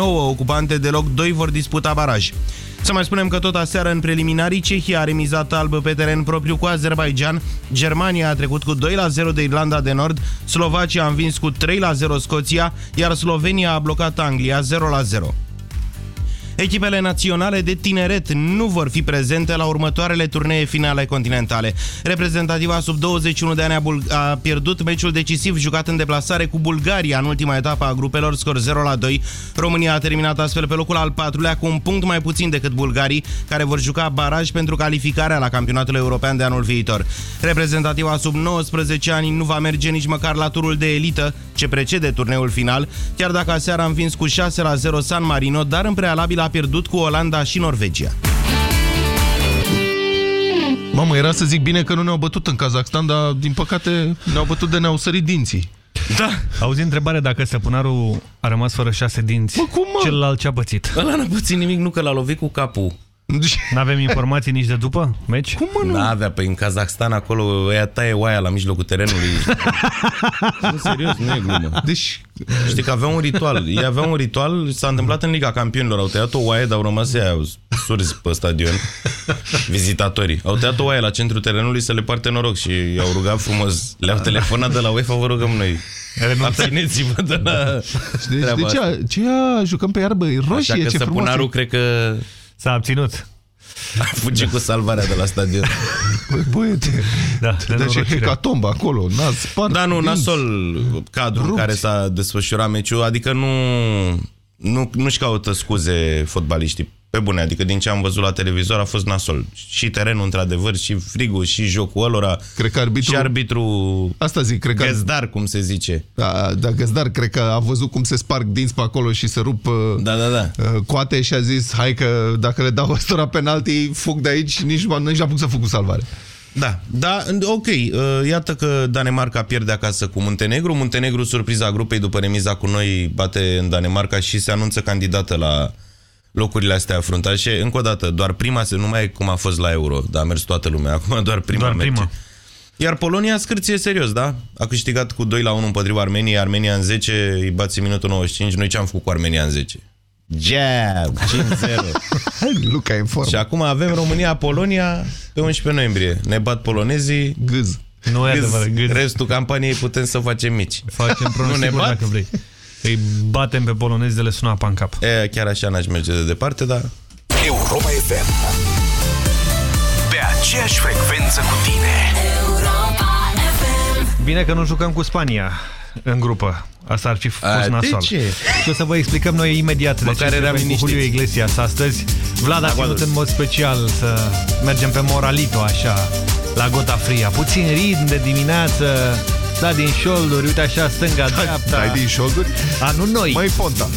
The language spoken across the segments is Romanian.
9 ocupante de loc 2 vor disputa baraj. Să mai spunem că tot aseară în preliminarii Cehia a remizat albă pe teren propriu cu Azerbaijan, Germania a trecut cu 2 la 0 de Irlanda de Nord, Slovacia a învins cu 3 la 0 Scoția, iar Slovenia a blocat Anglia 0 la 0. Echipele naționale de tineret nu vor fi prezente la următoarele turnee finale continentale. Reprezentativa sub 21 de ani a, a pierdut meciul decisiv jucat în deplasare cu Bulgaria în ultima etapă a grupelor, scor 0 la 2. România a terminat astfel pe locul al patrulea cu un punct mai puțin decât bulgarii, care vor juca baraj pentru calificarea la campionatul european de anul viitor. Reprezentativa sub 19 ani nu va merge nici măcar la turul de elită, ce precede turneul final, chiar dacă aseară a învins cu 6 la 0 San Marino, dar în prealabil a pierdut cu Olanda și Norvegia. Mamă, era să zic bine că nu ne-au bătut în Kazakhstan, dar din păcate ne-au bătut de ne-au sărit dinții. Da. Auzi întrebare dacă stăpânarul a rămas fără șase dinți. Bă, cum, mă? Celălalt ce-a pățit? Ăla n-a pățit nimic, nu că l-a lovit cu capul. N-avem informații nici de după meci? Cum mă, nu? N-avea, pe în Kazakhstan acolo ăia taie oaia la mijlocul terenului. nu, serios, nu e glumă. Deci, Știi că avea un ritual. Ei avea un ritual, s-a întâmplat în Liga Campionilor. Au tăiat o oaie, dar au rămas ea surzi pe stadion. Vizitatorii. Au tăiat o oaie la centrul terenului să le parte noroc și i-au rugat frumos. Le-au telefonat de la UEFA, vă rugăm noi. Abțineți-vă de la deci treaba de ce, asta. ce a, jucăm pe iarbă roșie? Așa că ce frumos e. stăpânarul cred că S-a abținut. a fugit cu salvarea de la stadion. Băi, băiete, Da, de deci e norocire. hecatomba acolo, n-a spart Da, nu, dinți. nasol cadrul în Rupți. care s-a desfășurat meciul, adică nu, nu, nu-și caută scuze fotbaliștii. Pe bune, adică din ce am văzut la televizor a fost nasol. Și terenul, într-adevăr, și frigul, și jocul ălora, Cred că arbitru... și arbitru Asta zic, cred că... găzdar, cum se zice. Da, da, Găzdar, cred că a văzut cum se sparg dinți pe acolo și se rup uh, Da, da, da. uh, coate și a zis, hai că dacă le dau ăstora penalti, fug de aici, nici, nici n-am putut să fug cu salvare. Da, da, ok. Uh, Iată că Danemarca pierde acasă cu Muntenegru. Muntenegru, surpriza grupei după remiza cu noi, bate în Danemarca și se anunță candidată la locurile astea fruntașe. Încă o dată, doar prima, se nu mai e cum a fost la Euro, dar a mers toată lumea. Acum doar prima Doar merge. prima. Iar Polonia scârție serios, da? A câștigat cu 2 la 1 împotriva Armeniei, Armenia în 10, îi bați în minutul 95. Noi ce am făcut cu Armenia în 10? Jab! 5-0. Luca e în formă. și acum avem România-Polonia pe 11 noiembrie. Ne bat polonezii, Gâz. Nu e Gâz. adevărat, gâz. Restul campaniei putem să facem mici. Facem Nu ne pronosticuri bat? dacă vrei. Îi batem pe polonezi de le suna apa în cap. E, chiar așa n-aș merge de departe, dar... Europa FM Pe aceeași frecvență cu tine Bine că nu jucăm cu Spania în grupă. Asta ar fi fost A, de nasol. ce? Și o să vă explicăm noi imediat Măcar de ce eram suntem cu liniștiți. Julio Iglesias astăzi. Vlad a Acum ținut dus. în mod special să mergem pe Moralito așa, la Gota Fria. Puțin ritm de dimineață, da din șolduri, uite așa, stânga-dreapta. Dai din șolduri? A, nu noi. Mai ponta.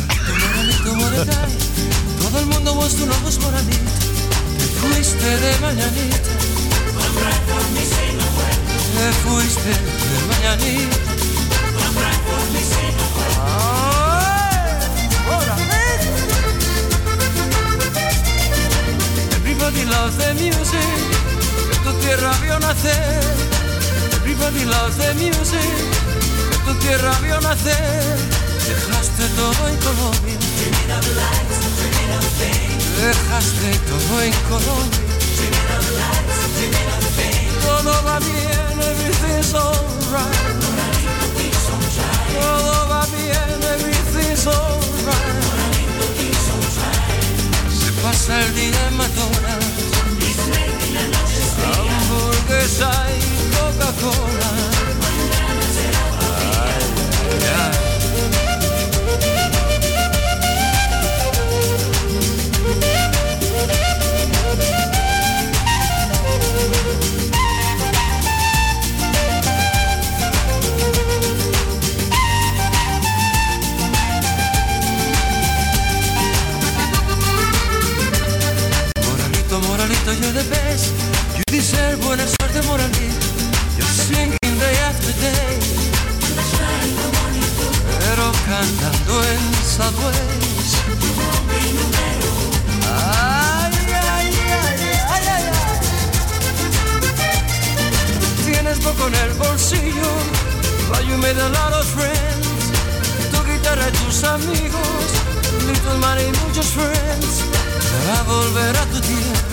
Todo el mundo vos tu no vos moradito Te fuiste de mañanita Te fuiste de mañanita Ay, moradito. Everybody loves the music Que tu tierra vio nacer Everybody loves the music Que tu tierra vio nacer Dejaste todo en Colombia Dejaste todo en Colombia. Todo va bien, everything's alright. Todo va bien, everything's alright. Se pasa el día en McDonald's. Hamburguesa y Coca-Cola. Buena suerte, moralito. You're singing day after day. Pero cantando en subways. Ay. Tienes poco en el bolsillo. But you made a lot of friends. Tu guitarra y tus amigos. Little money, muchos friends para volver a tu tierra.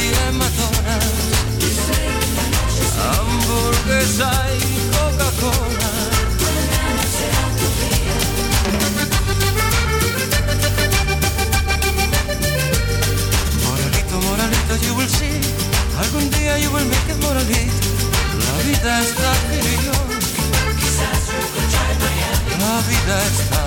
La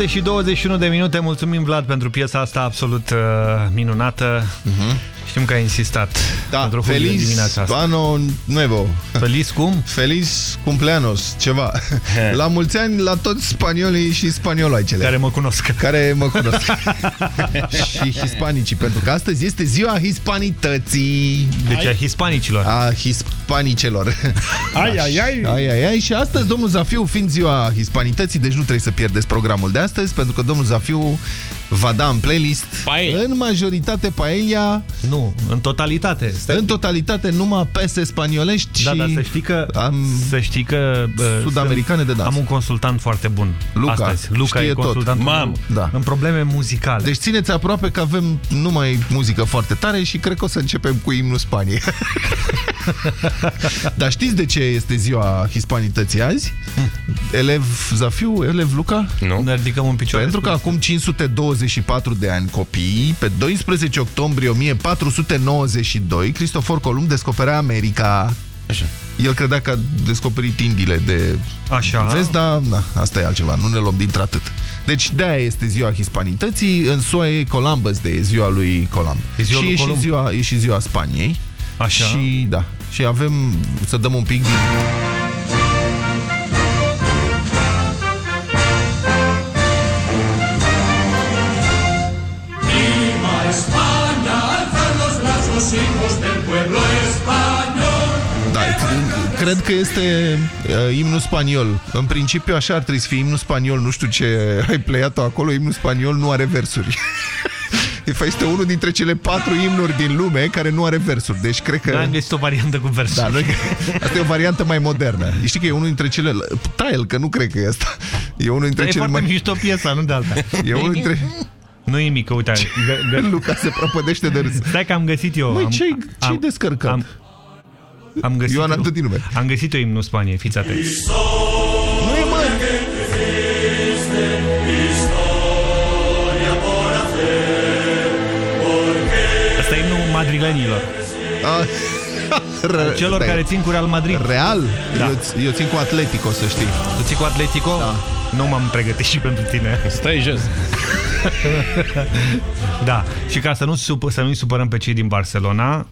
7 și 21 de minute. Mulțumim, Vlad, pentru piesa asta absolut uh, minunată. Uh -huh. Știm că ai insistat. Da, pentru full de feliz dimineața asta. anno nuevo. Feliz cum? Feliz cumpleaños, ceva. La mulți ani la toți spaniolii și spanioloicele. Care mă cunosc. care mă cunosc. și hispanicii, pentru că astăzi este ziua hispanității. Deci a hispanicilor. A hispanicelor. Ai, ai, ai. Ai, ai, ai. Și astăzi, domnul Zafiu, fiind ziua hispanității, deci nu trebuie să pierdeți programul de astăzi, pentru că domnul Zafiu va da în playlist Paella. în majoritate paella, Nu, în totalitate. Stai în totalitate numai pese spaniolești Da, și dar să știi că, am să știi că bă, sud-americane de dans. Am un consultant foarte bun Luca, astăzi. Luca știe e tot. consultantul Mam. meu Da. în probleme muzicale. Deci țineți aproape că avem numai muzică foarte tare și cred că o să începem cu imnul Spaniei. Dar știți de ce este ziua hispanității azi? Elev Zafiu, elev Luca? Nu? ne ridicăm un picior. Pentru că acum 524 de ani copiii, pe 12 octombrie 1492, Cristofor Columb descoperea America. Așa. El credea că a descoperit Indiile de Așa. vest, dar na, asta e altceva, nu ne luăm dintr-atât. Deci de-aia este ziua hispanității, în SUA e Columbus Day, e ziua lui Columb. E ziua și lui e și, Columb. ziua, e și ziua Spaniei. Așa. Și da, și avem, să dăm un pic din... cred că este uh, imnul spaniol. În principiu așa ar trebui să fie imnul spaniol. Nu știu ce ai pleiat acolo. Imnul spaniol nu are versuri. Este unul dintre cele patru imnuri din lume care nu are versuri. Deci cred că... Noi am găsit o variantă cu versuri. Da, noi, asta e o variantă mai modernă. Știi că e unul dintre cele... Tail, că nu cred că e asta. E unul dintre Dar e cele foarte mai... mișto piesa, nu de alta. E unul dintre... Nu e mică, uite. Gă, gă, Luca se prăpădește de râs. stai că am găsit eu. Măi, am, ce-ai ce am, descărcat? am, am găsit Ioana eu, Tătinume. Am găsit eu imnul Spaniei, fiți atenți. Nu e, mă! Asta e imnul madrilenilor. A, Ră- Celor stai. care țin cu Real Madrid. Real? Da. Eu, ț- eu țin cu Atletico, să știi. Tu ții cu Atletico? Da. Nu m-am pregătit și pentru tine. Stai jos. Da. Și ca să nu sup- să nu-i supărăm pe cei din Barcelona,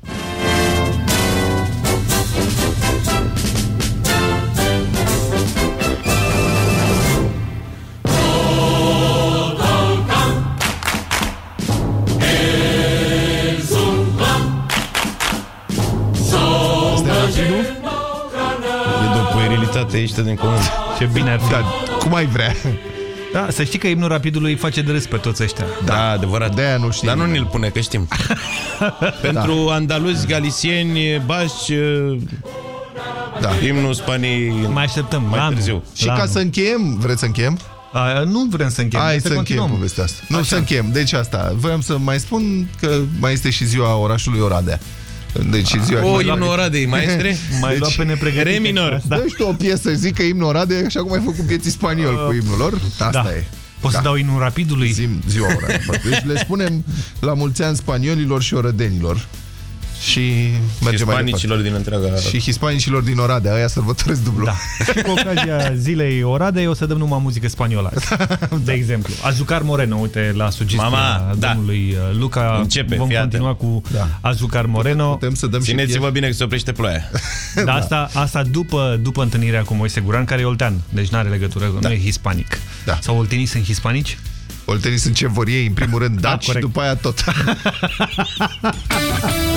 ieșită din comun. ce bine ar fi. Da, cum ai vrea? Da, să știi că imnul rapidului face de râs pe toți ăștia. Da, adevărat. De-aia nu știu. Dar nu ne-l pune, că știm. Pentru Da. andaluzi, galisieni, bași, Da. imnul Spaniei Mai așteptăm. mai la anul. târziu. Și La ca anul. să încheiem, vreți să încheiem? A, nu vrem să încheiem. Hai să să încheiem continuăm. povestea asta. Nu, să încheiem. Deci asta. Voiam să mai spun că mai este și ziua orașului Oradea. Deci și ziua... O, Mai- imnul Oradei, maestre? Mai Deci, luat pe nepregătite. re minor. Da. Dă și tu o piesă, zic că imnul Oradea, așa cum ai făcut pieții spaniol cu imnul lor. Asta Da. e. Poți Da. să dau inul rapidului? Zi, ziua ora. Deci le spunem la mulți ani spaniolilor și orădenilor. Și mergem mai departe. Hispanicilor din întreaga... Și hispanicilor din Oradea, aia sărbătoresc dublu. Da. Și cu ocazia zilei Oradei o să dăm numai muzică spaniolă. De exemplu, Azucar Moreno, uite, la sugestia Mama, da. domnului uh, Luca, Începe, vom fii continua cu Da. Azucar Moreno. Putem să dăm și Țineți-vă pies. bine că se oprește ploaia. Dar asta, asta după, după întâlnirea cu Moise Guran, care e oltean, deci nu are legătură, nu e hispanic. Da. Sau oltenii sunt hispanici? Oltenii sunt ce vor ei, în primul rând, Da, daci și corect. după aia tot.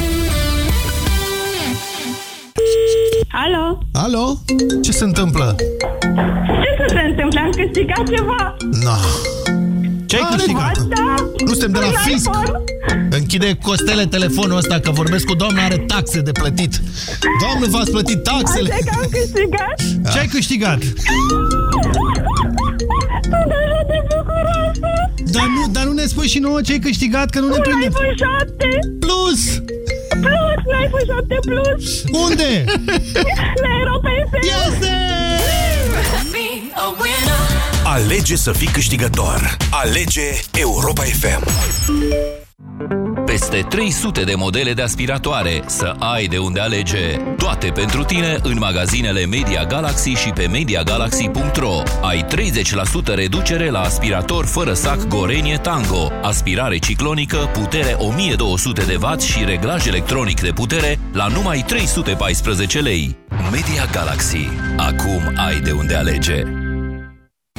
Alo? Alo? Ce se întâmplă? Ce să se întâmple? Am câștigat ceva? No. Ce ai câștigat? Da? Nu suntem de la Un fisc. iPhone? Închide costele telefonul ăsta că vorbesc cu doamna, are taxe de plătit. Doamne, v-ați plătit taxele? Așa că am câștigat? Ce ai câștigat? Sunt așa de bucuroasă! Dar nu, dar nu ne spui și nouă ce ai câștigat, că nu ne Un prinde. iPhone 7 Plus! Plus! Un iPhone 7 Plus! Unde? La Europa FM! Este! Alege să fii câștigător. Alege Europa FM. Peste 300 de modele de aspiratoare, să ai de unde alege. Toate pentru tine în magazinele Media Galaxy și pe MediaGalaxy.ro. Ai 30% reducere la aspirator fără sac Gorenie Tango, aspirare ciclonică, putere 1200 de W și reglaj electronic de putere la numai 314 lei. Media Galaxy. Acum ai de unde alege.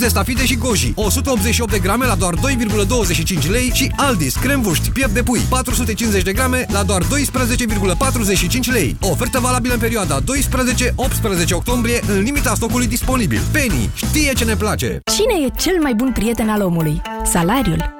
de stafide și goji, 188 de grame la doar 2,25 lei și Aldis, cremvuști, piept de pui, 450 de grame la doar 12,45 lei. Ofertă valabilă în perioada 12-18 octombrie în limita stocului disponibil. Penny știe ce ne place! Cine e cel mai bun prieten al omului? Salariul.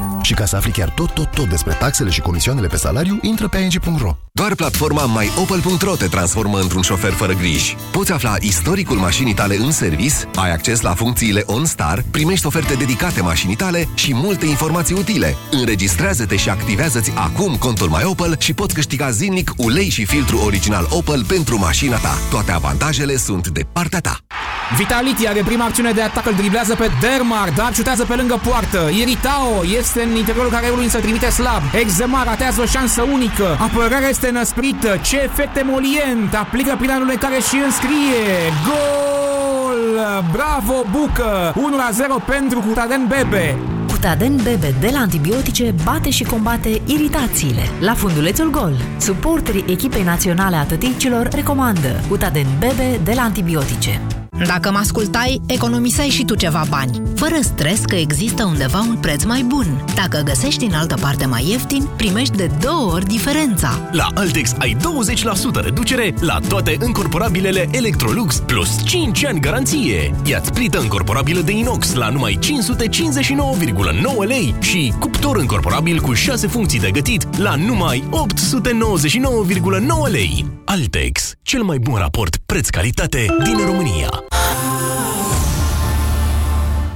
Și ca să afli chiar tot, tot, tot despre taxele și comisioanele pe salariu, intră pe ing.ro. Doar platforma myopel.ro te transformă într-un șofer fără griji. Poți afla istoricul mașinii tale în servis, ai acces la funcțiile OnStar, primești oferte dedicate mașinii tale și multe informații utile. Înregistrează-te și activează-ți acum contul MyOpel și poți câștiga zilnic ulei și filtru original Opel pentru mașina ta. Toate avantajele sunt de partea ta. Vitality are prima acțiune de atac, îl driblează pe Dermar, dar șutează pe lângă poartă. Iritao este în interiorul careului, însă trimite slab. Exema ratează o șansă unică. Apărarea este năsprită. Ce efect emolient! Aplică prin care și înscrie. Gol! Bravo, Bucă! 1-0 pentru Cutaden Bebe. Cutaden Bebe de la antibiotice bate și combate iritațiile. La fundulețul gol, suporterii echipei naționale a tăticilor recomandă Cutaden Bebe de la antibiotice. Dacă mă ascultai, economiseai și tu ceva bani. Fără stres că există undeva un preț mai bun. Dacă găsești în altă parte mai ieftin, primești de două ori diferența. La Altex ai 20% reducere la toate încorporabilele Electrolux plus 5 ani garanție. Ia-ți plită încorporabilă de inox la numai 559,9 lei și cuptor încorporabil cu 6 funcții de gătit la numai 899,9 lei. Altex, cel mai bun raport preț-calitate din România.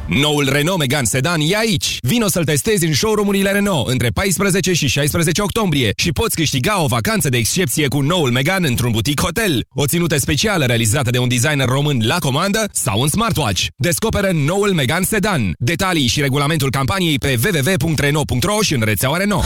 Noul Renault Megane Sedan e aici! Vino să-l testezi în showroom-urile Renault între 14 și 16 octombrie și poți câștiga o vacanță de excepție cu noul Megane într-un butic hotel, o ținută specială realizată de un designer român la comandă sau un smartwatch. Descoperă noul Megane Sedan. Detalii și regulamentul campaniei pe www.renault.ro și în rețeaua Renault.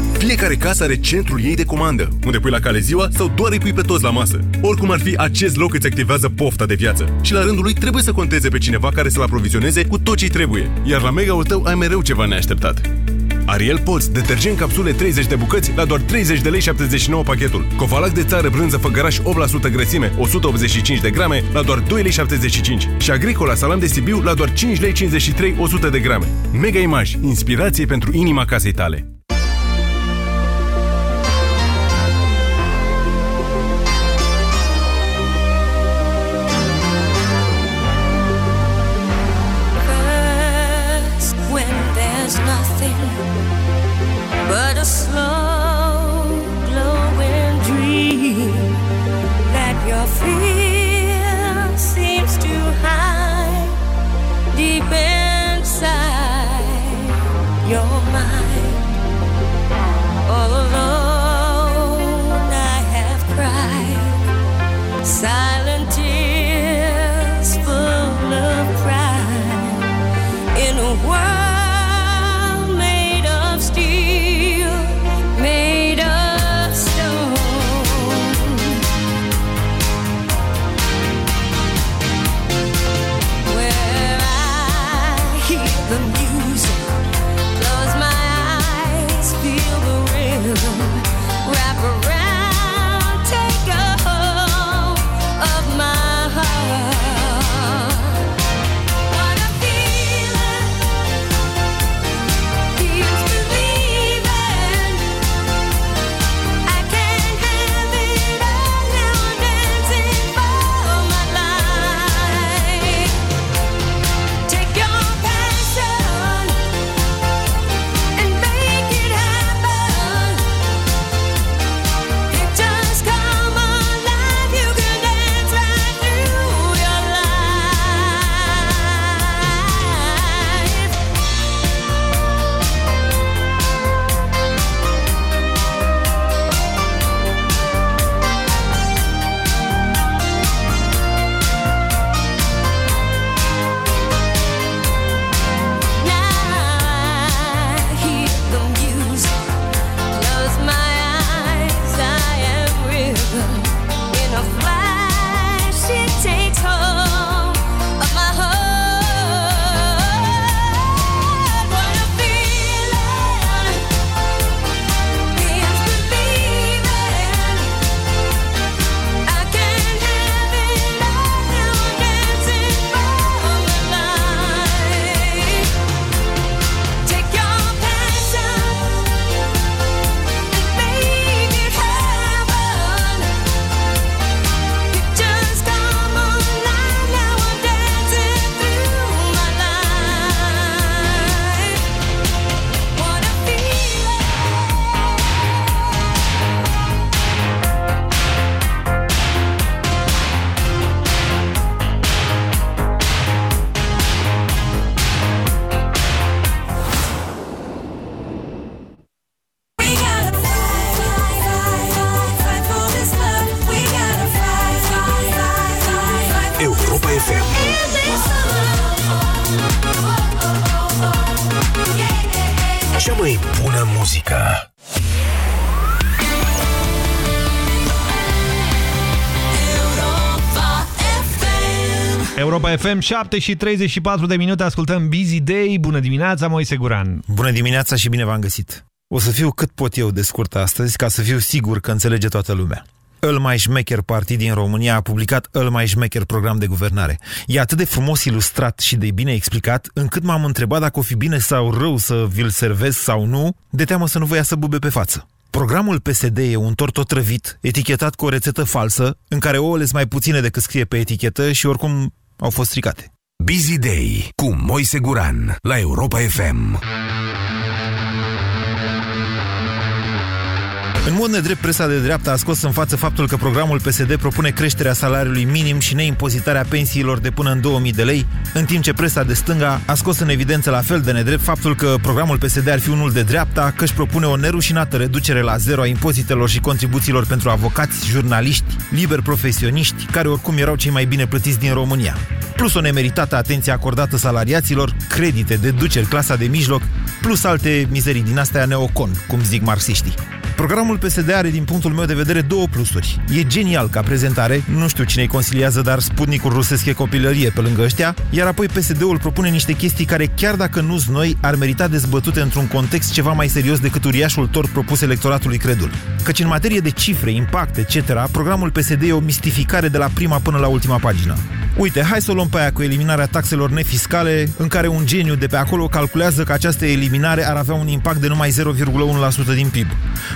Fiecare casă are centrul ei de comandă, unde pui la cale ziua sau doar îi pui pe toți la masă. Oricum ar fi, acest loc îți activează pofta de viață. Și la rândul lui trebuie să conteze pe cineva care să-l aprovizioneze cu tot ce trebuie. Iar la mega-ul tău ai mereu ceva neașteptat. Ariel Pots, detergent capsule 30 de bucăți la doar 30 de lei 79 pachetul. Covalac de țară brânză făgăraș 8% grăsime, 185 de grame la doar 2 lei 75. Și Agricola salam de Sibiu la doar 5 lei 53 100 de grame. Mega Image, inspirație pentru inima casei tale. FM, 7 și 34 de minute, ascultăm Busy Day. Bună dimineața, Moise Guran. Bună dimineața și bine v-am găsit. O să fiu cât pot eu de scurt astăzi, ca să fiu sigur că înțelege toată lumea. îl mai șmecher partid din România a publicat îl mai șmecher program de guvernare. E atât de frumos ilustrat și de bine explicat, încât m-am întrebat dacă o fi bine sau rău să vi-l servez sau nu, de teamă să nu vă iasă bube pe față. Programul PSD e un tort otrăvit, etichetat cu o rețetă falsă, în care ouăle sunt mai puține decât scrie pe etichetă și oricum au fost stricate. Busy Day cu Moise Guran la Europa FM. În mod nedrept, presa de dreapta a scos în față faptul că programul PSD propune creșterea salariului minim și neimpozitarea pensiilor de până în 2000 de lei, în timp ce presa de stânga a scos în evidență la fel de nedrept faptul că programul PSD ar fi unul de dreapta, că își propune o nerușinată reducere la zero a impozitelor și contribuțiilor pentru avocați, jurnaliști, liberi profesioniști, care oricum erau cei mai bine plătiți din România. Plus o nemeritată atenție acordată salariaților, credite, deduceri, clasa de mijloc, plus alte mizerii din astea neocon, cum zic marxiștii. Programul PSD are, din punctul meu de vedere, două plusuri. E genial ca prezentare, nu știu cine-i consiliază, dar Sputnicul rusesc e copilărie pe lângă ăștia, iar apoi PSD-ul propune niște chestii care, chiar dacă nu noi, ar merita dezbătute într-un context ceva mai serios decât uriașul tort propus electoratului credul. Căci în materie de cifre, impact, etc., programul PSD e o mistificare de la prima până la ultima pagină. Uite, hai să o luăm pe aia cu eliminarea taxelor nefiscale, în care un geniu de pe acolo calculează că această eliminare ar avea un impact de numai 0,1% din PIB.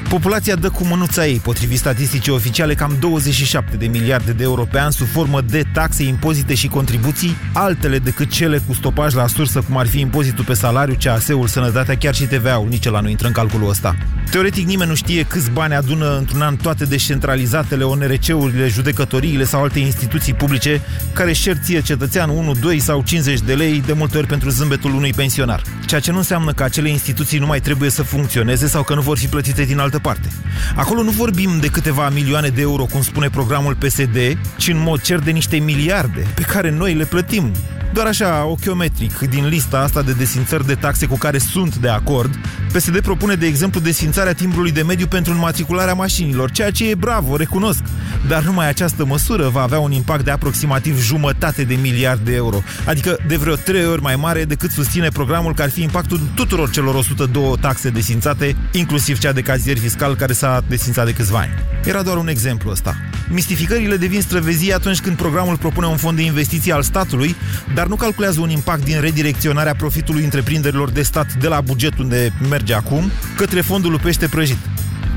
Populația dă cu mânuța ei, potrivit statisticii oficiale, cam 27 de miliarde de euro pe an sub formă de taxe, impozite și contribuții, altele decât cele cu stopaj la sursă, cum ar fi impozitul pe salariu, CAS-ul, sănătatea, chiar și TVA-ul, nici la nu intră în calculul ăsta. Teoretic nimeni nu știe câți bani adună într-un an toate descentralizatele, ONRC-urile, judecătoriile sau alte instituții publice care șer ție cetățean 1, 2 sau 50 de lei, de multe ori pentru zâmbetul unui pensionar. Ceea ce nu înseamnă că acele instituții nu mai trebuie să funcționeze sau că nu vor fi plătite din altă parte. Acolo nu vorbim de câteva milioane de euro, cum spune programul PSD, ci în mod cer de niște miliarde pe care noi le plătim. Doar așa, ochiometric, din lista asta de desfințări de taxe cu care sunt de acord, PSD propune, de exemplu, desfințarea timbrului de mediu pentru înmatricularea mașinilor, ceea ce e bravo, recunosc. Dar numai această măsură va avea un impact de aproximativ jumătate de miliard de euro, adică de vreo trei ori mai mare decât susține programul că ar fi impactul tuturor celor 102 taxe desfințate, inclusiv cea de cazier fiscal care s-a desfințat de câțiva ani. Era doar un exemplu ăsta. Mistificările devin străvezii atunci când programul propune un fond de investiții al statului, dar nu calculează un impact din redirecționarea profitului întreprinderilor de stat de la buget unde merge acum, către fondul pește prăjit.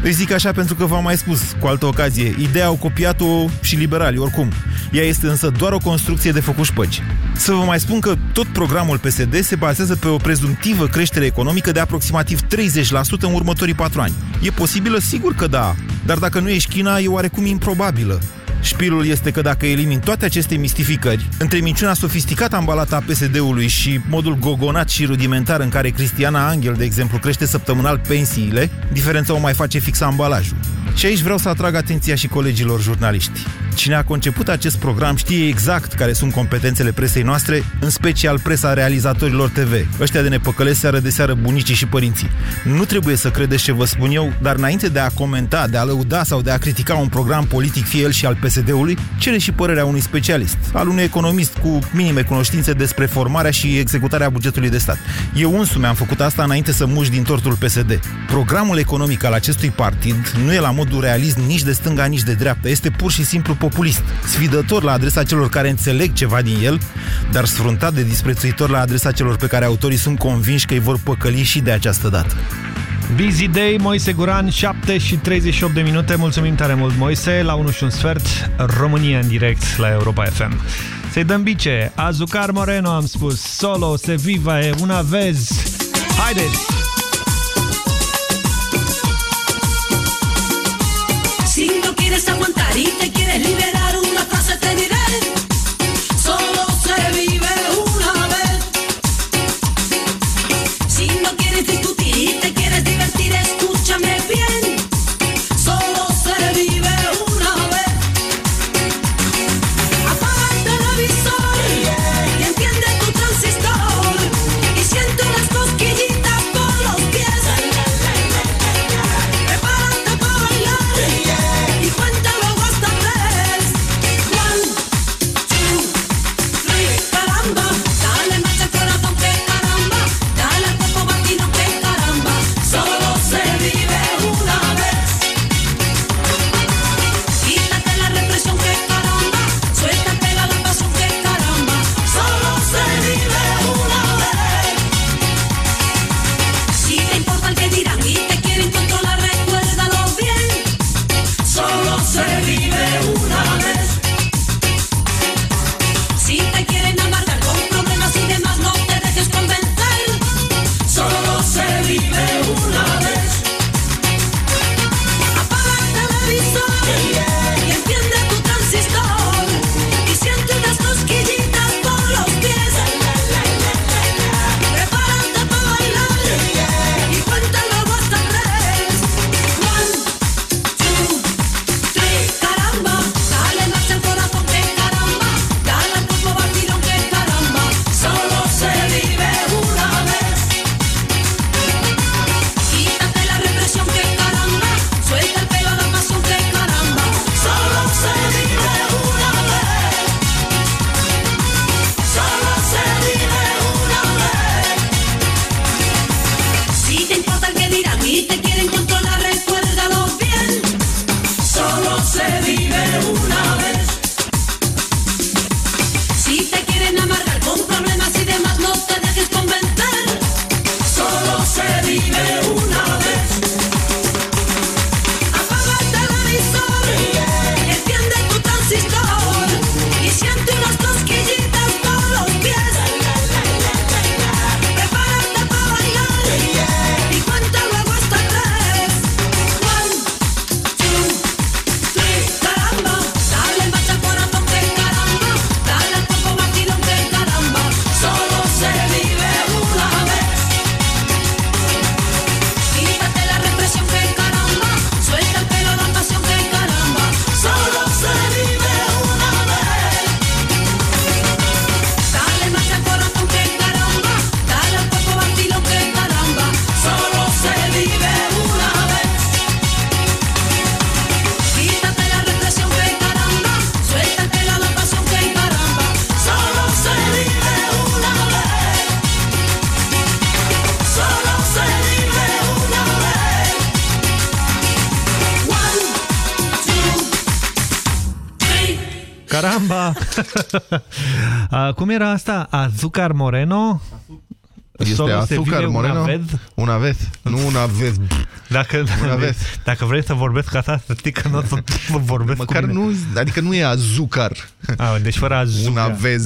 Îi zic așa pentru că v-am mai spus cu altă ocazie, ideea au copiat-o și liberalii, oricum. Ea este însă doar o construcție de făcut șpăgi. Să vă mai spun că tot programul PSD se bazează pe o prezumtivă creștere economică de aproximativ 30% în următorii 4 ani. E posibilă? Sigur că da, dar dacă nu ești China, e oarecum improbabilă. Șpilul este că dacă elimin toate aceste mistificări, între minciuna sofisticată ambalată a PSD-ului și modul gogonat și rudimentar în care Cristiana Angel, de exemplu, crește săptămânal pensiile, diferența o mai face fix ambalajul. Și aici vreau să atrag atenția și colegilor jurnaliști. Cine a conceput acest program știe exact care sunt competențele presei noastre, în special presa realizatorilor TV. Ăștia de ne păcălesc seară de seară bunicii și părinții. Nu trebuie să credeți ce vă spun eu, dar înainte de a comenta, de a lăuda sau de a critica un program politic, fie el și al PSD-ului, cere și părerea unui specialist, al unui economist cu minime cunoștințe despre formarea și executarea bugetului de stat. Eu însumi am făcut asta înainte să muși din tortul PSD. Programul economic al acestui partid nu e la modul realist nici de stânga, nici de dreapta. Este pur și simplu populist, sfidător la adresa celor care înțeleg ceva din el, dar sfruntat de disprețuitor la adresa celor pe care autorii sunt convinși că îi vor păcăli și de această dată. Busy Day, Moise Guran, 7 și 38 de minute. Mulțumim tare mult, Moise. La 1 și un sfert, România în direct la Europa FM. Să-i dăm bice. Azucar Moreno, am spus. Solo, se viva, e una vez. Haideți! Cum era asta? Azucar Moreno? Este Solo se Azucar vine un Moreno? aved? Un aveț. Nu un aveț. Dacă, Un aveț. dacă vrei să vorbesc asta, să știi că nu o să vorbesc Măcar cu mine. nu, adică nu e azucar. A, deci fără azucar. Un avez.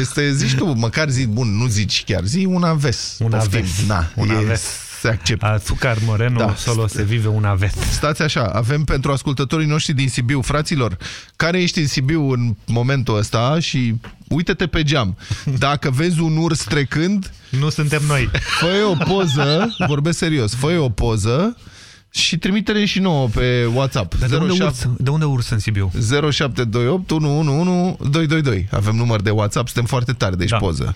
Este, zici tu, măcar zi, bun, nu zici chiar, zi un aves. Un Poftim. aves. Na, Un e, aves. Se acceptă. Azucar Moreno, Da. solo se vive un avet. Stați așa, avem pentru ascultătorii noștri din Sibiu, fraților, care ești în Sibiu în momentul ăsta și uite-te pe geam. Dacă vezi un urs trecând, nu suntem noi. fă o poză, vorbesc serios, fă o poză și trimite-ne și nouă pe WhatsApp. Dar de unde, 07 urs, de unde urs în Sibiu? 0728 111 222. Avem număr de WhatsApp, suntem foarte tari, deci da. poză.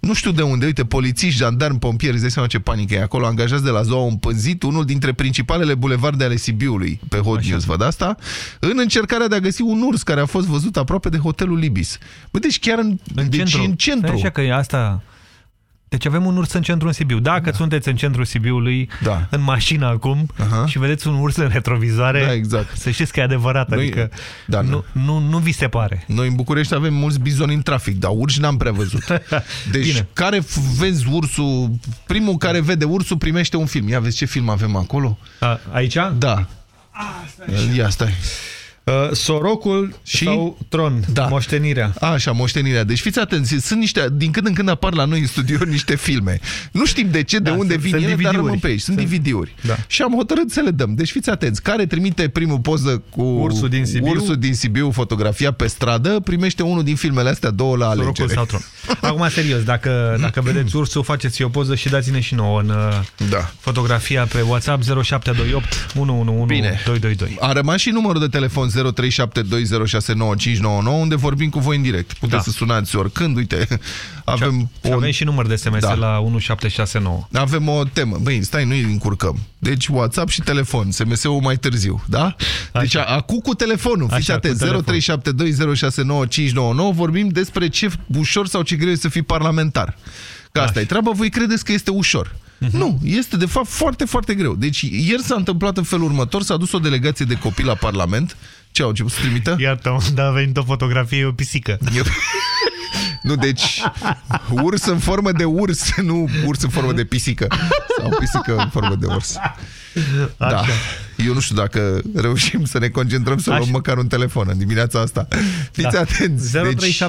Nu știu de unde, uite, polițiști, jandarmi, pompieri, îți dai seama ce panică e acolo, angajați de la ZOA au împânzit unul dintre principalele bulevarde ale Sibiului, pe Hot Așa. News, văd asta, în încercarea de a găsi un urs care a fost văzut aproape de hotelul Libis. Bă, deci chiar în, În deci centru. în centru. Stai Așa că e asta... Deci avem un urs în centrul Sibiu. Dacă da. sunteți în centrul Sibiului, da. în mașină acum, Aha. și vedeți un urs în retrovizoare, Da, exact. să știți că e adevărat. Noi- adică da, nu, nu, nu vi se pare. Noi în București avem mulți bizoni în trafic, dar urși n-am prea văzut. Deci Bine. care f- vezi ursul, primul care vede ursul primește un film. Ia vezi ce film avem acolo? A, aici? Da. Ia stai. Uh, sorocul Și? sau tron? Da. Moștenirea. Așa, moștenirea. Deci fiți atenți, sunt niște, din când în când apar la noi în studio niște filme. Nu știm de ce, de Da, unde sunt- vin sunt ele, dar DVD-uri. rămân pe aici. Sunt, Sunt- DVD-uri. Da. Și am hotărât să le dăm. Deci fiți atenți, care trimite primul poză cu Ursul din Sibiu? ursul din Sibiu fotografia pe stradă, primește unul din filmele astea două la Sorocul alegere. sau tron. Acum, serios, dacă, dacă vedeți ursul, faceți o poză și dați-ne și nouă în uh, da. fotografia pe WhatsApp 0728 111 Bine. 222. A rămas și numărul de telefon 0372069599 unde vorbim cu voi în direct. Puteți Da. să sunați oricând, uite, avem Și o... avem și număr de SMS Da. la 1769. Avem o temă. Băi, stai, nu îi încurcăm. Deci WhatsApp și telefon. SMS-ul mai târziu, da? Deci a- acum cu telefonul. Fiți Așa, cu atenți. telefon. 0372069599 vorbim despre ce ușor sau ce greu e să fii parlamentar. Că asta e treaba. Voi credeți că este ușor. Mhm. Nu, este de fapt foarte, foarte greu. Deci ieri s-a întâmplat în felul următor, s-a dus o delegație de copii la Parlament. Ce au început să trimită? Iată, unde a venit o fotografie, e o pisică. Nu, deci urs în formă de urs, nu urs în formă de pisică. Sau pisică în formă de urs. Da. Așa. Eu nu știu dacă reușim să ne concentrăm să luăm Așa. măcar un telefon în dimineața asta. Fiți Da. atenți. Deci, 0372069599.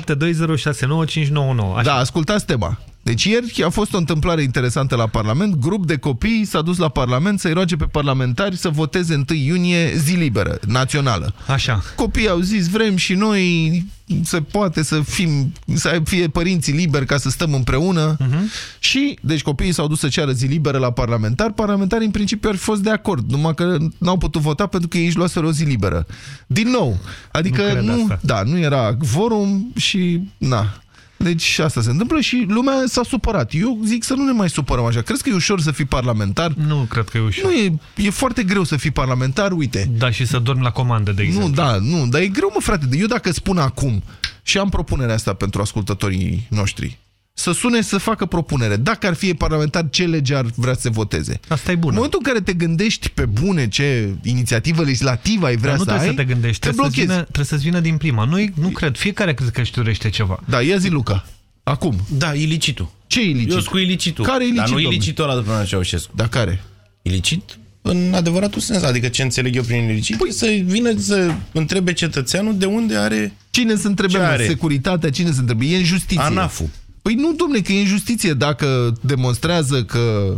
Așa. da, ascultați tema. Deci ieri a fost o întâmplare interesantă la Parlament. Grup de copii s-a dus la Parlament să-i roage pe parlamentari să voteze 1 iunie zi liberă, națională. Așa. Copiii au zis, vrem și noi să poate să fim, să fie părinții liberi ca să stăm împreună. Uh-huh. Și, deci copiii s-au dus să ceară zi liberă la parlamentar. Parlamentarii în principiu ar fi fost de acord, numai că n-au putut vota pentru că ei își luaseră o zi liberă. Din nou, adică Nu cred nu, asta. da, nu era vorum și na. Deci asta se întâmplă și lumea s-a supărat. Eu zic să nu ne mai supărăm așa. Crezi că e ușor să fii parlamentar? Nu cred că e ușor. Nu, e, e foarte greu să fii parlamentar, uite. Da, și să dormi la comandă, de exemplu. Nu, da, nu, dar e greu, mă, frate. Eu dacă spun acum și am propunerea asta pentru ascultătorii noștri, să sune să facă propunere. Dacă ar fi parlamentar, ce lege ar vrea să se voteze? Asta e bună. În momentul în care te gândești pe bune ce inițiativă legislativă ai vrea Dar nu să trebuie ai, să te gândești, te trebuie, să blochezi. vină, trebuie să-ți vină din prima. Nu, nu cred, fiecare crede că își dorește ceva. Da, ia zi, Luca. Acum. Da, ilicitul. Ce e ilicit? Eu sunt cu ilicitul. Care e ilicit, Dar nu domnule? ilicitul ăla de pe Ceaușescu. Dar care? Ilicit în adevăratul sens. Adică ce înțeleg eu prin ilicit păi... să vină să întrebe cetățeanul de unde are... Cine să întrebe Ce mă, are? securitatea, cine să întrebe? E în justiție. ANAF-ul. Păi nu, domne, că e în justiție. Dacă demonstrează că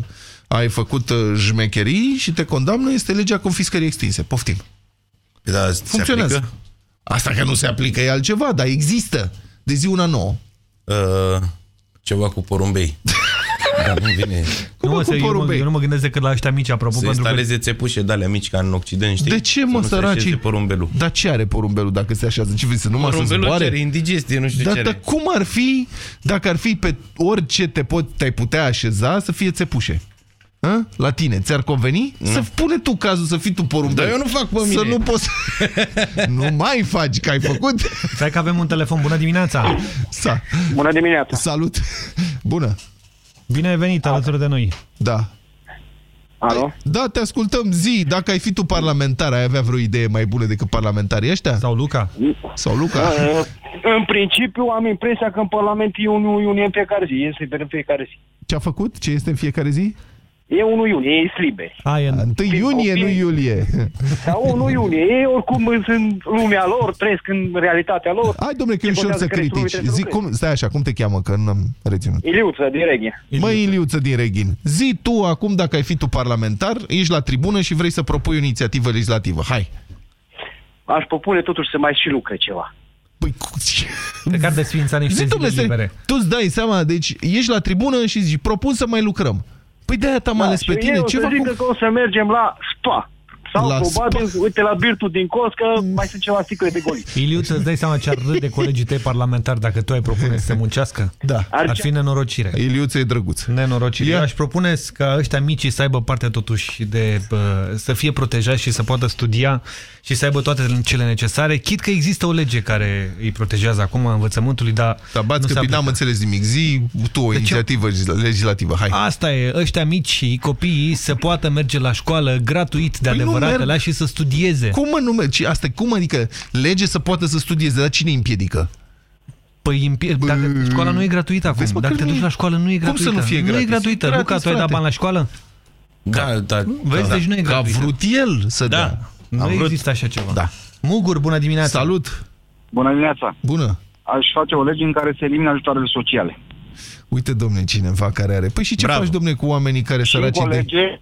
ai făcut uh, jmecherii și te condamnă, este legea confiscării extinse. Poftim. Da, se Funcționează. aplică? Asta că nu se aplică e altceva, dar există. De zi una nouă. Uh, ceva cu porumbei. Dar nu vine. Nu, mă, cu eu, mă, porumbei? eu nu mă gândesc decât la ăștia mici, apropo, Să pentru că... instaleze țepușe de alea mici ca în Occident, știi? De ce, mă, să nu se săracii? așeze porumbelul. Dar ce are porumbelul dacă se așează? Ce vrei să numai să Porumbelul zboare? cere indigestie, nu știu Dar, ce dar are. cum ar fi dacă ar fi pe orice te pot, te-ai putea așeza să fie țepușe? Hă? La tine, ți-ar conveni? Nu. Să pune tu cazul să fii tu porumbel. Dar eu nu fac pe Să mine. nu poți... nu mai faci, că ai făcut. Stai că avem un telefon. Bună dimineața! Sa. Bună dimineața! Salut! Bună! Bine ai venit alături de noi. Da. Alo? Da, te ascultăm. Zi, dacă ai fi tu parlamentar, ai avea vreo idee mai bună decât parlamentarii ăștia? Sau Luca? Sau Luca? Uh, În principiu am impresia că în Parlament e 1 iunie în fiecare zi, este liber în fiecare zi. Ce a făcut? Ce este în fiecare zi? E 1 iunie, ei sunt liberi. A, e... 1 iunie, nu iulie. Sau 1 iunie, ei oricum sunt în lumea lor, trăiesc în realitatea lor. Hai, domnule, că e Ce ușor să contează că restul critici. trebuie să Zic, cum, stai așa, cum te cheamă, că nu am reținut. Iliuță, din Reghia. Măi, Iliuță din Reghin, zi tu acum, dacă ai fi tu parlamentar, ești la tribună și vrei să propui o inițiativă legislativă. Hai! Aș propune totuși să mai și lucre ceva. Cred că ar desfința niște Zi, zile domnule, libere. tu îți dai seama, deci ești la tribună și zici, propun să mai lucrăm. Păi de-aia te-am ales pe și tine. eu Ce să fac zic că o să mergem la spa. Sau La probabil, uite, la Birtul din Cos, că mai sunt ceva sticle de goli. Iliu, îți dai seama ce ar râde colegii tăi parlamentari dacă tu ai propune să se muncească? Da. Ar fi nenorocire. Iliuță e drăguț. Nenorocire. Eu aș propune ca ăștia mici să aibă parte totuși de bă, să fie protejați și să poată studia și să aibă toate cele necesare. Chit că există o lege care îi protejează acum învățământului, dar Da, bați nu că se n-am aplică. înțeles nimic. Zi tu o inițiativă legislativă. Hai. Asta e, ăștia mici și copiii să poată merge la școală gratuit de Păi nu adevăratele merg. și să studieze. Cum mă nume? Ce- Asta, cum adică lege să poată să studieze, dar cine îi împiedică? Păi împie- dacă școala nu e gratuită acum, Vezi, mă, dacă că te nu duci e- la școală nu e Cum să gratuită. nu fie Nu e gratis? gratuită. E Luca, gratis, tu ai dat frate. bani la școală? Da, da. Vezi, da. deci nu e Că a gratuită. vrut el să Da. dea. Nu A vrut. există așa ceva. Da. Mugur, bună dimineața. Salut. Bună dimineața. Bună. Aș face o lege în care se elimine ajutoarele sociale. Uite, domne, cineva care are. Păi și ce Bravo. faci, domne, cu oamenii care Și săraci încă o de... lege,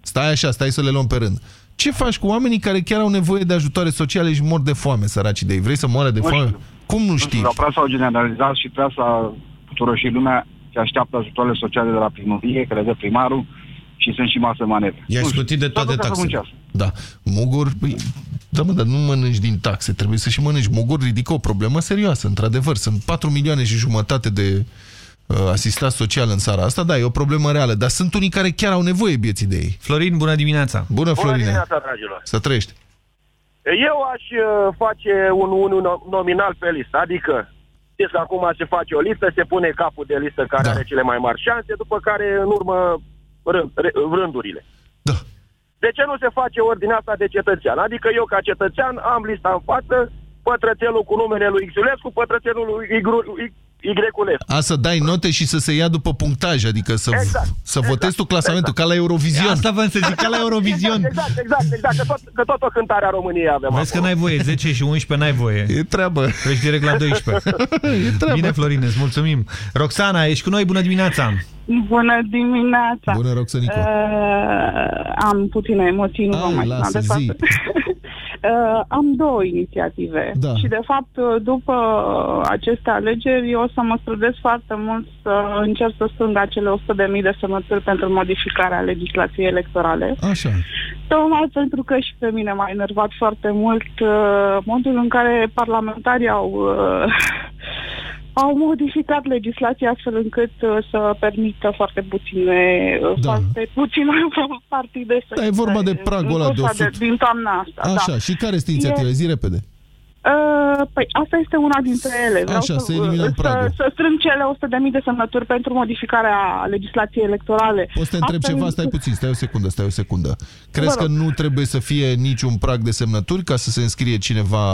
Stai așa, stai să le luăm pe rând. Ce faci cu oamenii care chiar au nevoie de ajutoare sociale și mor de foame, săraci de ei? Vrei să moară de Nu foame? știu. Cum nu știi? la presa au generalizat și presa tuturor și lumea se așteaptă ajutoarele sociale de la primărie, că le dă primarul și sunt și masă manevră. I-ai Nu știu. scutit de S-a toate dus ca să taxele. muncească. Da. Mugur, păi, da mă, dar nu mănânci din taxe, trebuie să și mănânci. Mugur ridică o problemă serioasă, într-adevăr. Sunt 4 milioane și jumătate de uh, asistați social în țara asta, da, e o problemă reală, dar sunt unii care chiar au nevoie vieții de ei. Florin, bună dimineața! Bună, Bună Florine! dimineața, dragilor! Să trăiești! Eu aș uh, face un, un no- nominal pe listă, adică știți că acum se face o listă, se pune capul de listă care da. are cele mai mari șanse, după care în urmă rând, râ- rândurile. Da. De ce nu se face ordinea asta de cetățean? Adică eu ca cetățean am lista în față, pătrățelul cu numele lui Xulescu, pătrățelul lui Yculescu. A, să dai note și să se ia după punctaj, adică să, Exact, să votezi tu clasamentul, ca la Eurovision. Asta vă să zic, ca la Eurovision. Exact, exact, exact, că tot, că tot o cântare a României avem Vezi că acolo. n-ai voie, 10 și 11 n-ai voie. E treabă. Treci direct la 12. e treabă. Bine, Florin, îți mulțumim. Roxana, ești cu noi, bună dimineața! Bună dimineața! Bună, Roxănico! Uh, am puține emoții, nu vă mai lasă, sunam de fapt. zi. Uh, am două inițiative Da. și de fapt după aceste alegeri eu o să mă strădesc foarte mult să încerc să strâng acele 100.000 de semnături pentru modificarea legislației electorale. Așa. Tocmai pentru că și pe mine m-a enervat foarte mult uh, modul în care parlamentarii au, uh, au modificat legislația astfel încât uh, să permită foarte puține, uh, Da. foarte puține partide să Da, e vorba de pragul ăla de cursa 100. din toamna asta. Așa, da. și care este inițiativa? E- Zi repede. Uh, păi asta este una dintre ele. Vreau Așa, să să, eliminăm să, pragul. să strâng cele 100.000 de semnături pentru modificarea legislației electorale. Poți să te întreb Astfel ceva? încât- Stai puțin, stai o secundă, stai o secundă. Crezi Vă că rog. nu trebuie să fie niciun prag de semnături ca să se înscrie cineva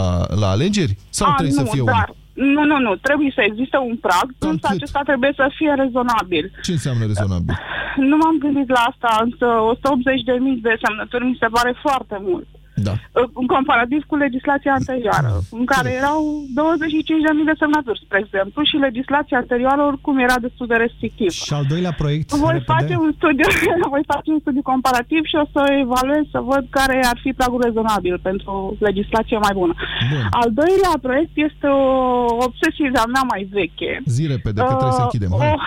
la alegeri? Sau A, trebuie nu, să fie dar, unul? Nu, nu, nu. Trebuie să existe un prag, însă acesta trebuie să fie rezonabil. Ce înseamnă rezonabil? Nu m-am gândit la asta, însă 180.000 de semnături mi se pare foarte mult. Da. În comparativ cu legislația anterioară, în care erau 25.000 de semnături, spre exemplu, și legislația anterioară oricum era destul de restrictivă. Și al doilea proiect? Voi repede? face, un studiu, voi face un studiu comparativ și o să evaluez să văd care ar fi pragul rezonabil pentru legislație mai bună. Bun. Al doilea proiect este o obsesie de-a mea mai veche. Zi repede, că trebuie să Uh, închidem. Hai. o-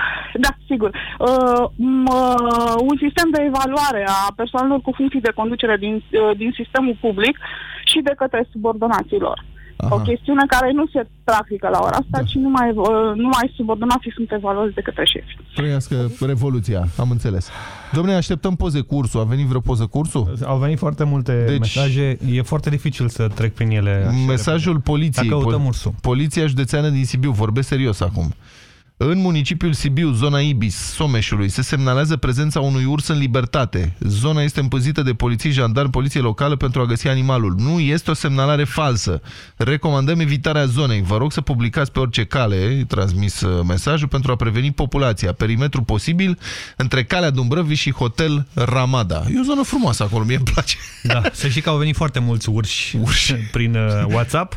da, sigur. Uh, m, uh, un sistem de evaluare a persoanelor cu funcții de conducere din, uh, din sistemul public și de către subordonaților. Aha. O chestiune care nu se practică la ora asta, da. ci numai, uh, numai subordonații sunt evaluați de către șefi. Trăiască Revoluția, am înțeles. Domne, așteptăm poze cursul. A venit vreo poză cursul? Au venit foarte multe Deci- mesaje, e foarte dificil să trec prin ele. așa Mesajul repede. poliției. Dacă căutăm Pol- ursul. Poliția județeană din Sibiu, vorbesc serios acum. În municipiul Sibiu, zona Ibis, Someșului, se semnalează prezența unui urs în libertate. Zona este împăzită de poliții, jandarmi, poliție locală pentru a găsi animalul. Nu este o semnalare falsă. Recomandăm evitarea zonei. Vă rog să publicați pe orice cale, transmis uh, mesajul, pentru a preveni populația. Perimetru posibil între calea Dumbrăvi și hotel Ramada. E o zonă frumoasă acolo, mie îmi place. Da, să știi că au venit foarte mulți urși, urși. prin uh, WhatsApp.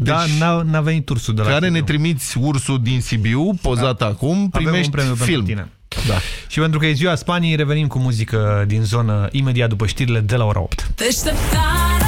Da, Deci- n-a, n-a venit ursul de la Care ne Sibiu. trimiți ursul din Sibiu, pozat acum, Avem primești un premiu film. pentru tine. Da. Și pentru că e ziua Spaniei, revenim cu muzică din zonă imediat după știrile de la ora 8. Deșteptarea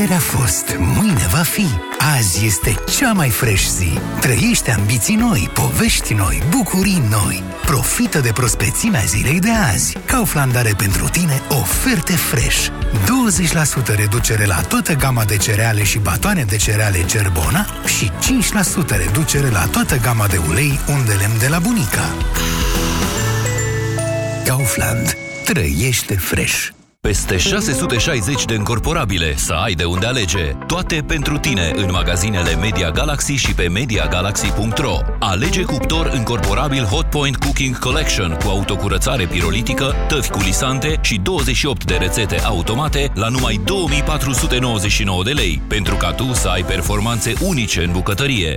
Ieri a fost, mâine va fi. Azi este cea mai fresh zi. Trăiește ambiții noi, povești noi, bucurii noi. Profită de prospețimea zilei de azi. Kaufland are pentru tine oferte fresh. 20% reducere la toată gama de cereale și batoane de cereale Cerbona și 5% reducere la toată gama de ulei unde lemn de la bunica. Kaufland. Trăiește fresh. Peste 660 de încorporabile să ai de unde alege. Toate pentru tine în magazinele Media Galaxy și pe MediaGalaxy.ro. Alege cuptor încorporabil Hotpoint Cooking Collection cu autocurățare pirolitică, tăvi culisante și 28 de rețete automate la numai 2499 de lei, pentru ca tu să ai performanțe unice în bucătărie.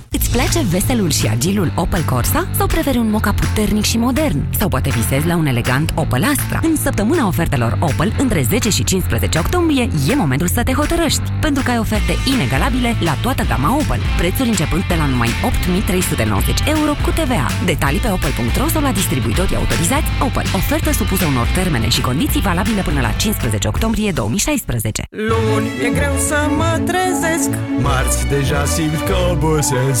Îți place veselul și agilul Opel Corsa? Sau preferi un moca puternic și modern? Sau poate visezi la un elegant Opel Astra? În săptămâna ofertelor Opel, între 10 și 15 octombrie, e momentul să te hotărăști, pentru că ai oferte inegalabile la toată gama Opel. Prețuri începând de la numai 8.390 euro cu TVA. Detalii pe opel.ro sau la distribuitorii autorizați Opel. Ofertă supusă unor termene și condiții valabile până la 15 octombrie 2016. Luni e greu să mă trezesc Marți deja simt că obosesc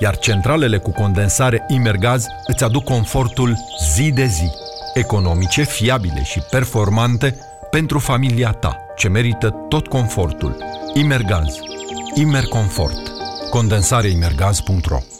iar centralele cu condensare Imergaz îți aduc confortul zi de zi, economice, fiabile și performante pentru familia ta, ce merită tot confortul. Imergaz. Imerconfort. Condensareimergaz.ro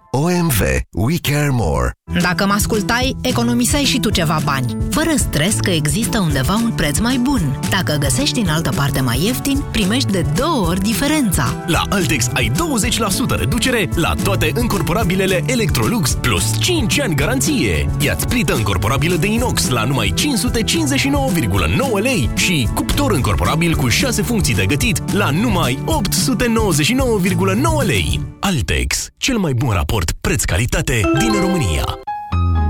OMV. We care more. Dacă mă ascultai, economiseai și tu ceva bani, fără stres că există undeva un preț mai bun. Dacă găsești în altă parte mai ieftin, primești de două ori diferența. La Altex ai 20% reducere la toate încorporabilele Electrolux plus 5 ani garanție. Ia-ți plită încorporabilă de inox la numai 559,9 lei și cuptor încorporabil cu 6 funcții de gătit la numai 899,9 lei. Altex, cel mai bun raport preț-calitate din România.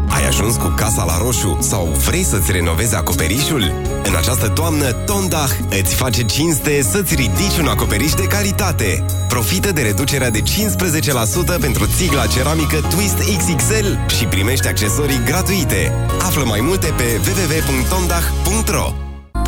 Ai ajuns cu casa la roșu sau vrei să-ți renovezi acoperișul? În această toamnă, Tondach îți face cinste să-ți ridici un acoperiș de calitate. Profită de reducerea de 15% pentru țigla ceramică Twist XXL și primești accesorii gratuite. Află mai multe pe www.tondach.ro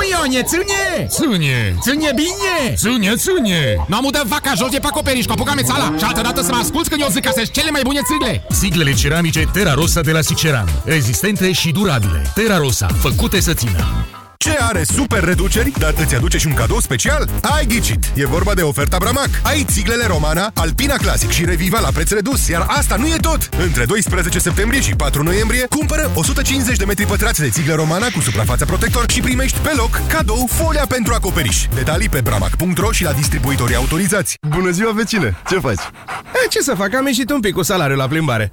cum Ionie, ține! Ține! Ține bine! Ține, ține! Nu am udat vaca jos de pe acoperiș cu apucame țala și altă dată să mă asculți când eu zic că sunt cele mai bune țigle! Siglele ceramice Terra Rosa de la Siceran. Rezistente și durabile. Terra Rosa. Făcute să țină. Ce are super reduceri, dar îți aduce și un cadou special? Ai ghicit! E vorba de oferta Bramac. Ai țiglele Romana, Alpina Classic și Reviva la preț redus, iar asta nu e tot! Între 12 septembrie și 4 noiembrie, cumpără 150 de metri pătrați de țiglă Romana cu suprafața protector și primești pe loc cadou folia pentru acoperiș. Detalii pe bramac.ro și la distribuitorii autorizați. Bună ziua, vecine! Ce faci? E, ce să fac? Am ieșit un pic cu salariul la plimbare.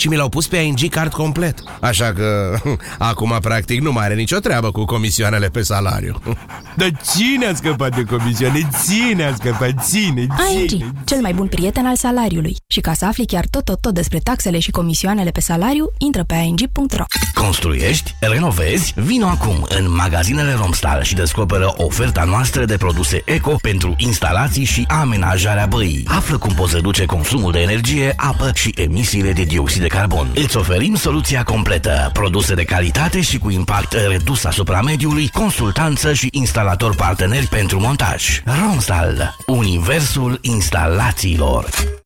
Și mi l-au pus pe ING card complet. Așa că acum practic nu mai are nicio treabă cu comisioanele pe salariu. Dar cine a scăpat de comisioane? Ține a scăpat, ține, ING, ține. cel mai bun prieten al salariului. Și ca să afli chiar tot, tot, tot despre taxele și comisioanele pe salariu, intră pe ing.ro. Construiești? Renovezi? Vino acum în magazinele Romstal și descoperă oferta noastră de produse eco pentru instalații și amenajarea băii. Află cum poți reduce consumul de energie, apă și emisiile de dioxid de carbon. Îți oferim soluția completă, produse de calitate și cu impact redus asupra mediului, consultanță și instalator parteneri pentru montaj. Romstal, universul instalațiilor.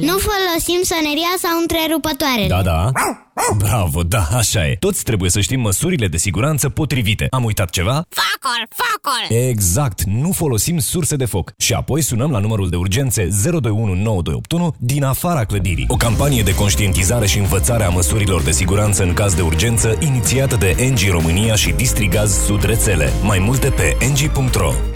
Nu folosim soneria sau întrerupătoarele. Da, da. Bravo, da, așa e. Toți trebuie să știm măsurile de siguranță potrivite. Am uitat ceva? Focul, focul! Exact, nu folosim surse de foc. Și apoi sunăm la numărul de urgențe 0219281 din afara clădirii. O campanie de conștientizare și învățare a măsurilor de siguranță în caz de urgență inițiată de NG România și Distrigaz Sud Rețele. Mai multe pe ng.ro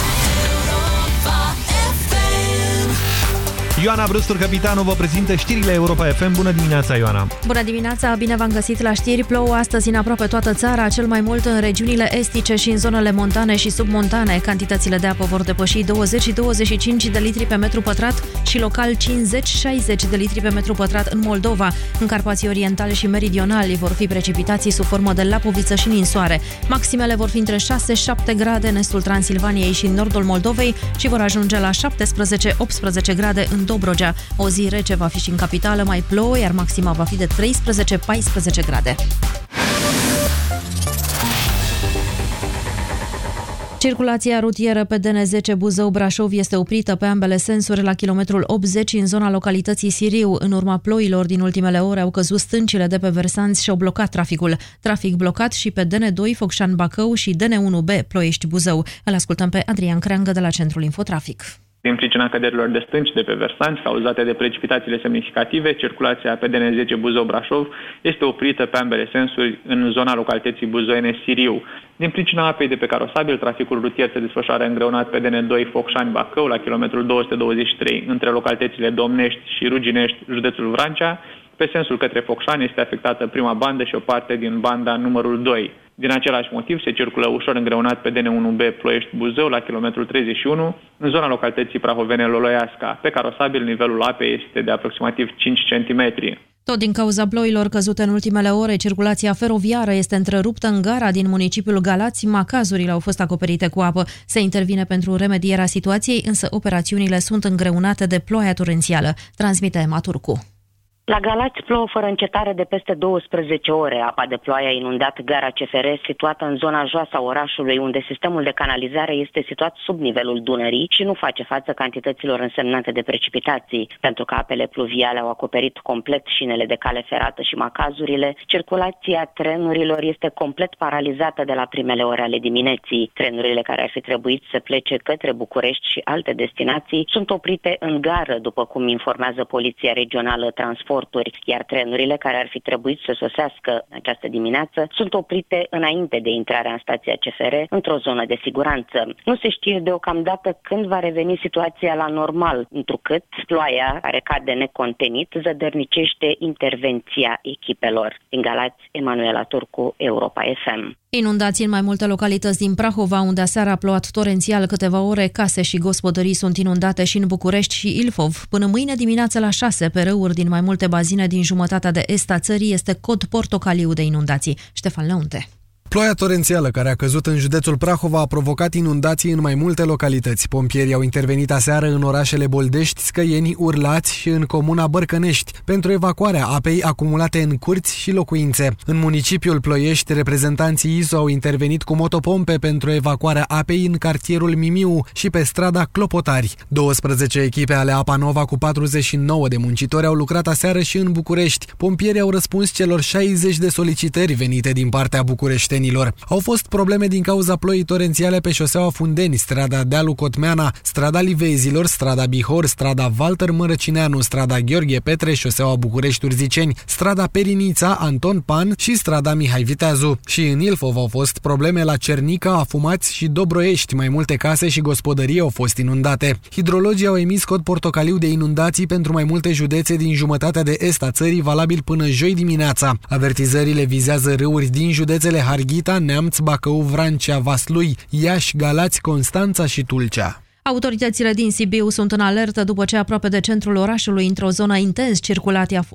Ioana Brustur, capitanul, vă prezintă știrile Europa FM. Bună dimineața, Ioana! Bună dimineața, bine v-am găsit la știri. Plouă astăzi în aproape toată țara, cel mai mult în regiunile estice și în zonele montane și submontane. Cantitățile de apă vor depăși 20 și 25 de litri pe metru pătrat și local 50-60 de litri pe metru pătrat în Moldova. În Carpații Orientale și Meridionali vor fi precipitații sub formă de lapoviță și ninsoare. Maximele vor fi între 6-7 grade în estul Transilvaniei și în nordul Moldovei și vor ajunge la 17-18 grade în în Dobrogea. O zi rece va fi și în capitală, mai plouă, iar maxima va fi de 13-14 grade. Circulația rutieră pe DN10 Buzău-Brașov este oprită pe ambele sensuri la kilometrul 80 în zona localității Siriu. În urma ploilor din ultimele ore au căzut stâncile de pe versanți și au blocat traficul. Trafic blocat și pe DN2 Focșani-Bacău și DN1B Ploiești-Buzău. Îl ascultăm pe Adrian Creangă de la Centrul Infotrafic. Din pricina căderilor de stânci de pe versanți cauzate de precipitațiile semnificative, circulația pe DN10 Buzău-Brașov este oprită pe ambele sensuri în zona localității Buzoiene Siriu. Din pricina apei de pe carosabil, traficul rutier se desfășoară îngreunat pe DN2 Focșani-Bacău la kilometrul 223 între localitățile Domnești și Ruginești, județul Vrancea. Pe sensul către Focșani este afectată prima bandă și o parte din banda numărul 2. Din același motiv se circulă ușor îngreunat pe DN1B Ploiești-Buzău la kilometrul 31 în zona localității prahovene Loloiasca. Pe carosabil nivelul apei este de aproximativ 5 cm. Tot din cauza ploilor căzute în ultimele ore, circulația feroviară este întreruptă în gara din municipiul Galați. Macazurile au fost acoperite cu apă. Se intervine pentru remedierea situației, însă operațiunile sunt îngreunate de ploaia torențială. Transmite Emma Turcu. La Galați plouă fără încetare de peste 12 ore. Apa de ploaie a inundat gara CFR situată în zona joasă a orașului, unde sistemul de canalizare este situat sub nivelul Dunării și nu face față cantităților însemnate de precipitații. Pentru că apele pluviale au acoperit complet șinele de cale ferată și macazurile, circulația trenurilor este complet paralizată de la primele ore ale dimineții. Trenurile care ar fi trebuit să plece către București și alte destinații sunt oprite în gară, după cum informează Poliția Regională Transport transporturi, iar trenurile care ar fi trebuit să sosească în această dimineață sunt oprite înainte de intrarea în stația CFR într-o zonă de siguranță. Nu se știe deocamdată când va reveni situația la normal, întrucât ploaia care cade necontenit zădărnicește intervenția echipelor. Din Galați, Emanuela Turcu, Europa FM. Inundații în mai multe localități din Prahova, unde aseară a plouat torențial câteva ore, case și gospodării sunt inundate și în București și Ilfov. Până mâine dimineață la 6, pe râuri din mai multe bazine din jumătatea de est a țării, este cod portocaliu de inundații. Ștefan Leunte. Ploaia torențială care a căzut în județul Prahova a provocat inundații în mai multe localități. Pompierii au intervenit aseară în orașele Boldești, Scăieni, Urlați și în comuna Bărcănești pentru evacuarea apei acumulate în curți și locuințe. În municipiul Ploiești, reprezentanții ISO au intervenit cu motopompe pentru evacuarea apei în cartierul Mimiu și pe strada Clopotari. 12 echipe ale Apanova cu 49 de muncitori au lucrat aseară și în București. Pompierii au răspuns celor 60 de solicitări venite din partea București cetățenilor. Au fost probleme din cauza ploii torențiale pe șoseaua Fundeni, strada Dealu Cotmeana, strada Livezilor, strada Bihor, strada Walter Mărăcineanu, strada Gheorghe Petre, șoseaua București-Urziceni, strada Perinița, Anton Pan și strada Mihai Viteazu. Și în Ilfov au fost probleme la Cernica, Afumați și Dobroiești. Mai multe case și gospodării au fost inundate. Hidrologii au emis cod portocaliu de inundații pentru mai multe județe din jumătatea de est a țării, valabil până joi dimineața. Avertizările vizează râuri din județele Harghita, Harghita, Neamț, Bacău, Vrancea, Vaslui, Iași, Galați, Constanța și Tulcea. Autoritățile din Sibiu sunt în alertă după ce aproape de centrul orașului, într-o zonă intens circulată,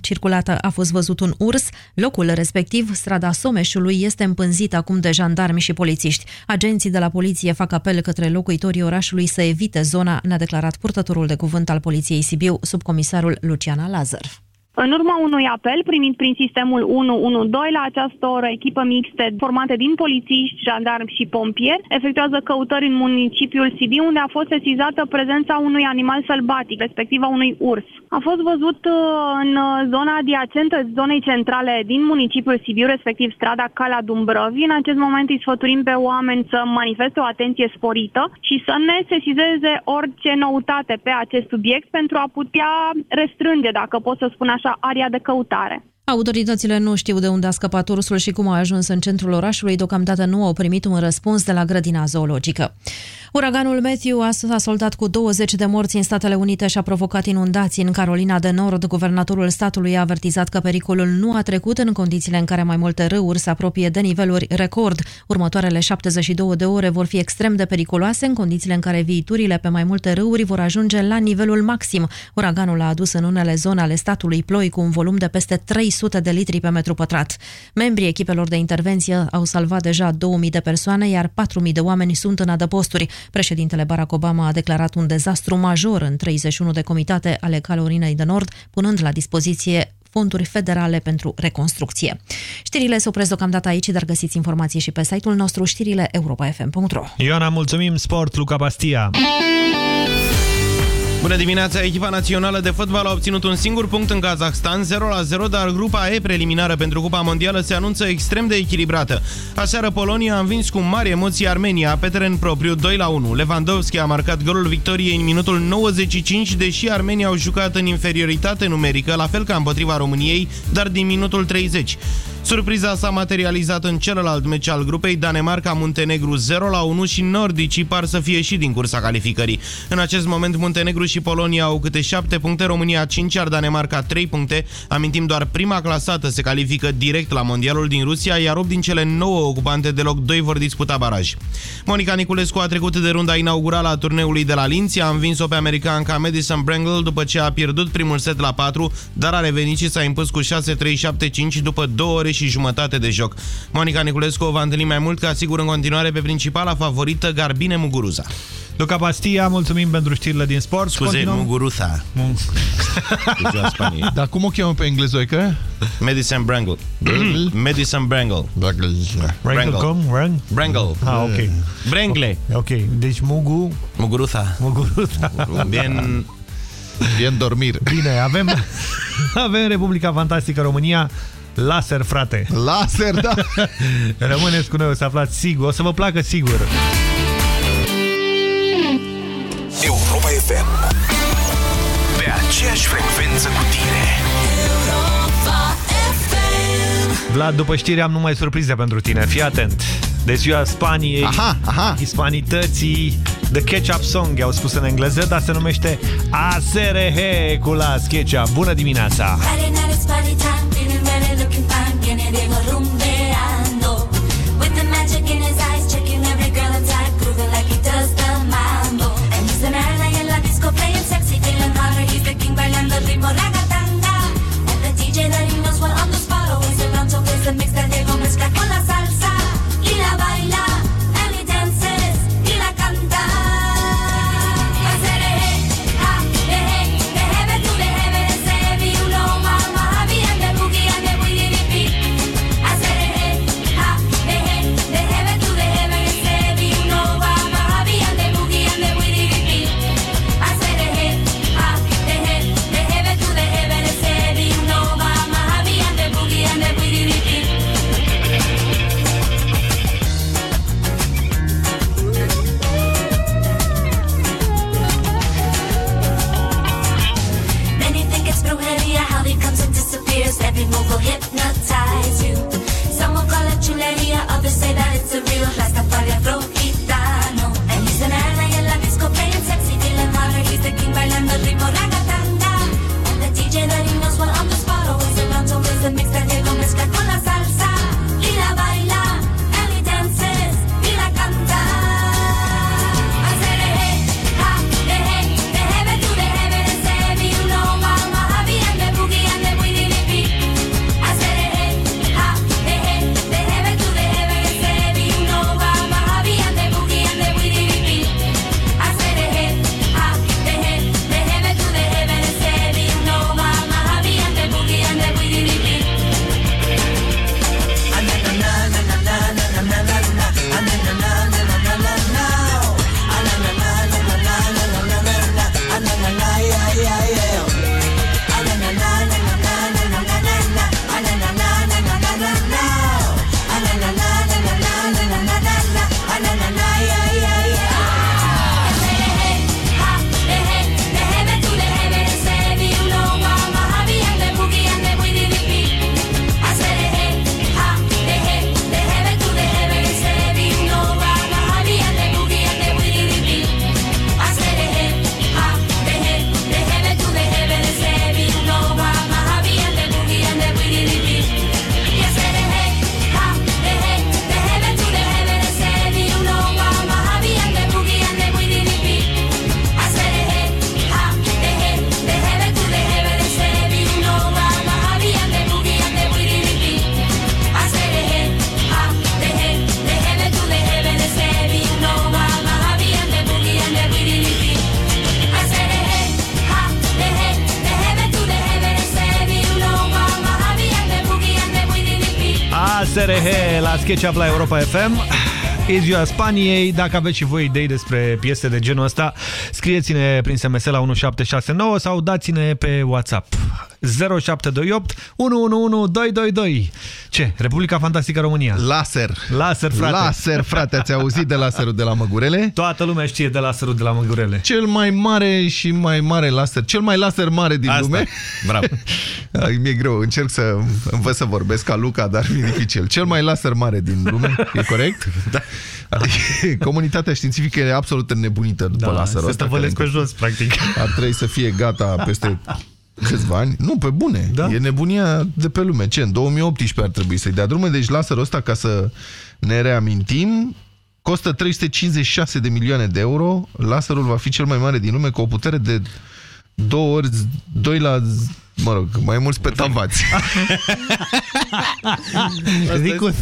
circulată, a fost văzut un urs. Locul respectiv, strada Someșului, este împânzit acum de jandarmi și polițiști. Agenții de la poliție fac apel către locuitorii orașului să evite zona, ne-a declarat purtătorul de cuvânt al poliției Sibiu, subcomisarul Luciana Lazar. În urma unui apel primit prin sistemul 112 la această oră, echipă mixte formate din polițiști, jandarmi și pompieri efectuează căutări în municipiul Sibiu, unde a fost sesizată prezența unui animal sălbatic, respectiv a unui urs. A fost văzut uh, în zona adiacentă zonei centrale din municipiul Sibiu, respectiv strada Calea Dumbrăvi. În acest moment îi sfăturim pe oameni să manifeste o atenție sporită și să ne sesizeze orice noutate pe acest subiect pentru a putea restrânge, dacă pot să spun așa, așa aria de căutare. Autoritățile nu știu de unde a scăpat ursul și cum a ajuns în centrul orașului. Deocamdată nu au primit un răspuns de la grădina zoologică. Uraganul Matthew a soldat cu 20 de morți în Statele Unite și a provocat inundații în Carolina de Nord. Guvernatorul statului a avertizat că pericolul nu a trecut în condițiile în care mai multe râuri se apropie de niveluri record. Următoarele 72 de ore vor fi extrem de periculoase în condițiile în care viiturile pe mai multe râuri vor ajunge la nivelul maxim. Uraganul a adus în unele zone ale statului ploi cu un volum de peste 300 300 de litri pe metru pătrat. Membrii echipelor de intervenție au salvat deja 2000 de persoane, iar 4000 de oameni sunt în adăposturi. Președintele Barack Obama a declarat un dezastru major în 31 de comitate ale Carolinei de Nord, punând la dispoziție fonduri federale pentru reconstrucție. Știrile se opresc deocamdată aici, dar găsiți informații și pe site-ul nostru știrile europa.fm.ro Ioana, mulțumim! Sport, Luca Bastia! Bună dimineața! Echipa națională de fotbal a obținut un singur punct în Kazahstan, 0-0, dar grupa E preliminară pentru Cupa Mondială se anunță extrem de echilibrată. Aseară Polonia a învins cu mari emoții Armenia pe teren propriu 2-1. Lewandowski a marcat golul victoriei în minutul 95, deși Armenia au jucat în inferioritate numerică, la fel ca împotriva României, dar din minutul 30. Surpriza s-a materializat în celălalt meci al grupei Danemarca-Muntenegru 0-1 și nordicii par să fie și din cursa calificării. În acest moment Muntenegru și Polonia au câte 7 puncte, România 5, iar Danemarca 3 puncte. Amintim doar prima clasată se califică direct la Mondialul din Rusia, iar 8 din cele 9 ocupante de loc 2 vor disputa baraj. Monica Niculescu a trecut de runda inaugurală a turneului de la Linz, a învins-o pe americanca Madison Brangle după ce a pierdut primul set la 4, dar a revenit și s-a impus cu 6-3-7-5 după 2 ore și jumătate de joc. Monica Niculescu o va întâlni mai mult ca sigur în continuare pe principala favorită Garbine Muguruza. Luca Bastia, mulțumim pentru știrile din sport. Scuze, Continuăm... Muguruza. Dar cum o cheamă pe englezoică? Madison Brangle. Madison Brangle. Brangle. Brangle. Cum? Brang? Brangle. Ah, ok. Brangle. Ok, deci Mugu... Muguruza. Muguruza. Bien... Bien dormir. Bine, avem, avem Republica Fantastică România Laser, frate. Laser, da. Rămâneți cu noi, o să aflați sigur. O să vă placă sigur. Europa FM. Pe aceeași frecvență cu tine. Vlad, după știri am numai surprize pentru tine. Fii atent. De ziua Spaniei, aha, aha. hispanității, The Ketchup Song, i-au spus în engleză, dar se numește Aserehe cu la Ketchup. Bună dimineața! llego rumbo SRH la SketchUp la Europa FM. E ziua Spaniei. Dacă aveți și voi idei despre piese de genul ăsta, scrieți-ne prin SMS la 1769 sau dați-ne pe WhatsApp. 0728 111 222. Ce? Republica Fantastică România. Laser. Laser, frate. Laser, frate. Ați auzit de laserul de la Măgurele? Toată lumea știe de laserul de la Măgurele. Cel mai mare și mai mare laser, cel mai laser mare din Asta. lume. Bravo. Mi-e greu, încerc să învăț să vorbesc ca Luca, dar mi-e dificil. Cel mai laser mare din lume, e corect? Da. Comunitatea științifică e absolut înnebunită după Da, laserul se ăsta. tăvălesc care pe jos, practic. Ar trebui să fie gata peste câțiva ani. Nu, pe bune. Da? E nebunia de pe lume. Ce? În 2018 ar trebui să-i dea drumul. Deci laserul ăsta, ca să ne reamintim, costă 356 de milioane de euro. Laserul va fi cel mai mare din lume cu o putere de două ori, 2 la mă rog, mai mulți petavați. Zic cu S.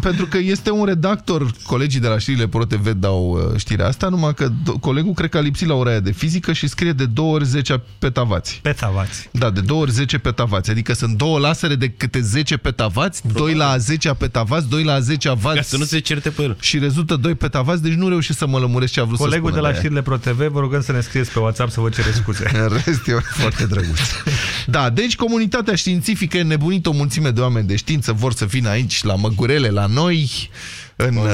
Pentru că este un redactor, colegii de la știrile ProTV dau uh, știrea asta, numai că do- colegul cred că a lipsit la ora aia de fizică și scrie de 2 ori 10 petavați. Petavați. Da, de 2 ori 10 petavați. Adică sunt două lasere de câte 10 petavați, 2 la a 10 petavați, 2 la a 10 vați. Ca să nu se certe pe el. Și rezultă 2 petavați, deci nu reușesc să mă lămuresc ce a vrut Colegul să de spună la aia. știrile ProTV, vă rugăm să ne scrieți pe WhatsApp să vă cereți scuze. În rest, e foarte drăguț. Da, deci comunitatea științifică e nebunită o mulțime de oameni de știință, vor să vină aici la Măgurele, la noi, în uh,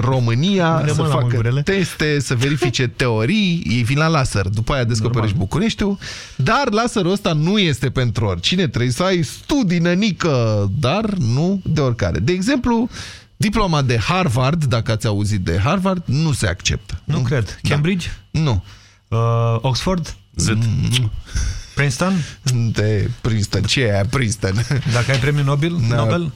România, Unde, să mă, la facă Măgurele? teste, să verifice teorii, ei vin la laser, după aia descoperești Bucureștiul, dar laserul ăsta nu este pentru oricine, trebuie să ai studii nănică, dar nu de oricare. De exemplu, diploma de Harvard, dacă ați auzit de Harvard, nu se acceptă. Nu cred. Cambridge? Nu. Uh, Oxford? Zit. Princeton? De Princeton. Ce e aia Princeton? Dacă ai premiul Nobel? Da. Nobel?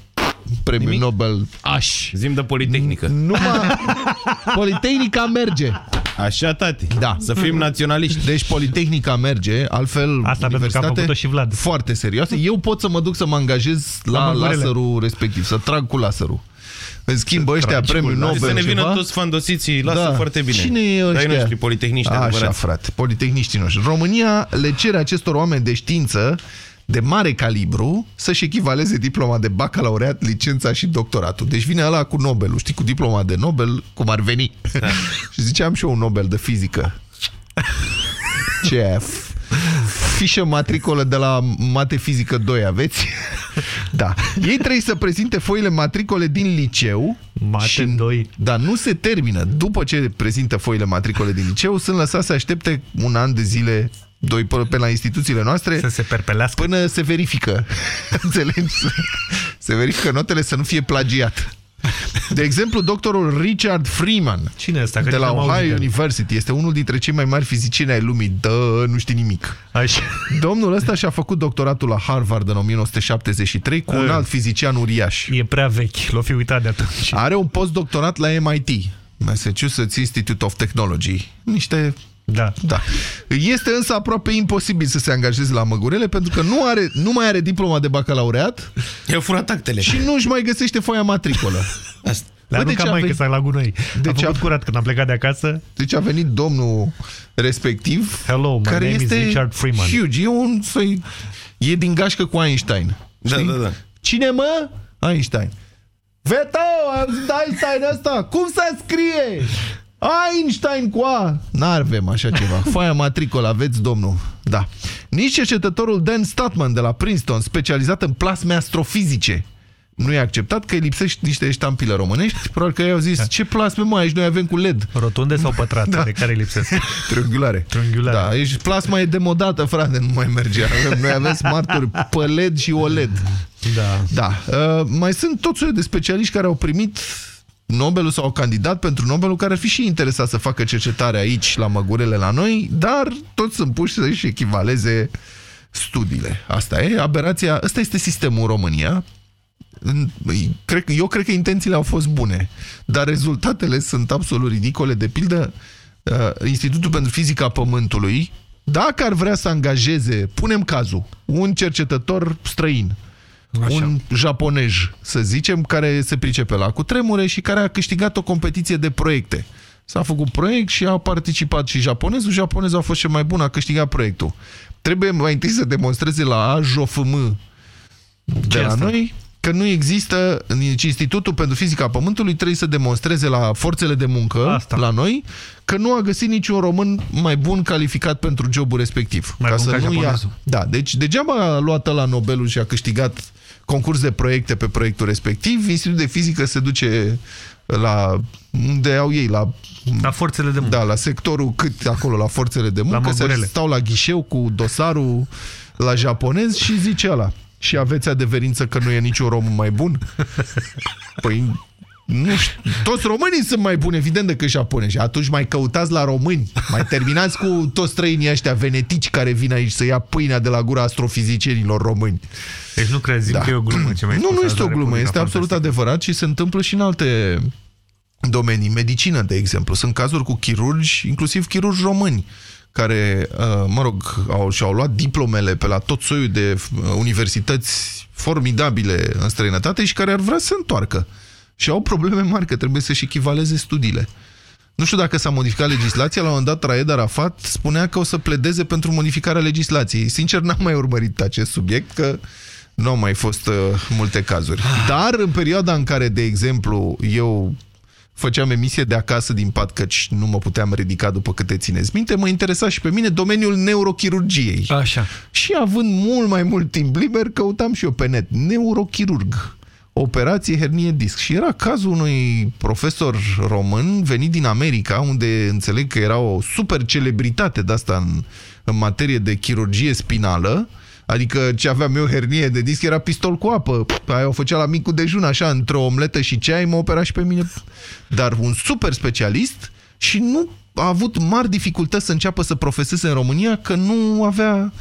Premiul Nimic? Nobel aș. Zim de Politehnică. Numai Politehnica merge. Așa, tati. Da. Să fim naționaliști. Deci Politehnica merge, altfel Asta pentru că a făcut-o și Vlad. foarte serioasă. Eu pot să mă duc să mă angajez la, La Măgurele. laserul respectiv, să trag cu laserul. Îmi schimbă ăștia tragi premiul cu Nobel Să ne vină ceva. toți fandosiții, lasă Da. foarte bine. Cine e Dar ai ăștia? noștri politehniști Așa, adevărați. frate, politehniștii noștri. România le cere acestor oameni de știință de mare calibru să-și echivaleze diploma de bacalaureat, licența și doctoratul. Deci vine ăla cu Nobelul, știi, cu diploma de Nobel, cum ar veni. Da. și ziceam și eu un Nobel de fizică. Ce e aia? Fișă matricolă de la Mate Fizică 2 aveți? Da. Ei trebuie să prezinte foile matricole din liceu. Mate și, 2. Dar nu se termină. După ce prezintă foile matricole din liceu, sunt lăsați să aștepte un an de zile doi pe pe la instituțiile noastre Să se perpelească. până se verifică. Înțelegi? Se verifică notele să nu fie plagiat. De exemplu, doctorul Richard Freeman Cine e ăsta? Că de nici la n-am auzit Ohio de el. University este unul dintre cei mai mari fizicieni ai lumii. Dă, nu știi nimic. Așa. Domnul ăsta și-a făcut doctoratul la Harvard în 1973 cu un E. alt fizician uriaș. E prea vechi, l-o fi uitat de atunci. Are un postdoctorat la MIT, Massachusetts Institute of Technology. Niște Da. da. Este însă aproape imposibil să se angajeze la Măgurele pentru că nu, are, nu mai are diploma de bacalaureat I-au furat actele. și nu își mai găsește foaia matricolă. Asta. Le-a Bă, de ce aruncat a mai venit- că la gunoi. De a ce făcut a- curat când am plecat de acasă. Deci a venit domnul respectiv Hello, my care name is este Richard Freeman. huge. E, un, soi, e din gașcă cu Einstein. Da, Știi? da, da. Cine mă? Einstein. Veto, am zis Einstein ăsta. Cum se scrie? Einstein cu A. N-avem așa ceva. Foaia matricolă, aveți, domnul. Da. Nici cercetătorul Dan Statman de la Princeton, specializat în plasme astrofizice, nu e acceptat că îi lipsește niște ștampile românești. Probabil că ei au zis, ce plasme mai aici noi avem cu LED? Rotunde sau pătrate, Da. de care îi lipsesc? Triunghiulare. Triunghiulare. Da, aici plasma e demodată, frate, nu mai merge. Avem, noi avem smarturi pe LED și OLED. Da. Da. Uh, mai sunt tot soiul de specialiști care au primit Nobelul sau au candidat pentru Nobelul care ar fi și interesat să facă cercetare aici, la Măgurele, la noi, dar toți sunt puși să-și echivaleze studiile. Asta e aberația, ăsta este sistemul în România. În- Cred, că- eu cred că intențiile au fost bune, dar rezultatele sunt absolut ridicole. De pildă, uh, Institutul pentru Fizica Pământului, dacă ar vrea să angajeze, punem cazul, un cercetător străin, Așa. un japonez, să zicem, care se pricepe la cutremure și care a câștigat o competiție de proiecte. S-a făcut proiect și a participat și japonezul. Japonezul a fost cel mai bun, a câștigat proiectul. Trebuie mai întâi să demonstreze la AJOFM de Ce la asta? noi că nu există, nici Institutul pentru Fizica Pământului trebuie să demonstreze la forțele de muncă, Asta. la noi, că nu a găsit niciun român mai bun calificat pentru jobul respectiv. Mai ca bun să ca nu ia... japonezul. Da, deci degeaba a luat la Nobelul și a câștigat concurs de proiecte pe proiectul respectiv, Institutul de Fizică se duce la unde au ei, la, la forțele de muncă. Da, la sectorul cât acolo, la forțele de muncă, se măgurele. stau la ghișeu cu dosarul la japonez și zice ăla. Și aveți adeverință că nu e niciun rom mai bun? Păi nu știu. Toți românii sunt mai buni, evident, decât japonezi. Atunci mai căutați la români. Mai terminați cu toți străinii ăștia venetici care vin aici să ia pâinea de la gura astrofizicienilor români. Deci nu crezi că e o glumă ce mai Nu, spus nu azi este la o glumă, Republica este absolut adevărat și se întâmplă și în alte domenii. Medicină, de exemplu. Sunt cazuri cu chirurgi, inclusiv chirurgi români, care, uh, mă rog, au, și-au luat diplomele pe la tot soiul de uh, universități formidabile în străinătate și care ar vrea să se întoarcă. Și au probleme mari, că trebuie să-și echivaleze studiile. Nu știu dacă s-a modificat legislația, la un moment dat Raed Arafat spunea că o să pledeze pentru modificarea legislației. Sincer, n-am mai urmărit acest subiect, că nu au mai fost uh, multe cazuri. Dar în perioada în care, de exemplu, eu făceam emisie de acasă din pat, căci nu mă puteam ridica după câte țineți minte, mă interesa și pe mine domeniul neurochirurgiei. Așa. Și având mult mai mult timp liber, căutam și eu pe net. Neurochirurg. Operație hernie disc. Și era cazul unui profesor român venit din America, unde înțeleg că era o super celebritate de asta în, în materie de chirurgie spinală, Adică ce aveam eu hernie de disc era pistol cu apă. Aia o făcea la micul dejun, așa, între o omletă și ceai, mă opera și pe mine. Dar un super specialist și nu a avut mari dificultăți să înceapă să profeseze în România, că nu avea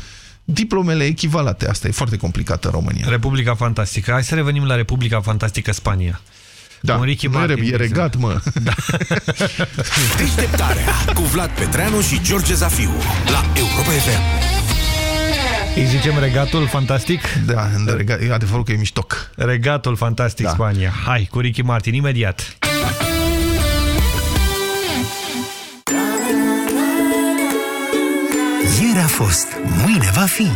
diplomele echivalate. Asta e foarte complicat în România. Republica Fantastică. Hai să revenim la Republica Fantastică Spania. Da, Un Ricky nu e Martin, re- e de regat, mă. Deșteptarea cu Vlad Petreanu și George Zafiu la Europa FM. Îi zicem regatul fantastic? Da, regat, e adevărul că e miștoc. Regatul fantastic da. Spania. Hai, cu Ricky Martin, imediat. Ieri a fost, mâine va fi.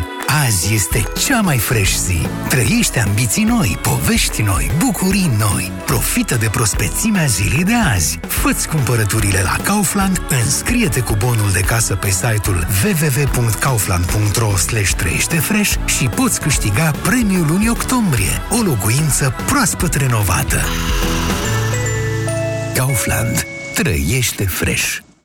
Azi este cea mai fresh zi. Trăiește ambiții noi, povești noi, bucurii noi. Profită de prospețimea zilei de azi. Fă-ți cumpărăturile la Kaufland, înscrie-te cu bonul de casă pe site-ul www.kaufland.ro fresh și poți câștiga premiul lunii octombrie, o locuință proaspăt renovată. Kaufland. Trăiește fresh.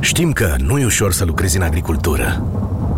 Știm că nu e ușor să lucrezi în agricultură.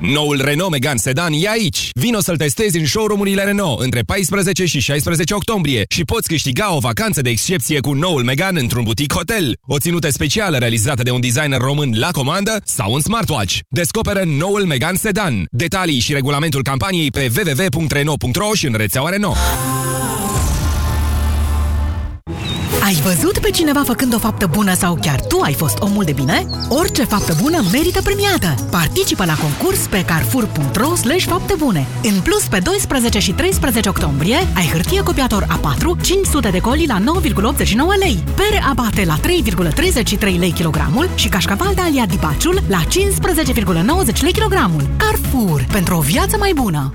Noul Renault Megane Sedan e aici! Vino să-l testezi în showroom-urile Renault între 14 și 16 octombrie și poți câștiga o vacanță de excepție cu noul Megane într-un butic hotel, o ținută specială realizată de un designer român la comandă sau un smartwatch. Descoperă noul Megane Sedan. Detalii și regulamentul campaniei pe www.renault.ro și în rețeaua Renault. Ai văzut pe cineva făcând o faptă bună sau chiar tu ai fost omul de bine? Orice faptă bună merită premiată. Participă la concurs pe carrefour.ro fapte bune. În plus, pe 12 și 13 octombrie, ai hârtie copiator A4, 500 de coli la 9,89 lei, pere abate la 3,33 lei kilogramul și cașcaval de alia dibaciul la 15,90 lei kilogramul. Carrefour. Pentru o viață mai bună!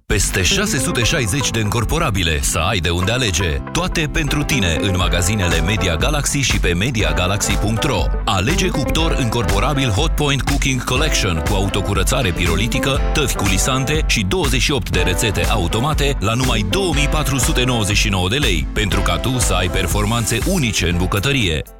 Peste 660 de încorporabile să ai de unde alege. Toate pentru tine în magazinele Media Galaxy și pe MediaGalaxy.ro. Alege cuptor încorporabil Hotpoint Cooking Collection cu autocurățare pirolitică, tăvi culisante și 28 de rețete automate la numai 2499 de lei, pentru ca tu să ai performanțe unice în bucătărie.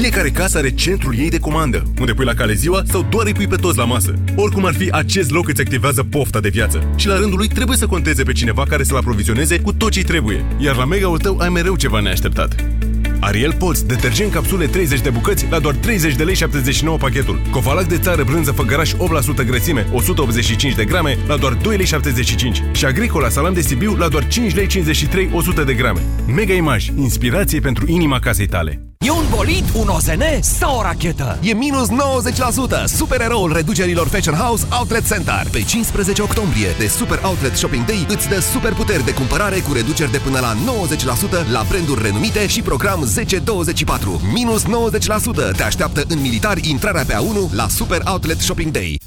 Fiecare casă are centrul ei de comandă, unde pui la cale ziua sau doar îi pui pe toți la masă. Oricum ar fi, acest loc îți activează pofta de viață. Și la rândul lui trebuie să conteze pe cineva care să-l aprovizioneze cu tot ce trebuie. Iar la mega-ul tău ai mereu ceva neașteptat. Ariel Poți, detergent capsule 30 de bucăți la doar 30 de lei 79 pachetul. Cofalac de țară brânză făgăraș 8% grăsime, 185 de grame la doar 2 lei 75. Și Agricola salam de Sibiu la doar 5 lei 53 100 de grame. Mega Image, inspirație pentru inima casei tale. E un bolid, un OZN sau o rachetă? E minus 90%! Supereroul reducerilor Fashion House Outlet Center. Pe 15 octombrie, de Super Outlet Shopping Day, îți dă super puteri de cumpărare cu reduceri de până la 90% la branduri renumite și program 1024. Minus 90% te așteaptă în militari intrarea pe A1 la Super Outlet Shopping Day.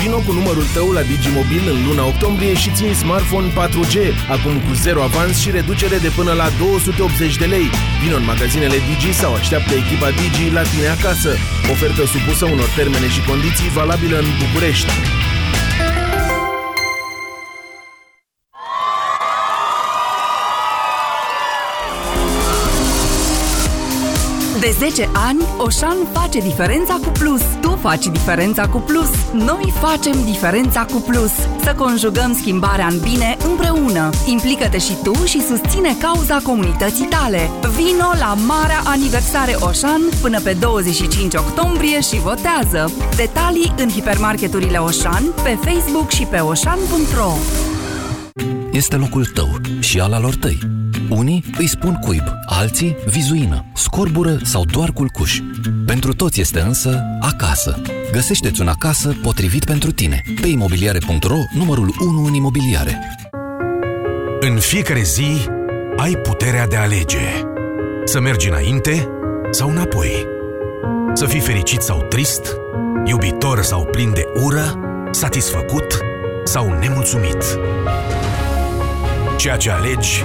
Vino cu numărul tău la Digimobil în luna octombrie și țin smartphone 4G, acum cu zero avans și reducere de până la 280 de lei. Vino în magazinele Digi sau așteaptă echipa Digi la tine acasă. Ofertă supusă unor termene și condiții valabilă în București. De De 10 ani, Oșan face diferența cu plus. Tu faci diferența cu plus. Noi facem diferența cu plus. Să conjugăm schimbarea în bine împreună. Implică-te și tu și susține cauza comunității tale. Vino la Marea Aniversare Oșan până pe 25 octombrie și votează. Detalii în hipermarketurile Oșan, pe Facebook și pe oșan.ro Este locul tău și al alor tăi. Unii îi spun cuib, alții vizuină, scorbură sau doar culcuș. Pentru toți este însă acasă. Găsește-ți un acasă potrivit pentru tine. Pe imobiliare.ro, numărul 1 în imobiliare. În fiecare zi ai puterea de a alege. Să mergi înainte sau înapoi. Să fii fericit sau trist, iubitor sau plin de ură, satisfăcut sau nemulțumit. Ceea ce alegi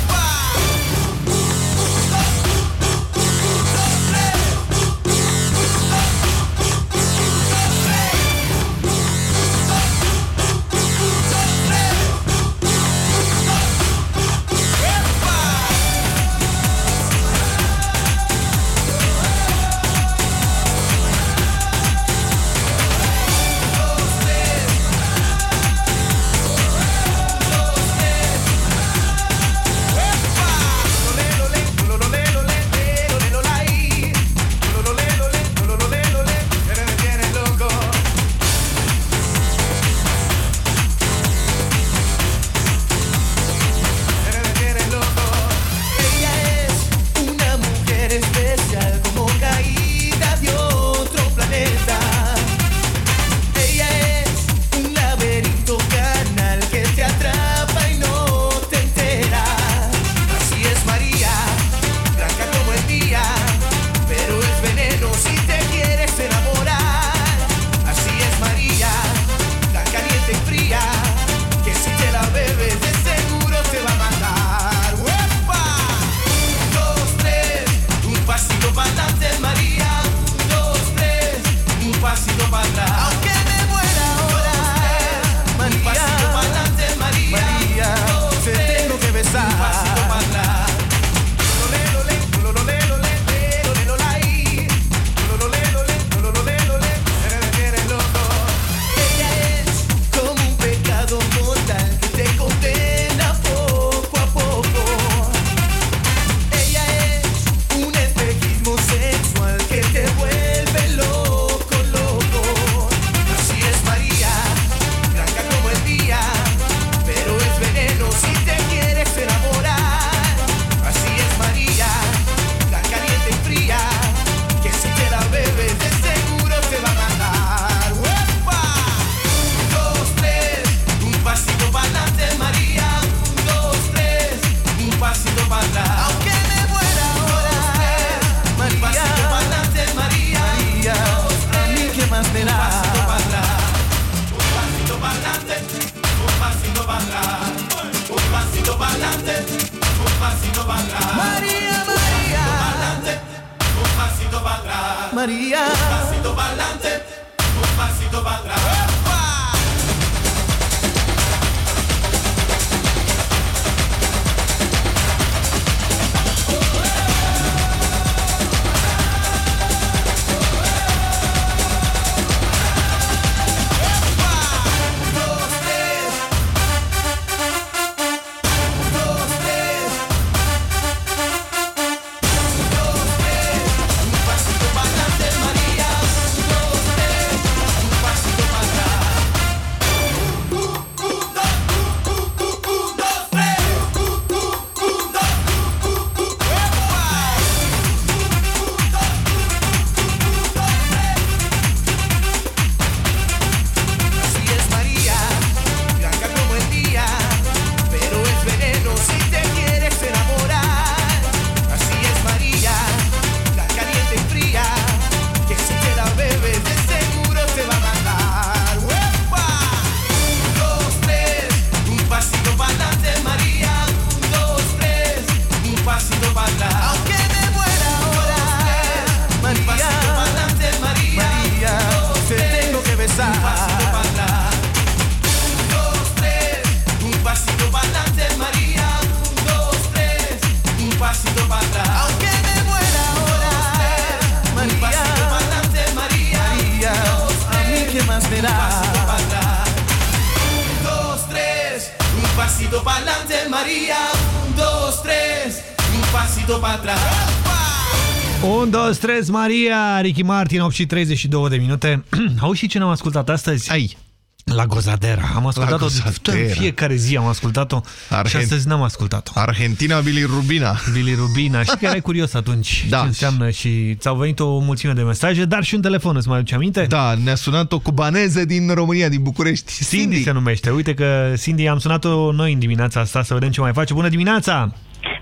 Maria, Ricky Martin, 8 și 32 de minute. Auzi și ce n-am ascultat astăzi? Ai. La Gozadera. Am ascultat-o în fiecare zi, am ascultat-o și astăzi n-am ascultat-o. Argentina Bilirubina. Bilirubina. Și chiar e curios atunci da. ce înseamnă și ți-au venit o mulțime de mesaje, dar și un telefon, îți mai aduce aminte? Da, ne-a sunat o cubaneză din România, din București. Cindy, Cindy se numește. Uite că Cindy am sunat-o noi în dimineața asta să vedem ce mai face. Bună dimineața!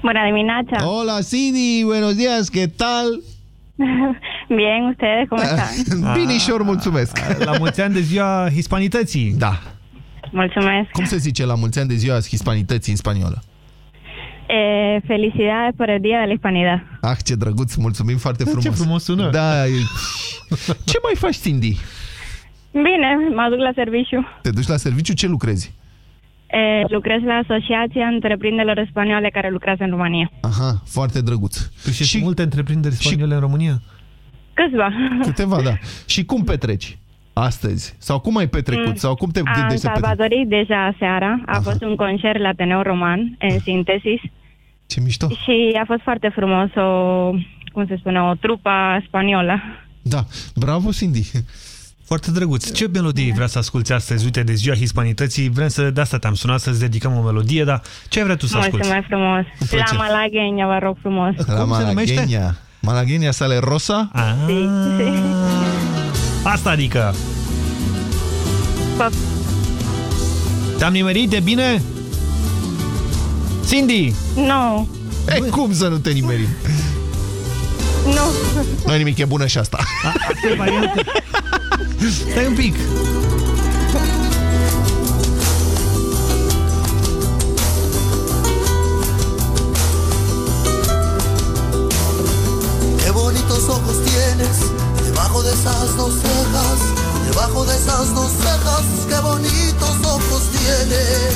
Bună dimineața! Hola Cindy, buenos días, ¿qué tal? Bien, ¿ustedes cómo están? Binișor, mulțumesc! La mulți ani de ziua hispanității! Da. Mulțumesc! Cum se zice la mulți ani de ziua hispanității în spaniolă? Eh, felicidades por el Día de la Hispanidad. Ah, ce drăguț, mulțumim foarte frumos. Ce frumos sună! Da, e... Ce mai faci, Cindy? Bine, mă duc la serviciu. Te duci la serviciu? Ce lucrezi? Eh, lucrez la Asociația Întreprinderilor Spaniole care lucrează în România. Aha, foarte drăguț. Tu și, și multe întreprinderi spaniole și... în România? Câțiva. Câteva, da. Și cum petreci astăzi? Sau cum ai petrecut? Mm. Sau cum te Am gândești să salvatorit deja seara. A Aha. fost un concert la Ateneu Roman, în sintesis. Ce mișto. Și a fost foarte frumos o, cum se spune, o trupa spaniolă. Da, bravo, Cindy. Foarte drăguț. Ce melodii vrea să asculti astăzi? Uite, de ziua hispanității, vrem să, de asta te-am sunat, să-ți dedicăm o melodie, dar ce ai vrea tu să asculti? Mulțumesc frumos. La Malagueña, vă rog frumos. La Malagueña. Malagueña sale rosa? Ah. Sí, sí. Asta adică. Te-am nimerit, e bine? Cindy! Nu. E, cum să nu te nimerim? Nu. Nu nimic, e bună și asta. Stai un pic. Qué bonitos ojos tienes debajo de esas dos cejas, debajo de esas dos cejas, qué bonitos ojos tienes.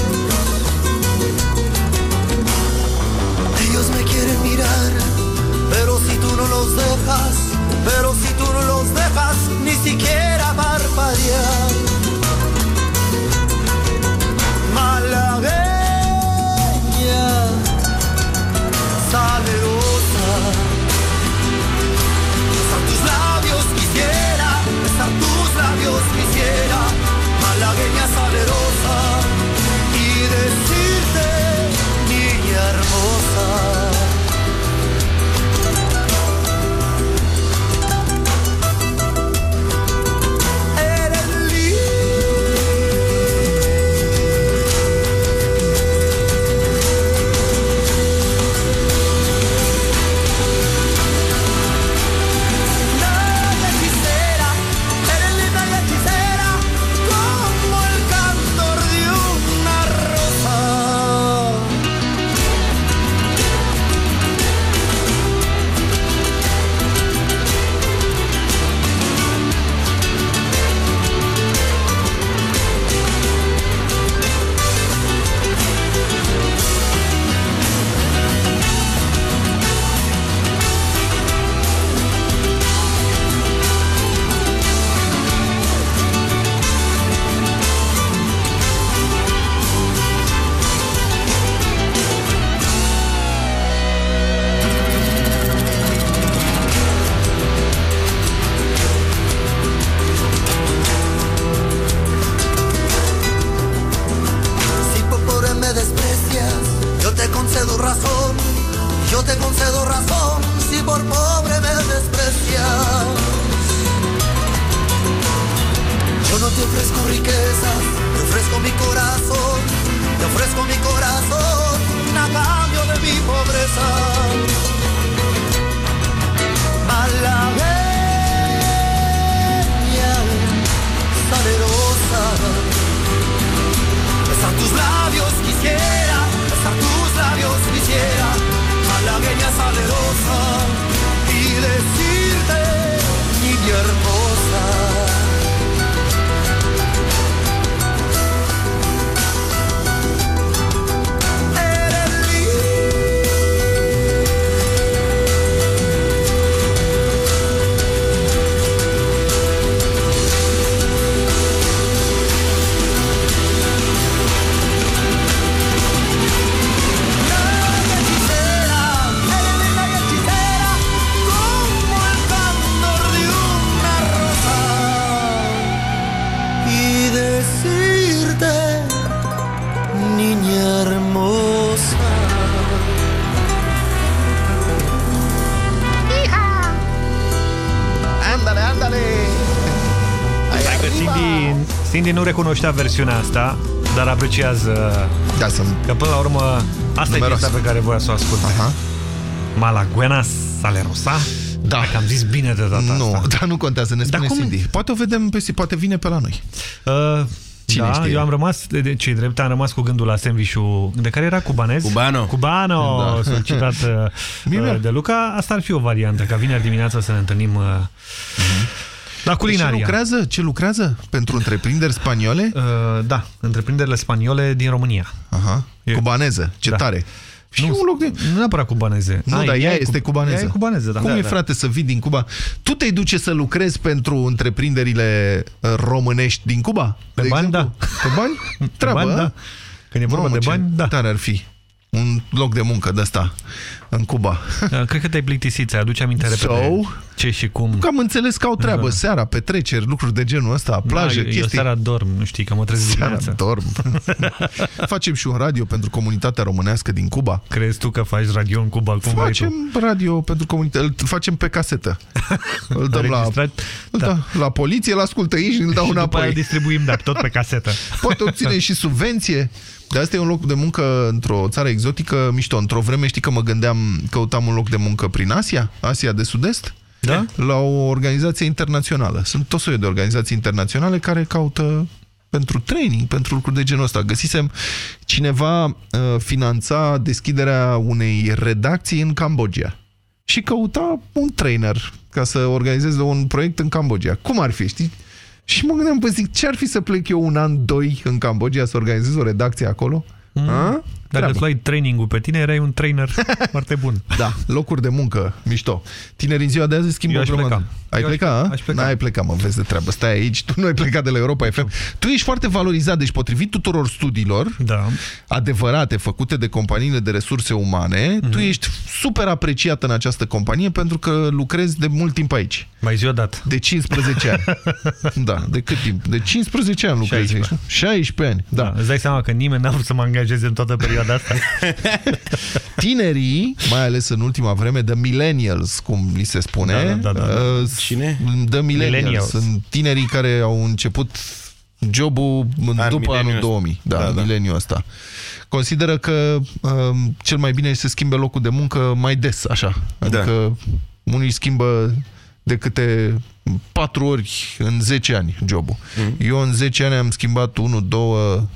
Ellos me quieren mirar, pero si tú no los dejas, pero si tú no los dejas, ni siquiera parpadear. Te concedo razón si por pobre me desprecias. Yo no te ofrezco riquezas, te ofrezco mi corazón. Te ofrezco mi corazón a cambio de mi pobreza. Cindy nu recunoștea versiunea asta, dar apreciază da, să că până la urmă asta Numeros. e piesa pe care voia să o asculte. Aha. Malaguena Salerosa? Da. Dacă am zis bine de data Nu, asta. dar nu contează, ne spune cum- Cindy. Poate o vedem pe zi, poate vine pe la noi. Uh, Cine da, știe? eu am rămas, de, de ce drept, am rămas cu gândul la sandwich-ul, de care era cubanez? Cubano. Cubano, Da. da. solicitat Mie uh, mi-ar- de Luca. Asta ar fi o variantă, ca vineri dimineața să ne întâlnim uh, la Ce culinaria. lucrează? Ce lucrează? Pentru întreprinderi spaniole? Uh, da, întreprinderile spaniole din România. Aha. Cubaneză, ce Da. tare. Și Nu, un loc de... Nu neapărat cubaneze. Nu, Ai, dar ea e este cu- cubaneză. Ea e cubaneză, da. Cum da, e, da. frate, să vii din Cuba? Tu te-ai duce să lucrezi pentru întreprinderile uh, românești din Cuba? Pe de bani, exemplu? Pe bani? Treabă, bani, a? da. Când e vorba Mamă, de ce bani, da. Tare ar fi. Un loc de muncă de ăsta în Cuba. Uh, Cred că te-ai plictisit, ți aduce aminte repede So? ce și cum. Că am înțeles că au treabă, seara, petreceri, lucruri de genul ăsta, plajă, da, eu, eu chestii. seara dorm, nu știi, că mă trezesc Seara dimineața. dorm. Facem și un radio pentru comunitatea românească din Cuba. Crezi tu că faci radio în Cuba? Cum vrei Facem tu? radio pentru comunitate, îl facem pe casetă. Îl dăm la, Înregistrat? îl Da. dăm la poliție, îl ascultă ei și îl dau și după aia înapoi. îl distribuim, dar tot pe casetă. Poate obține și subvenție. De asta e un loc de muncă într-o țară exotică mișto. Într-o vreme știi că mă gândeam, căutam un loc de muncă prin Asia, Asia de Sud-Est, Da? la o organizație internațională. Sunt tot soiul de organizații internaționale care caută pentru training, pentru lucruri de genul ăsta. Găsisem cineva uh, finanța deschiderea unei redacții în Cambodgia și căuta un trainer ca să organizeze un proiect în Cambodgia. Cum ar fi, știi? Și mă gândeam, păi zic, ce ar fi să plec eu un an, doi în Cambodgia să organizez o redacție acolo? Mm. A? Dacă îți luai training-ul pe tine, erai un trainer foarte bun. Da, locuri de muncă, mișto. Tinerii în ziua de azi schimbă Eu aș grămadă. pleca. Ai Eu aș pleca, pleca, a? aș pleca. N-ai plecat, mă, vezi de treabă. Stai aici, tu nu ai plecat de la Europa FM. Tu ești foarte valorizat, deci potrivit tuturor studiilor da. adevărate, făcute de companiile de resurse umane, Mhm. tu ești super apreciat în această companie pentru că lucrezi de mult timp aici. Mai zi dat. De 15 ani. Da, de cât timp? De 15 ani lucrezi 16. aici. 16 ani, da. Da. Îți dai seama că nimeni n-a vrut să mă angajeze în toată perioada asta. Tinerii, mai ales în ultima vreme, the millennials, cum li se spune. Da, da, da, da. uh, Cine? The millennials. Millennials. Sunt tinerii care au început jobul în- Ah, după anul mileniul 2000. Da, Da, da, da. mileniul ăsta. Consideră că um, cel mai bine e să schimbe locul de muncă mai des, așa. Adică da. unii schimbă de câte patru ori în 10 ani jobul. Mhm. Eu în 10 ani am schimbat 1, 2,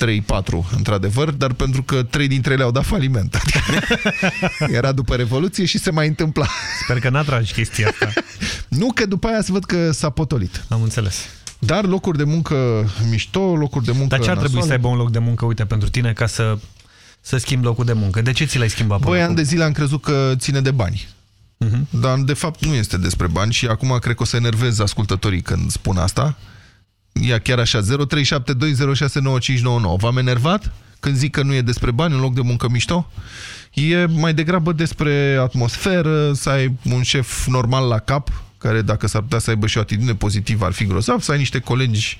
3, 4, într-adevăr, dar pentru că 3 dintre ele au dat faliment. Era după Revoluție și se mai întâmpla. Sper că n-a tragi chestia asta. Nu că după aia să văd că s-a potolit. Am înțeles. Dar locuri de muncă mișto, locuri de muncă Dar ce ar trebui să nasoale. aibă un loc de muncă, uite, pentru tine, ca să, să schimbi locul de muncă? De ce ți l-ai schimbat până Băi, ani acum? de zile am crezut că ține de bani. Mhm. Dar de fapt nu este despre bani și acum cred că o să enervez ascultătorii când spun asta. Ia chiar așa, 0372069599. V-am enervat când zic că nu e despre bani, un loc de muncă mișto? E mai degrabă despre atmosferă, să ai un șef normal la cap, care dacă s-ar putea să aibă și o atitudine pozitivă ar fi grozav, să ai niște colegi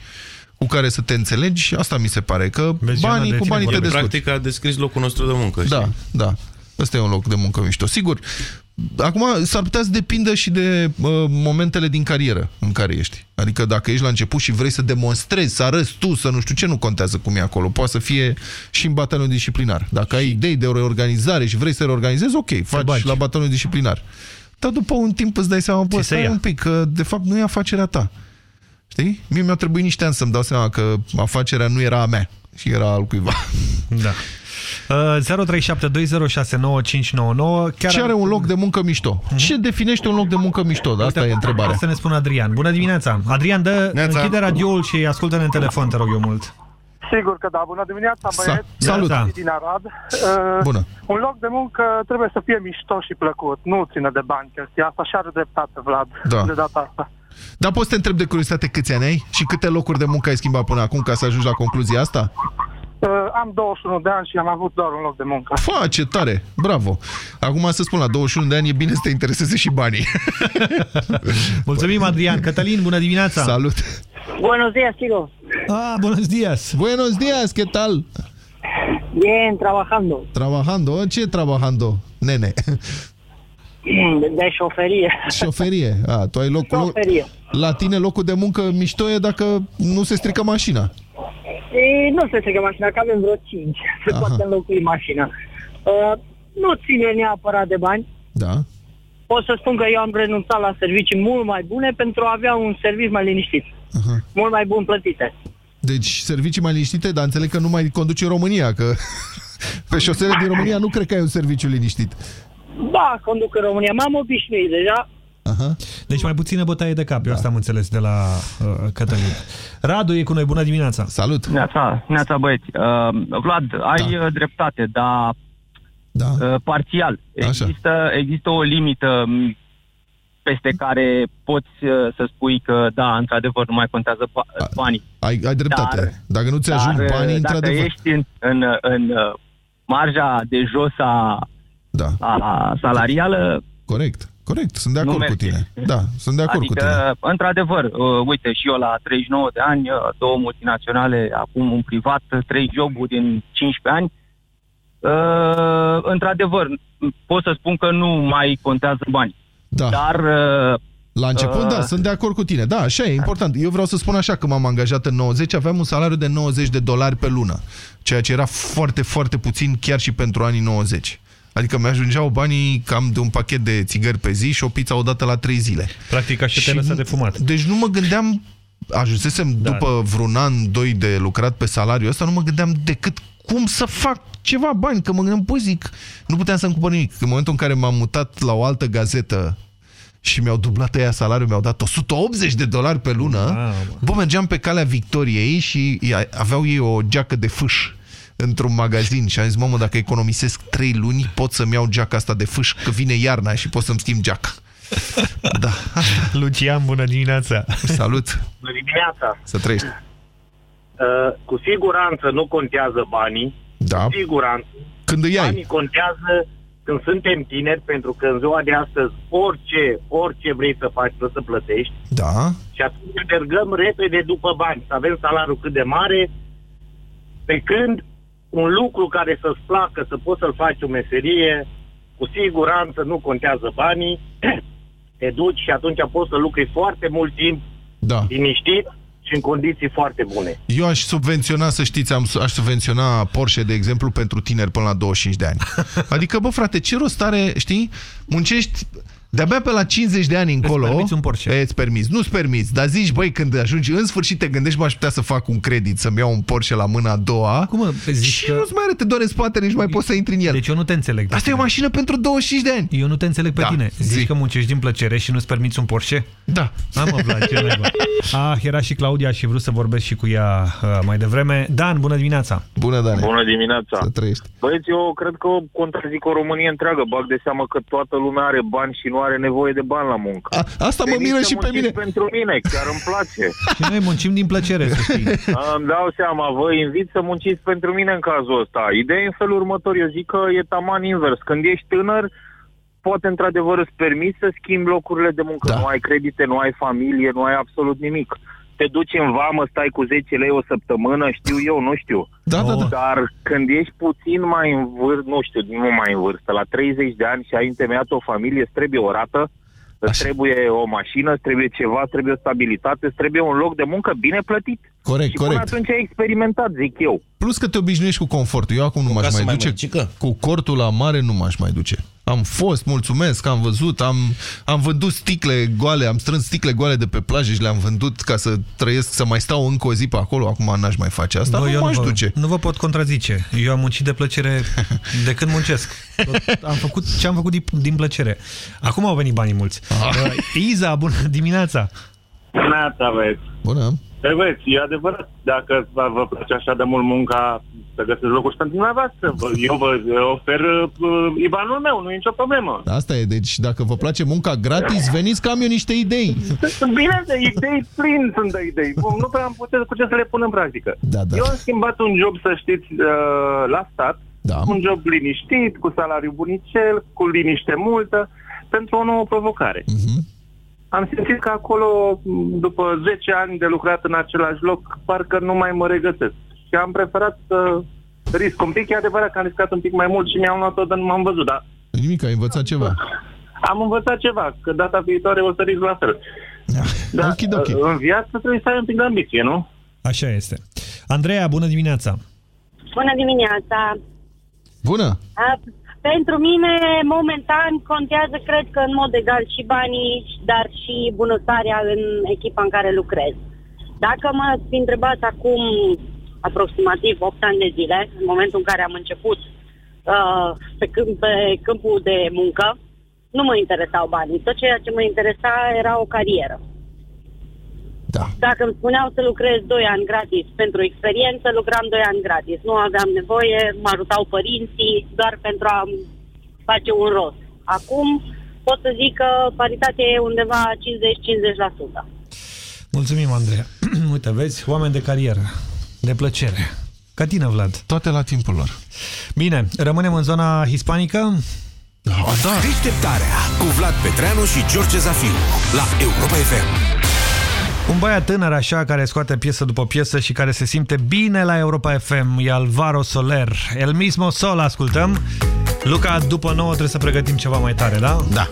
cu care să te înțelegi, asta mi se pare, că Vezi, Ioana, banii de cu tine banii te vorbesc. descurci. Practic a descris locul nostru de muncă. Da, știi? da. Ăsta e un loc de muncă mișto. Sigur, acum s-ar putea să depindă și de uh, momentele din carieră în care ești. Adică dacă ești la început și vrei să demonstrezi, să arăți tu, să nu știu ce, nu contează cum e acolo. Poate să fie și în batalionul disciplinar. Dacă ai idei de o reorganizare și vrei să reorganizezi, ok, faci bagi. la batalionul disciplinar. Dar după un timp îți dai seama, bă, Ți se stai ia. un pic, că de fapt nu e afacerea ta. Știi? Mie mi-a trebuit niște ani să-mi dau seama că afacerea nu era a mea și era al cuiva. Da. Uh, 0372069599 chiar Ce are un loc de muncă mișto? Ce definește un loc de muncă mișto? Da, Asta e întrebarea. Să ne spună Adrian. Bună dimineața! Adrian, dă, Neața. închide radioul și ascultă-ne în telefon, te rog eu mult. Sigur că da. Bună dimineața, Sa- băieți. salut. Sunt Din Arad. Uh, Bună. Un loc de muncă trebuie să fie mișto și plăcut. Nu ține de bani chestia asta și are dreptate, Vlad, Da. de data asta. Dar poți să te întreb de curiozitate câți ani ai și câte locuri de muncă ai schimbat până acum ca să ajungi la concluzia asta? Uh, am 21 de ani și am avut doar un loc de muncă. Fa, ce tare! Bravo! Acum să spun, la 21 de ani e bine să te intereseze și banii. Mulțumim, Adrian. Cătălin, bună dimineața! Salut! Buenos días, chicos. Ah, buenos días! Buenos días, ¿qué tal? Bien, trabajando. Trabajando? Ce trabajando, nene? De șoferie. Șoferie. A, tu ai locul... Șoferie. La tine locul de muncă mișto e dacă nu se strică mașina. E, nu se strică mașina, că avem vreo 5. Se Aha. poate înlocui mașina. Uh, nu ține neapărat de bani. Da. Pot să spun că eu am renunțat la servicii mult mai bune pentru a avea un serviciu mai liniștit. Aha. Mult mai bun plătite. Deci servicii mai liniștite, dar înțeleg că nu mai conduci în România, că pe șosele din România nu cred că ai un serviciu liniștit. Da, conduc în România. M-am obișnuit deja. Aha. Deci mai puțină bătaie de cap, eu asta am înțeles de la uh, Cătălin. Radu e cu noi, bună dimineața! Salut! Neața, neața băieți. Uh, Vlad, ai da. dreptate, dar da. uh, parțial. Există, există o limită m, peste care poți uh, să spui că, da, într-adevăr, nu mai contează ba- banii. Ai, ai dreptate. Dar- Dacă nu ți ajung Dar, uh, banii, dacă într-adevăr. ești în, în, în uh, marja de jos a, da. a salarială, Corect, corect. Sunt de Nu acord cu merge. tine. Da, sunt de acord adică, cu tine. într-adevăr, uh, uite, și eu la 39 de ani, uh, două multinaționale, acum un privat, uh, trei joburi din 15 ani, uh, într-adevăr, pot să spun că nu mai contează bani. Da. Dar... Uh, La început, uh, da, sunt de acord cu tine. Da, așa e important. Eu vreau să spun așa, că m-am angajat în 90, aveam un salariu de 90 de dolari pe lună, ceea ce era foarte, foarte puțin chiar și pentru anii 90. Adică mi-ajungeau banii cam de un pachet de țigări pe zi și o pizza odată la trei zile. Practic așa te lăsă de fumat. Deci nu mă gândeam, ajunsesem da. după vreun an, doi de lucrat pe salariul ăsta, nu mă gândeam decât cum să fac ceva bani, că mă gândeam, bă, zic, nu puteam să-mi cumpăr nimic. În momentul în care m-am mutat la o altă gazetă și mi-au dublat ăia salariul, mi-au dat 180 de dolari pe lună, bă, mergeam pe calea Victoriei și ia- aveau ei o geacă de fâș într-un magazin și am zis, mamă, dacă economisesc 3 luni, pot să-mi iau geaca asta de fâș, că vine iarna și pot să-mi schimb geaca. Da. Lucian, bună dimineața! Salut! Bună dimineața! Să trăiești! Uh, cu siguranță nu contează banii. Da. Cu siguranță. Când îi ai. Banii contează când suntem tineri, pentru că în ziua de astăzi orice, orice vrei să faci, trebuie să plătești. Da. Și atunci mergăm repede după bani, să avem salariul cât de mare, pe când un lucru care să-ți placă, să poți să-l faci o meserie, cu siguranță nu contează banii, te duci și atunci poți să lucri foarte mult timp da. liniștit și în condiții foarte bune. Eu aș subvenționa, să știți, am, aș subvenționa Porsche, de exemplu, pentru tineri până la 25 de ani. Adică, bă, frate, ce rost are, știi, muncești de-abia pe la 50 de ani încolo... Îți permiți un Porsche. E, îți permis, nu-ți permiți, dar zici, băi, când ajungi, în sfârșit te gândești, mă aș putea să fac un credit, să-mi iau un Porsche la mâna a doua. Cum zici și că... nu-ți mai are, te doare în spate, nici nu mai poți să intri în el. Deci eu nu te înțeleg. pe Asta e o tine. mașină pentru 25 de ani. Eu nu te înțeleg pe Da, tine. Zici zi. că muncești din plăcere și nu-ți permiți un Porsche? Da. Am Vlad, ce naiba. Ah, era și Claudia și vrut să vorbesc și cu ea uh, mai devreme. Dan, bună dimineața! Bună, Dan! Bună dimineața! Să trăiești. Băieți, eu cred că contrazic o Românie întreagă. Bag de seamă că toată lumea are bani și nu are nevoie de bani la muncă. A, asta mă Veniți miră să și pe munciți mine. pentru mine, chiar îmi place. Și noi muncim din plăcere, să știi. Îmi dau seama, vă invit să munciți pentru mine în cazul ăsta. Ideea e în felul următor. Eu zic că e taman invers. Când ești tânăr, poate într-adevăr îți permiți să schimbi locurile de muncă. Da. Nu ai credite, nu ai familie, nu ai absolut nimic. Te duci în vamă, stai cu 10 lei o săptămână, știu eu, nu știu. Da, da, da. Dar când ești puțin mai în vârstă, nu știu, nu mai în vârstă, la 30 de ani și ai întemeiat o familie, îți trebuie o rată, îți trebuie o mașină, îți trebuie ceva, îți trebuie o stabilitate, îți trebuie un loc de muncă bine plătit. Corect, și corect. până atunci ai experimentat, zic eu. Plus că te obișnuiești cu confortul. Eu acum nu m-aș casă mai mai duce. măricică? Cu cortul la mare nu m-aș mai duce. Am fost, mulțumesc, am văzut, am, am vândut sticle goale, am strâns sticle goale de pe plajă și le-am vândut ca să trăiesc, să mai stau încă o zi pe acolo. Acum n-aș mai face asta, Bă, nu eu m-aș vă, duce. Nu vă pot contrazice. Eu am muncit de plăcere de când muncesc. Tot am făcut ce am făcut din, din plăcere. Acum au venit banii mulți. Uh, Iza, bună dimineața! Neața, aveți. Bună. Păi băieți, e adevărat, dacă vă vă place așa de mult munca, să găsiți locuri și pentru dumneavoastră. Vă- Eu vă ofer uh, IBAN-ul meu, nu e nicio problemă. Asta e, deci dacă vă place munca gratis, veniți că am eu niște idei. Bine, de idei plin sunt de idei. Bun, nu prea am putut cu ce să le pun în practică. Da, da. Eu am schimbat un job, să știți, uh, la stat, da. un job liniștit, cu salariu bunicel, cu liniște multă, pentru o nouă provocare. Mhm. Am simțit că acolo, m, după 10 ani de lucrat în același loc, parcă nu mai mă regăsesc. Și am preferat să risc un pic. E adevărat că am riscat un pic mai mult și mi-am luat tot de nu m-am văzut, dar Nimic, ai învățat ceva. am învățat ceva, că data viitoare o să risc la fel. Da, Okidoki. în viață trebuie să ai un pic de ambiție, nu? Așa este. Andreea, bună dimineața! Bună dimineața! Bună! A, pentru mine, momentan, contează, cred că, în mod egal și banii, dar și bunăstarea în echipa în care lucrez. Dacă mă fi întrebat acum aproximativ 8 ani de zile, în momentul în care am început uh, pe, câmp, pe câmpul de muncă, nu mă interesau banii. Tot ceea ce mă interesa era o carieră. Da. Dacă îmi spuneau să lucrez 2 ani gratis pentru experiență, lucram 2 ani gratis. Nu aveam nevoie, mă ajutau părinții doar pentru a face un rost. Acum pot să zic că paritatea e undeva 50-50%. Mulțumim, Andreea. Uite, vezi, oameni de carieră, de plăcere. Ca tine, Vlad. Toate la timpul lor. Bine, rămânem în zona hispanică? Da, da. Deșteptarea cu Vlad Petreanu și George Zafiu la Europa FM. Un băiat tânăr așa care scoate piesă după piesă și care se simte bine la Europa FM e Alvaro Soler. El mismo sol ascultăm. Luca, după nouă trebuie să pregătim ceva mai tare, da? Da.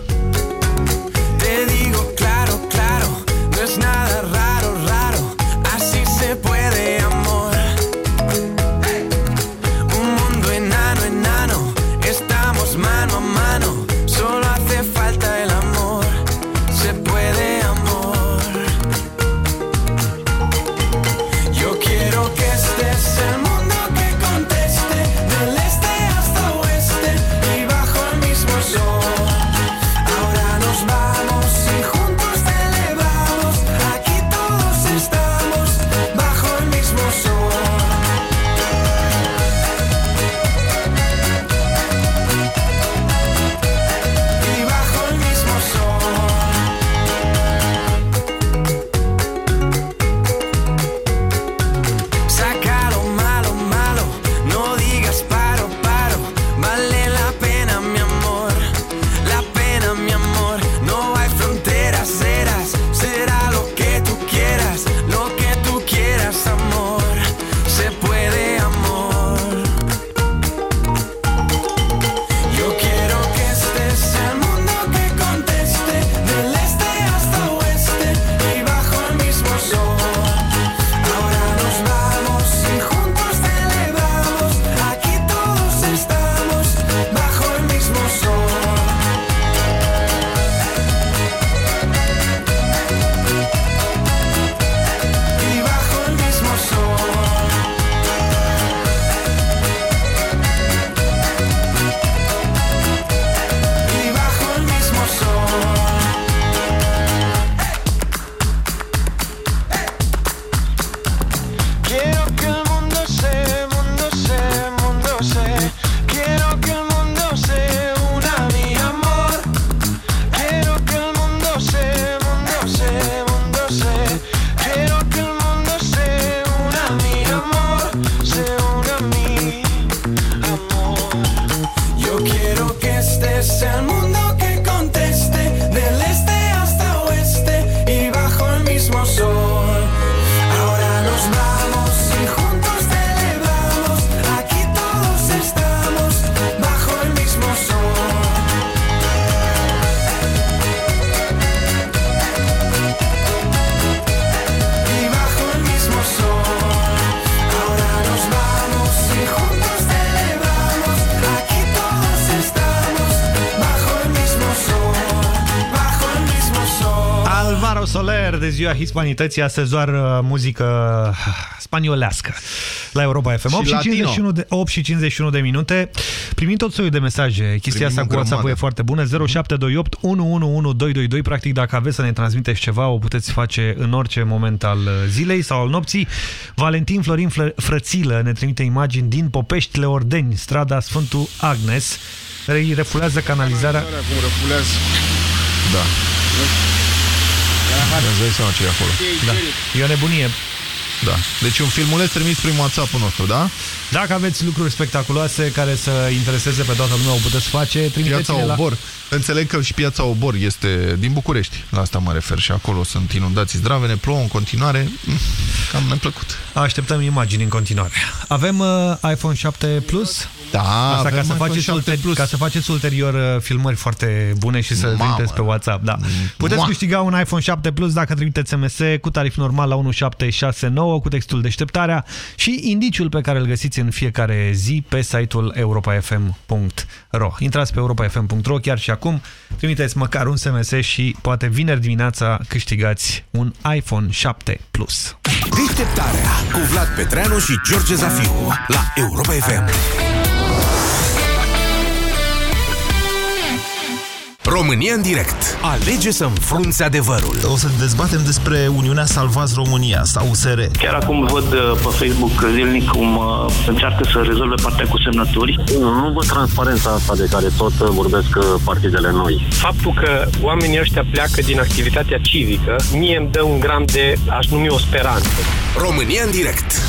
Hispanității, astăzi doar uh, muzică spaniolească la Europa FM. 8 și, latino. 51 de, 8 și 51 de minute. Primim tot soiul de mesaje. Chestia Primim asta o cu WhatsApp-ul grămadă. e foarte bună. 0728 111222. Practic, dacă aveți să ne transmiteți ceva, o puteți face în orice moment al uh, zilei sau al nopții. Valentin Florin Flă- Frățilă ne trimite imagini din Popești Leordeni, strada Sfântul Agnes. Îi refulează canalizarea. Cum răfulează. Da. Îți dai seama ce e acolo. Da. E o nebunie. Da. Deci un filmuleț trimis prin WhatsApp-ul nostru, da? Dacă aveți lucruri spectaculoase care să intereseze pe toată lumea, o puteți face, Piața trimiteți-le la... Obor. Înțeleg că și piața Obor este din București. La asta mă refer și acolo sunt inundații zdravene, plouă în continuare. Mm, Cam neplăcut. Așteptăm imagini în continuare. Avem uh, iPhone 7 Plus? Da, Asta ca avem să, iPhone faceți 7 ulterior, Plus. ca să faceți ulterior uh, filmări foarte bune și să Mamă. trimiteți pe WhatsApp. Da. Puteți Mua. câștiga un iPhone 7 Plus dacă trimiteți SMS cu tarif normal la 1769 cu textul deșteptarea și indiciul pe care îl găsiți în fiecare zi pe site-ul europafm.ro. Intrați pe europafm.ro chiar și acum, trimiteți măcar un SMS și poate vineri dimineața câștigați un iPhone 7 Plus. Deșteptarea cu Vlad Petreanu și George Zafiu la Europa FM. România în direct. Alege să înfrunți adevărul. O să dezbatem despre Uniunea Salvați România sau USR. Chiar acum văd uh, pe Facebook zilnic cum uh, încearcă să rezolve partea cu semnături. Nu văd transparența asta de care tot uh, vorbesc uh, partidele noi. Faptul că oamenii ăștia pleacă din activitatea civică, mie îmi dă un gram de, aș numi o speranță. România în direct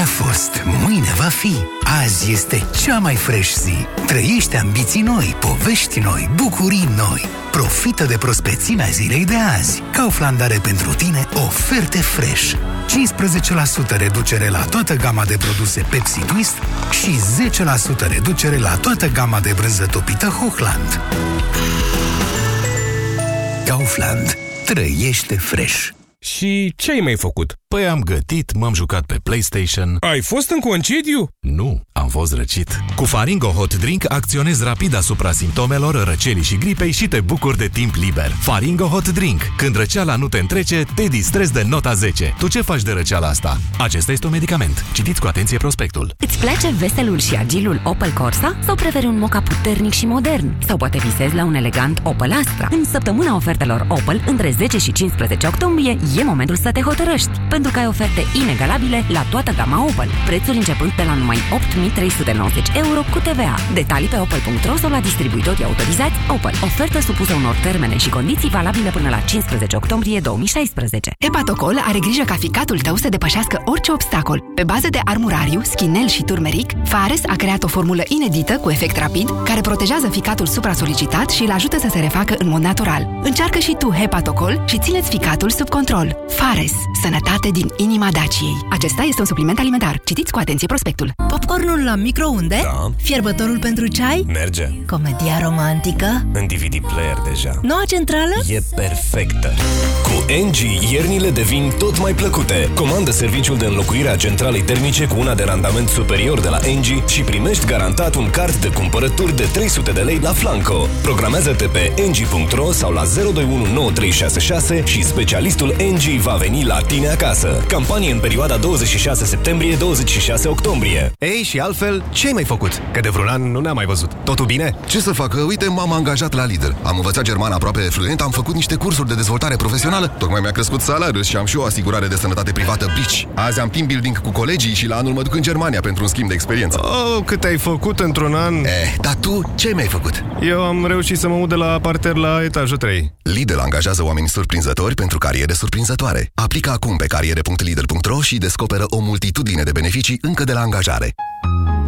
Ieri a fost, mâine va fi. Azi este cea mai fresh zi. Trăiește ambiții noi, povești noi, bucurii noi. Profită de prospețimea zilei de azi. Kaufland are pentru tine oferte fresh. 15% reducere la toată gama de produse Pepsi Twist și 10% reducere la toată gama de brânză topită Hochland. Kaufland. Trăiește fresh. Și ce ai mai făcut? Păi am gătit, m-am jucat pe PlayStation. Ai fost în concediu? Nu, am fost răcit. Cu Faringo Hot Drink acționezi rapid asupra simptomelor răcelii și gripei și te bucuri de timp liber. Faringo Hot Drink. Când răceala nu te întrece, te distrezi de nota 10. Tu ce faci de răceala asta? Acesta este un medicament. Citiți cu atenție prospectul. Îți place veselul și agilul Opel Corsa? Sau preferi un moca puternic și modern? Sau poate visezi la un elegant Opel Astra? În săptămâna ofertelor Opel, între 10 și 15 octombrie, e momentul să te hotărăști, pentru că ai oferte inegalabile la toată gama Opel. Prețuri începând de la numai 8.390 euro cu TVA. Detalii pe opel.ro sau la distribuitorii autorizați Opel. Ofertă supusă unor termene și condiții valabile până la 15 octombrie 2016. Hepatocol are grijă ca ficatul tău să depășească orice obstacol. Pe bază de armurariu, schinel și turmeric, Fares a creat o formulă inedită cu efect rapid care protejează ficatul supra-solicitat și îl ajută să se refacă în mod natural. Încearcă și tu Hepatocol și țineți ficatul sub control. Fares. Sănătate din inima Daciei. Acesta este un supliment alimentar. Citiți cu atenție prospectul. Popcornul la microunde? Da. Fierbătorul pentru ceai? Merge. Comedia romantică? În DVD player deja. Noua centrală? E perfectă. Cu NG, iernile devin tot mai plăcute. Comandă serviciul de înlocuire a centralei termice cu una de randament superior de la NG și primești garantat un card de cumpărături de 300 de lei la Flanco. Programează-te pe ng.ro sau la 0219366 și specialistul NG va veni la tine acasă. Campanie în perioada 26 septembrie-26 octombrie. Ei, și altfel, ce ai mai făcut? Că de vreun an nu ne-am mai văzut. Totul bine? Ce să fac? Uite, m-am angajat la Lidl. Am învățat germană aproape fluent, am făcut niște cursuri de dezvoltare profesională, tocmai mi-a crescut salariul și am și o asigurare de sănătate privată Bici. Azi am team building cu colegii și la anul mă duc în Germania pentru un schimb de experiență. Oh, cât ai făcut într-un an? Eh, dar tu ce mi-ai făcut? Eu am reușit să mă mut de la parter la etajul 3. Lidl angajează oameni surprinzători pentru cariere surprinzătoare. Aplică acum pe cariere.lidl.ro și descoperă o multitudine de beneficii încă de la angajare.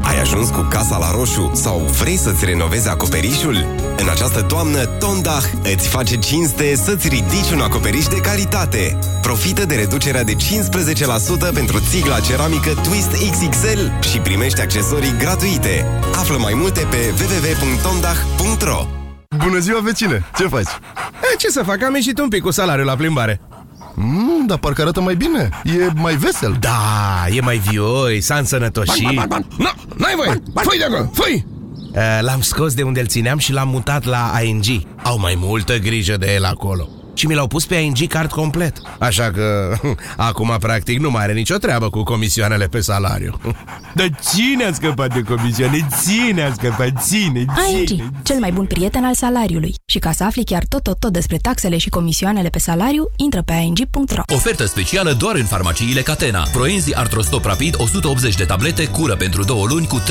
Ai ajuns cu casa la roșu sau vrei să-ți renovezi acoperișul? În această toamnă, Tondach îți face cinste să-ți ridici un acoperiș de calitate. Profită de reducerea de 15% pentru țigla ceramică Twist XXL și primești accesorii gratuite. Află mai multe pe www.tondach.ro Bună ziua, vecine! Ce faci? E, ce să fac? Am ieșit un pic cu salariul la plimbare. Mm, dar parcă arată mai bine. E mai vesel. Da, e mai vioi, s-a însănătoșit. Ban, ban, ban, Nu, n-ai voie! Fui de acolo, fui! Uh, L-am scos de unde îl țineam și l-am mutat la ING. Au mai multă grijă de el acolo. Și mi l-au pus pe ING card complet. Așa că acum practic nu mai are nicio treabă cu comisioanele pe salariu. Dar cine a scăpat de comisioane? Cine a scăpat? Ține, ING, ține. cel mai bun prieten al salariului. Și ca să afli chiar tot, tot, tot despre taxele și comisioanele pe salariu, intră pe ing.ro. Ofertă specială doar în farmaciile Catena. Proenzi Artrostop Rapid 180 de tablete, cură pentru două luni cu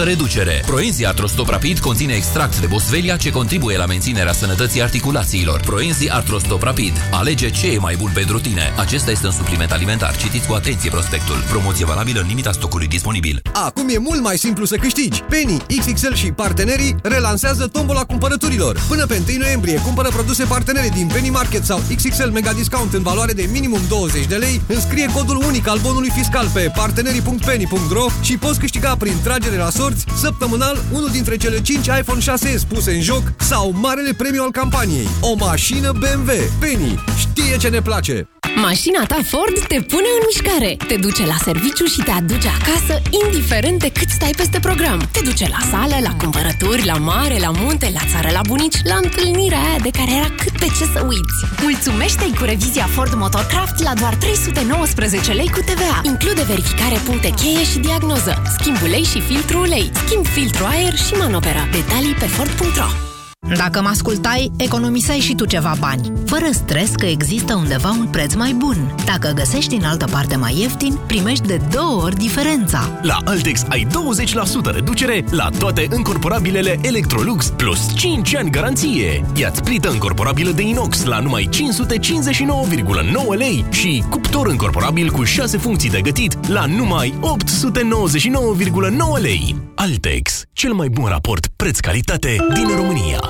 30% reducere. Proenzi Artrostop Rapid conține extract de bosvelia ce contribuie la menținerea sănătății articulațiilor. Proenzi Artrostop Gastrostop Rapid. Alege ce e mai bun pentru tine. Acesta este un supliment alimentar. Citiți cu atenție prospectul. Promoție valabilă în limita stocului disponibil. Acum e mult mai simplu să câștigi. Penny, XXL și partenerii relansează tombola cumpărăturilor. Până pe 1 noiembrie, cumpără produse partenere din Penny Market sau XXL Mega Discount în valoare de minimum 20 de lei, înscrie codul unic al bonului fiscal pe partenerii.penny.ro și poți câștiga prin tragere la sorți săptămânal unul dintre cele 5 iPhone 6 spuse în joc sau marele premiu al campaniei. O mașină BMW. Penny știe ce ne place. Mașina ta Ford te pune în mișcare. Te duce la serviciu și te aduce acasă, indiferent de cât stai peste program. Te duce la sală, la cumpărături, la mare, la munte, la țară, la bunici, la întâlnirea aia de care era cât pe ce să uiți. Mulțumește-i cu revizia Ford Motorcraft la doar 319 lei cu TVA. Include verificare puncte cheie și diagnoză, schimb ulei și filtru ulei, schimb filtru aer și manoperă. Detalii pe Ford.ro Dacă mă ascultai, economiseai și tu ceva bani, fără stres că există undeva un preț mai bun. Dacă găsești în altă parte mai ieftin, primești de două ori diferența. La Altex ai 20% reducere la toate încorporabilele Electrolux plus 5 ani garanție. Ia-ți plită încorporabilă de inox la numai 559,9 lei și cuptor încorporabil cu 6 funcții de gătit la numai 899,9 lei. Altex, cel mai bun raport preț-calitate din România.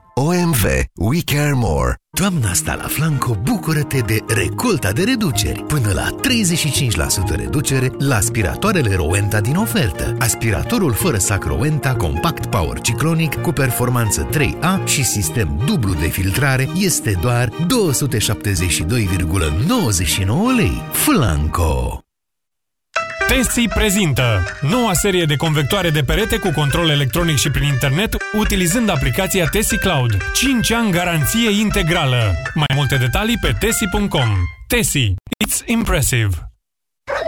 OMV. We care more. Toamna asta la Flanco, bucură-te de recolta de reduceri. Până la 35% reducere la aspiratoarele Rowenta din ofertă. Aspiratorul fără sac Rowenta Compact Power Ciclonic cu performanță 3A și sistem dublu de filtrare este doar 272,99 lei. Flanco! Tesi prezintă noua serie de convectoare de perete cu control electronic și prin internet utilizând aplicația Tesi Cloud. 5 ani garanție integrală. Mai multe detalii pe tesi.com. Tesi. It's impressive.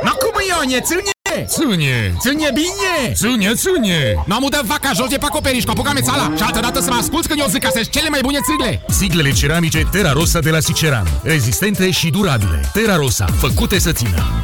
No cum Ionie, ține! Ține, ține bine! Ține, ține! Nu am udat vaca jos de pe acoperiș, copuca mețala și altă dată să mă asculți când eu zic că sunt cele mai bune țigle! Siglele ceramice Terra Rosa de la Siceran. Rezistente și durabile. Terra Rosa, făcute să țină.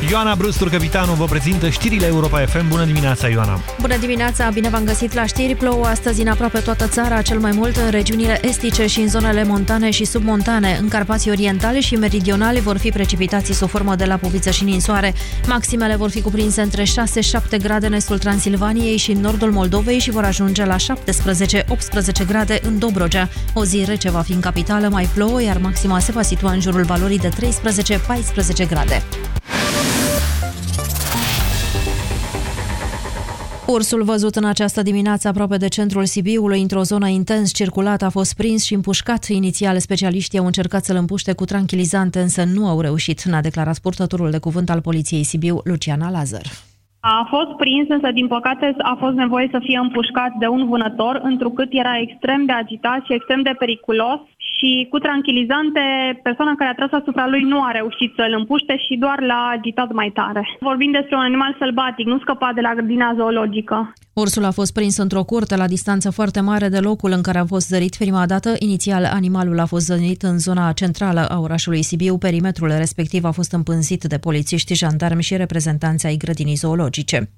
Ioana Brustur, capitanul, vă prezintă știrile Europa FM. Bună dimineața, Ioana! Bună dimineața, bine v-am găsit la știri. Plouă astăzi în aproape toată țara, cel mai mult în regiunile estice și în zonele montane și submontane. În Carpații Orientale și Meridionale vor fi precipitații sub formă de lapoviță și ninsoare. Maximele vor fi cuprinse între 6-7 grade în estul Transilvaniei și în nordul Moldovei și vor ajunge la 17-18 grade în Dobrogea. O zi rece va fi în capitală, mai plouă, iar maxima se va situa în jurul valorii de 13-14 grade. Ursul văzut în această dimineață aproape de centrul Sibiului, într-o zonă intens circulată, a fost prins și împușcat. Inițial, specialiștii au încercat să-l împuște cu tranquilizante, însă nu au reușit, n-a declarat purtătorul de cuvânt al poliției Sibiu, Luciana Lazar. A fost prins, însă din păcate a fost nevoie să fie împușcat de un vânător, întrucât era extrem de agitat și extrem de periculos și și cu tranquilizante, persoana care a tras asupra lui nu a reușit să-l împuște și doar l-a agitat mai tare. Vorbim despre un animal sălbatic, nu scăpat de la grădina zoologică. Ursul a fost prins într-o curte la distanță foarte mare de locul în care a fost zărit prima dată. Inițial, animalul a fost zărit în zona centrală a orașului Sibiu. Perimetrul respectiv a fost împânzit de polițiști, jandarmi și reprezentanții ai grădinii zoologice.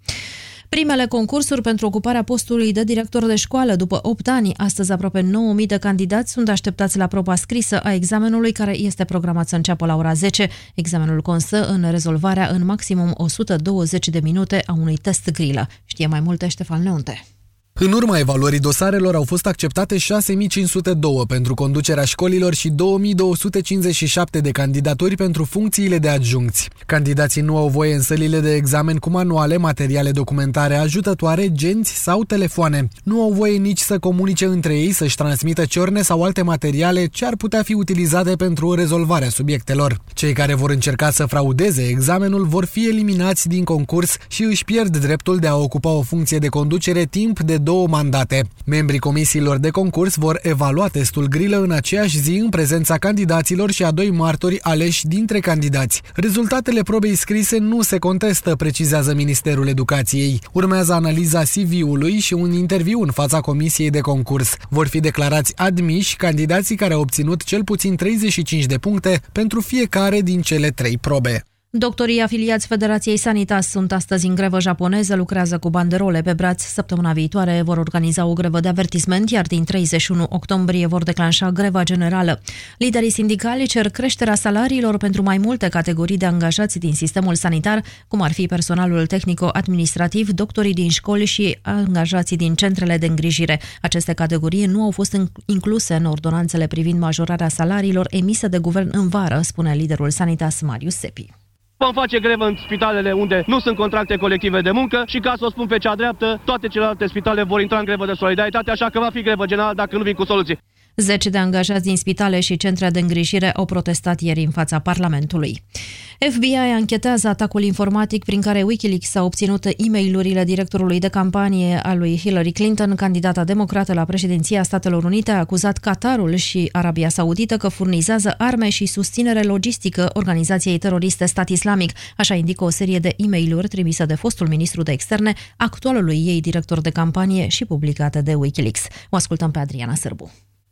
Primele concursuri pentru ocuparea postului de director de școală după 8 ani. Astăzi aproape 9.000 de candidați sunt așteptați la proba scrisă a examenului care este programat să înceapă la ora 10. Examenul constă în rezolvarea în maximum 120 de minute a unui test grilă. Știe mai multe Ștefan Leonte. În urma evaluării dosarelor au fost acceptate 6502 pentru conducerea școlilor și 2257 de candidaturi pentru funcțiile de adjuncți. Candidații nu au voie în sălile de examen cu manuale, materiale documentare ajutătoare, genți sau telefoane. Nu au voie nici să comunice între ei, să-și transmită ciorne sau alte materiale ce ar putea fi utilizate pentru rezolvarea subiectelor. Cei care vor încerca să fraudeze examenul vor fi eliminați din concurs și își pierd dreptul de a ocupa o funcție de conducere timp de două mandate. Membrii comisiilor de concurs vor evalua testul grilă în aceeași zi în prezența candidaților și a doi martori aleși dintre candidați. Rezultatele probei scrise nu se contestă, precizează Ministerul Educației. Urmează analiza CV-ului și un interviu în fața comisiei de concurs. Vor fi declarați admiși candidații care au obținut cel puțin 35 de puncte pentru fiecare din cele trei probe. Doctorii afiliați Federației Sanitas sunt astăzi în grevă japoneză, lucrează cu banderole pe braț. Săptămâna viitoare vor organiza o grevă de avertisment, iar din 31 octombrie vor declanșa greva generală. Liderii sindicali cer creșterea salariilor pentru mai multe categorii de angajați din sistemul sanitar, cum ar fi personalul tehnico-administrativ, doctorii din școli și angajații din centrele de îngrijire. Aceste categorii nu au fost incluse în ordonanțele privind majorarea salariilor emise de guvern în vară, spune liderul Sanitas Marius Sepi. Vom face grevă în spitalele unde nu sunt contracte colective de muncă și ca să o spun pe cea dreaptă, toate celelalte spitale vor intra în grevă de solidaritate, așa că va fi grevă generală dacă nu vin cu soluții. Zece de angajați din spitale și centre de îngrijire au protestat ieri în fața Parlamentului. FBI anchetează atacul informatic prin care Wikileaks a obținut e mail directorului de campanie a lui Hillary Clinton, candidata democrată la președinția Statelor Unite, a acuzat Qatarul și Arabia Saudită că furnizează arme și susținere logistică organizației teroriste Stat Islamic, așa indică o serie de e mail trimise de fostul ministru de externe, actualului ei director de campanie și publicate de Wikileaks. O ascultăm pe Adriana Sârbu.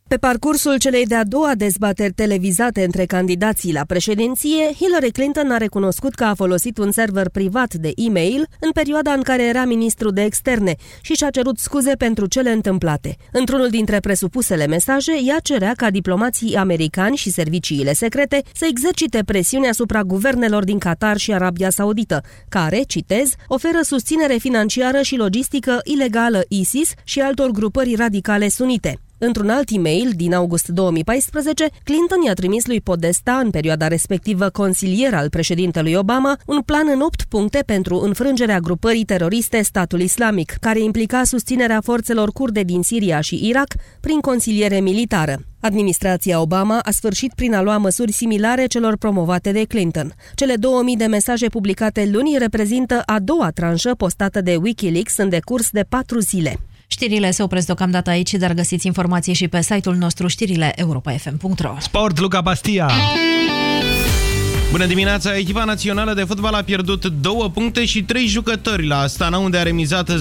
Pe parcursul celei de-a doua dezbateri televizate între candidații la președinție, Hillary Clinton a recunoscut că a folosit un server privat de e-mail în perioada în care era ministru de externe și și-a cerut scuze pentru cele întâmplate. Într-unul dintre presupusele mesaje, ea cerea ca diplomații americani și serviciile secrete să exercite presiune asupra guvernelor din Qatar și Arabia Saudită, care, citez, oferă susținere financiară și logistică ilegală ISIS și altor grupări radicale sunite. Într-un alt e-mail din august 2014, Clinton i-a trimis lui Podesta, în perioada respectivă consilier al președintelui Obama, un plan în 8 puncte pentru înfrângerea grupării teroriste Statul Islamic, care implica susținerea forțelor kurde din Siria și Irak prin consiliere militară. Administrația Obama a sfârșit prin a lua măsuri similare celor promovate de Clinton. Cele 2000 de mesaje publicate luni reprezintă a doua tranșă postată de Wikileaks în decurs de patru zile. Știrile se opresc deocamdată aici, dar găsiți informații și pe site-ul nostru știrile europa.fm.ro Sport, Luca Bastia! Bună dimineața! Echipa națională de fotbal a pierdut două puncte și trei jucători la Astana, unde a remizat 0-0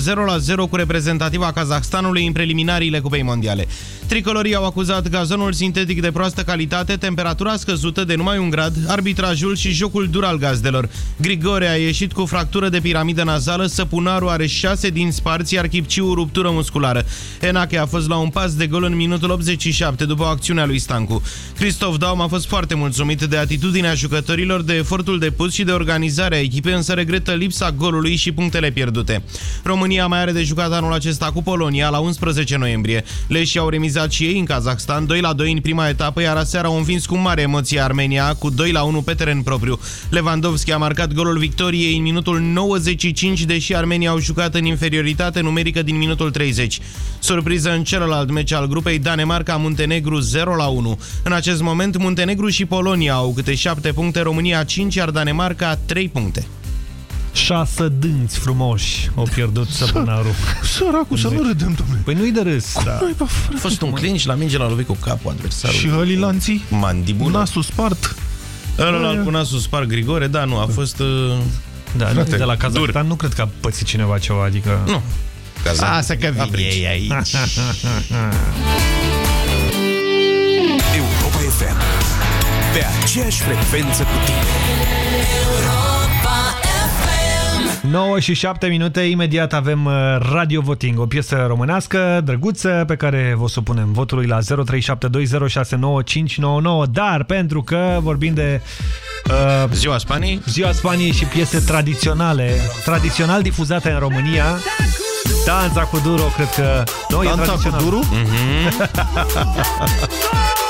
cu reprezentativa Kazahstanului în preliminariile Cupei Mondiale. Tricolorii au acuzat gazonul sintetic de proastă calitate, temperatura scăzută de numai un grad, arbitrajul și jocul dur al gazdelor. Grigore a ieșit cu fractură de piramidă nazală, Săpunaru are șase din sparți, iar Chipciu ruptură musculară. Enache a fost la un pas de gol în minutul 87 după acțiunea lui Stancu. Cristof Daum a fost foarte mulțumit de atitudinea jucătorilor jucătorilor de efortul depus și de organizarea echipei, însă regretă lipsa golului și punctele pierdute. România mai are de jucat anul acesta cu Polonia la 11 noiembrie. Leșii au remizat și ei în Kazakhstan 2 la 2 în prima etapă, iar aseară au învins cu mare emoție Armenia cu 2 la 1 pe teren propriu. Lewandowski a marcat golul victoriei în minutul 95, deși Armenia au jucat în inferioritate numerică din minutul 30. Surpriză în celălalt meci al grupei Danemarca-Muntenegru 0 la 1. În acest moment Muntenegru și Polonia au câte 7 puncte România 5, iar Danemarca 3 puncte. Șase dânți frumoși au pierdut săpânarul. Săracul, să nu râdem, domnule. Păi nu-i de râs. Cum da. A fost un clinch, la minge l-a lovit cu capul adversarului. Și hălilanții? Mandibulă. Nasul spart. Ăla cu nasul spart Grigore, da, nu, a fost... Uh... Da, Frate, de la Kazakhstan nu cred că a pățit cineva ceva, adică... Nu. Kazan. Asta că vine ei aici. Europa FM. Pe aceeași frecvență cu tine. 9 și 7 minute, imediat avem uh, Radio Voting, o piesă românească drăguță pe care vă supunem votului la 0372069599, dar pentru că vorbim de uh, Ziua Spaniei, Ziua Spaniei și piese tradiționale, tradițional difuzate în România, Danța cu Duro, cred că... Nu, Danța cu Duro? Mm -hmm.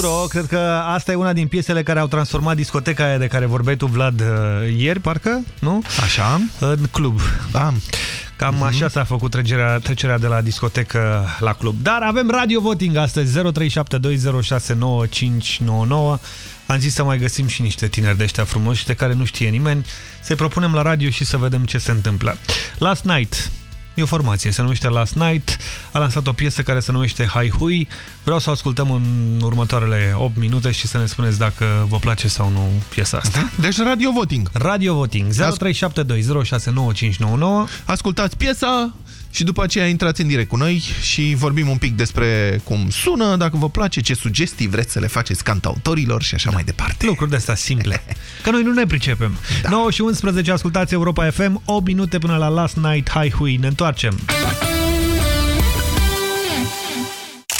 Duro, cred că asta e una din piesele care au transformat discoteca aia de care vorbeai tu, Vlad, uh, ieri, parcă, nu? Așa. În club. Da. Cam mm -hmm. așa s-a făcut trecerea, trecerea de la discotecă la club. Dar avem radio voting astăzi, 0372069599. Am zis să mai găsim și niște tineri de ăștia frumoși, de care nu știe nimeni, să-i propunem la radio și să vedem ce se întâmplă. Last Night, e o formație, se numește Last Night, a lansat o piesă care se numește Hai Hui. Vreau să o ascultăm în următoarele 8 minute și să ne spuneți dacă vă place sau nu piesa asta. Deci radio voting. Radio voting 0372069599. Ascultați piesa și după aceea intrați în direct cu noi și vorbim un pic despre cum sună, dacă vă place, ce sugestii vreți să le faceți cantautorilor și așa mai departe. Lucruri de astea simple. Că noi nu ne pricepem. Da. 9 și 11, ascultați Europa FM, 8 minute până la Last Night High Hui. Ne întoarcem.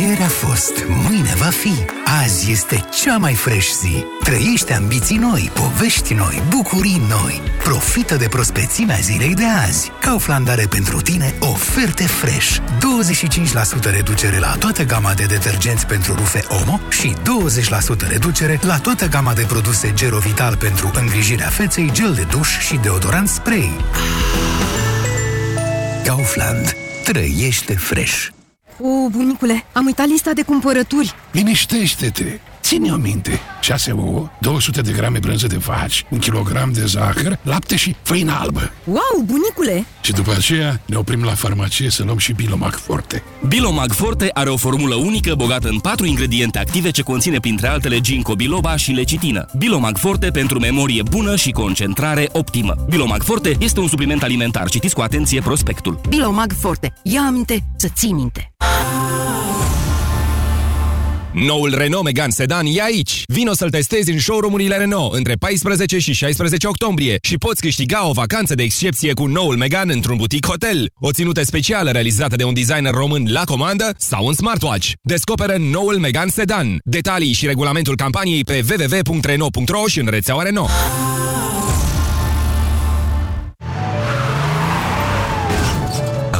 Ieri a fost, mâine va fi. Azi este cea mai fresh zi. Trăiește ambiții noi, povești noi, bucurii noi. Profită de prospețimea zilei de azi. Kaufland are pentru tine oferte fresh. 25% reducere la toată gama de detergenți pentru rufe Omo și 20% reducere la toată gama de produse Gero Vital pentru îngrijirea feței, gel de duș și deodorant spray. Kaufland. Trăiește fresh. O, bunicule, am uitat lista de cumpărături. Liniștește-te! Ține-o minte. 6 ouă, 200 de grame brânză de vaci, un kilogram de zahăr, lapte și făină albă. Wow, bunicule! Și după aceea ne oprim la farmacie să luăm și Bilomag Forte. Bilomag Forte are o formulă unică bogată în patru ingrediente active ce conține printre altele ginkgo biloba și lecitină. Bilomag Forte pentru memorie bună și concentrare optimă. Bilomag Forte este un supliment alimentar. Citiți cu atenție prospectul. Bilomag Forte. Ia aminte să ții minte. Noul Renault Megane Sedan e aici! Vino să-l testezi în showroom-urile Renault între 14 și 16 octombrie și poți câștiga o vacanță de excepție cu noul Megane într-un butic hotel, o ținută specială realizată de un designer român la comandă sau un smartwatch. Descoperă noul Megane Sedan. Detalii și regulamentul campaniei pe www.renault.ro și în rețeaua Renault.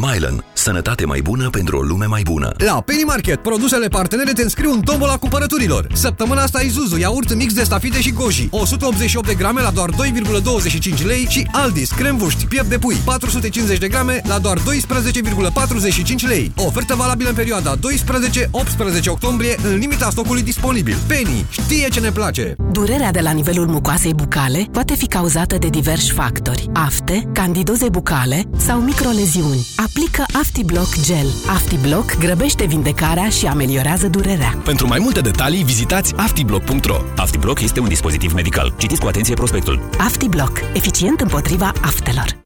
Mylan. Sănătate mai bună pentru o lume mai bună. La Penny Market, produsele partenere te înscriu în tombola cumpărăturilor. Săptămâna asta Isuzu, iaurt mix de stafide și goji. 188 de grame la doar 2,25 lei și Aldis, cremvuști, piept de pui, 450 de grame la doar 12,45 lei. Ofertă valabilă în perioada 12-18 octombrie în limita stocului disponibil. Penny știe ce ne place. Durerea de la nivelul mucoasei bucale poate fi cauzată de diversi factori. Afte, candidoze bucale sau microleziuni. Aplică AftiBlock Gel. AftiBlock grăbește vindecarea și ameliorează durerea. Pentru mai multe detalii, vizitați aftiblock.ro. AftiBlock este un dispozitiv medical. Citiți cu atenție prospectul. AftiBlock. Eficient împotriva aftelor.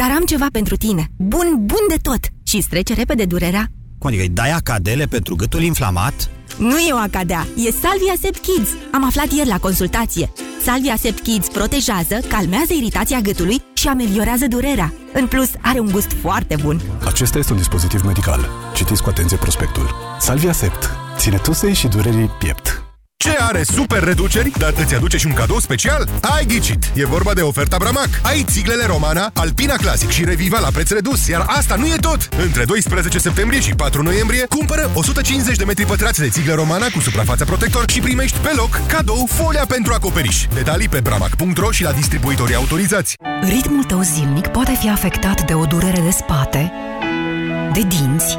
dar am ceva pentru tine. Bun, bun de tot! Și îți trece repede durerea. Cum adică îi dai acadele pentru gâtul inflamat? Nu e o acadea, e Salvia Sept Kids. Am aflat ieri la consultație. Salvia Sept Kids protejează, calmează iritația gâtului și ameliorează durerea. În plus, are un gust foarte bun. Acesta este un dispozitiv medical. Citiți cu atenție prospectul. Salvia Sept. Ține tusei și durerii piept. Ce are super reduceri, dar îți aduce și un cadou special? Ai ghicit! E vorba de oferta Bramac. Ai țiglele Romana, Alpina Classic și Reviva la preț redus, iar asta nu e tot! Între 12 septembrie și 4 noiembrie, cumpără 150 de metri pătrați de țiglă Romana cu suprafața protector și primești pe loc cadou folia pentru acoperiș. Detalii pe bramac.ro și la distribuitorii autorizați. Ritmul tău zilnic poate fi afectat de o durere de spate, de dinți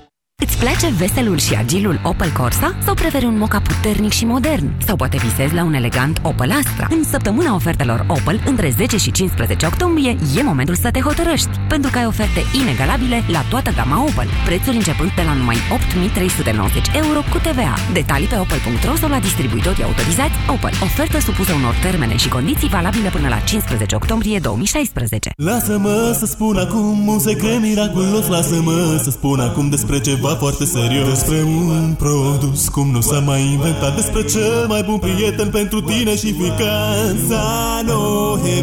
Îți place veselul și agilul Opel Corsa? Sau preferi un moca puternic și modern? Sau poate visezi la un elegant Opel Astra? În săptămâna ofertelor Opel, între 10 și 15 octombrie, e momentul să te hotărăști, pentru că ai oferte inegalabile la toată gama Opel. Prețuri începând de la numai 8.390 euro cu TVA. Detalii pe opel.ro sau la distribuitorii autorizați Opel. Ofertă supusă unor termene și condiții valabile până la 15 octombrie 2016. Lasă-mă să spun acum un secret miraculos Lasă-mă să spun acum despre ceva foarte serios Despre un produs cum nu s-a mai inventat Despre cel mai bun prieten pentru tine și ficat Sanohepatic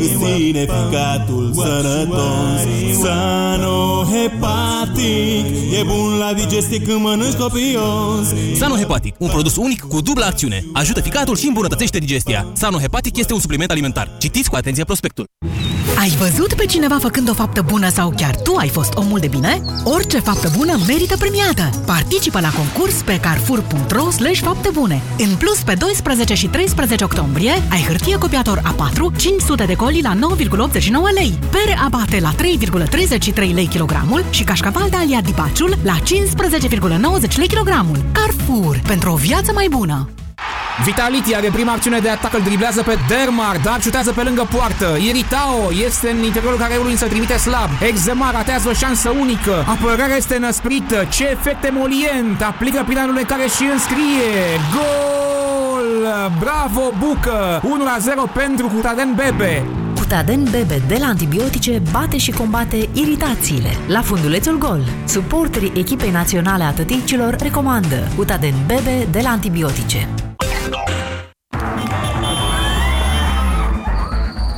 Îți ficatul sănătos Sanohepatic E bun la digestie când mănânci copios Sanohepatic, un produs unic cu dublă acțiune. Ajută ficatul și îmbunătățește digestia. Sanohepatic este un supliment alimentar. Citiți cu atenție prospectul. Ai văzut pe cineva făcând o faptă bună sau chiar tu ai fost omul de bine? Orice faptă bună merită premiată! Participă la concurs pe carrefour.ro slash fapte bune. În plus, pe 12 și 13 octombrie ai hârtie copiator A4, 500 de coli la 9,89 lei, pere abate la 3,33 lei kilogramul și cașcaval de alia dipaciul la 15,90 lei kilogramul. Carrefour, pentru o viață mai bună! Vitality are prima acțiune de atac, îl driblează pe Dermar, dar șutează pe lângă poartă. Iritao este în interiorul careului, însă trimite slab. Exema ratează o șansă unică. Apărarea este năsprită. Ce efect emolient! Aplică prin care și înscrie. Gol! Bravo, Bucă! 1-0 pentru Cutaden Bebe. Cutaden Bebe de la antibiotice bate și combate iritațiile. La fundulețul gol, suporterii echipei naționale a tăticilor recomandă Cutaden Bebe de la antibiotice.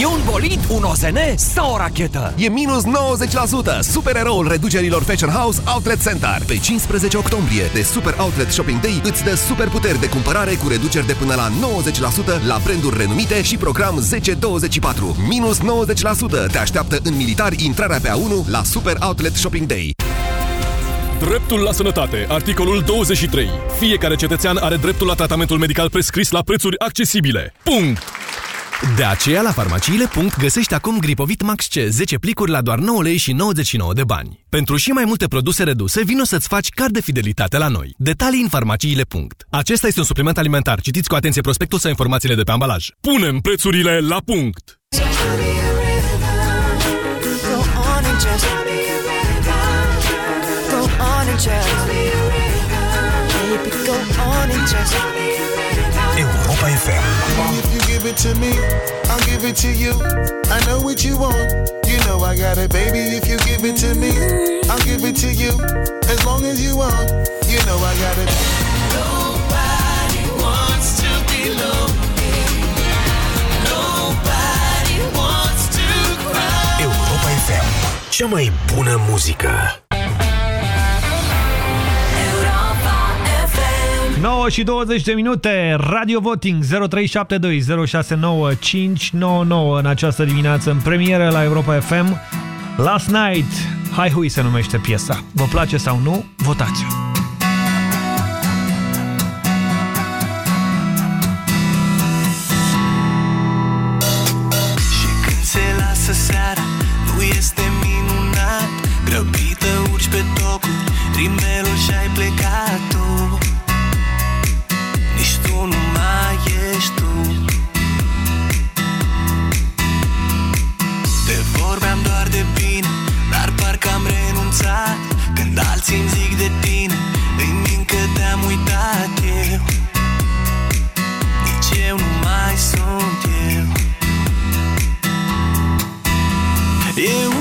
E un bolid, un OZN sau o rachetă? E minus 90%! Supereroul reducerilor Fashion House Outlet Center. Pe 15 octombrie, de Super Outlet Shopping Day, îți dă super puteri de cumpărare cu reduceri de până la 90% la branduri renumite și program 1024. Minus 90% te așteaptă în militari intrarea pe A1 la Super Outlet Shopping Day. Dreptul la sănătate. Articolul 23. Fiecare cetățean are dreptul la tratamentul medical prescris la prețuri accesibile. Punct! De aceea, la farmaciile. găsești acum Gripovit Max C 10 plicuri la doar 9 lei și 99 de bani. Pentru și mai multe produse reduse, vino să-ți faci card de fidelitate la noi. Detalii în farmaciile. Acesta este un supliment alimentar. Citiți cu atenție prospectul sau informațiile de pe ambalaj. Punem prețurile la punct! Europa FM. If you give it to me, I'll give it to you. I know what you want. You know I got it, baby. If you give it to me, I'll give it to you. As long as you want, you know I got it. Nobody wants to be lonely. Nobody wants to cry. Europa FM. Cea mai bună muzică. 9 și 20 de minute, Radio Voting 0372069599 în această dimineață în premieră la Europa FM. Last Night, Hai Hui se numește piesa. Vă place sau nu? Votați! Și când se lasă seara, nu este minunat Grăbită urci pe tocuri, rimelul Când alții îmi zic de tine, îi mint că te-am uitat eu. Nici eu nu mai sunt eu. E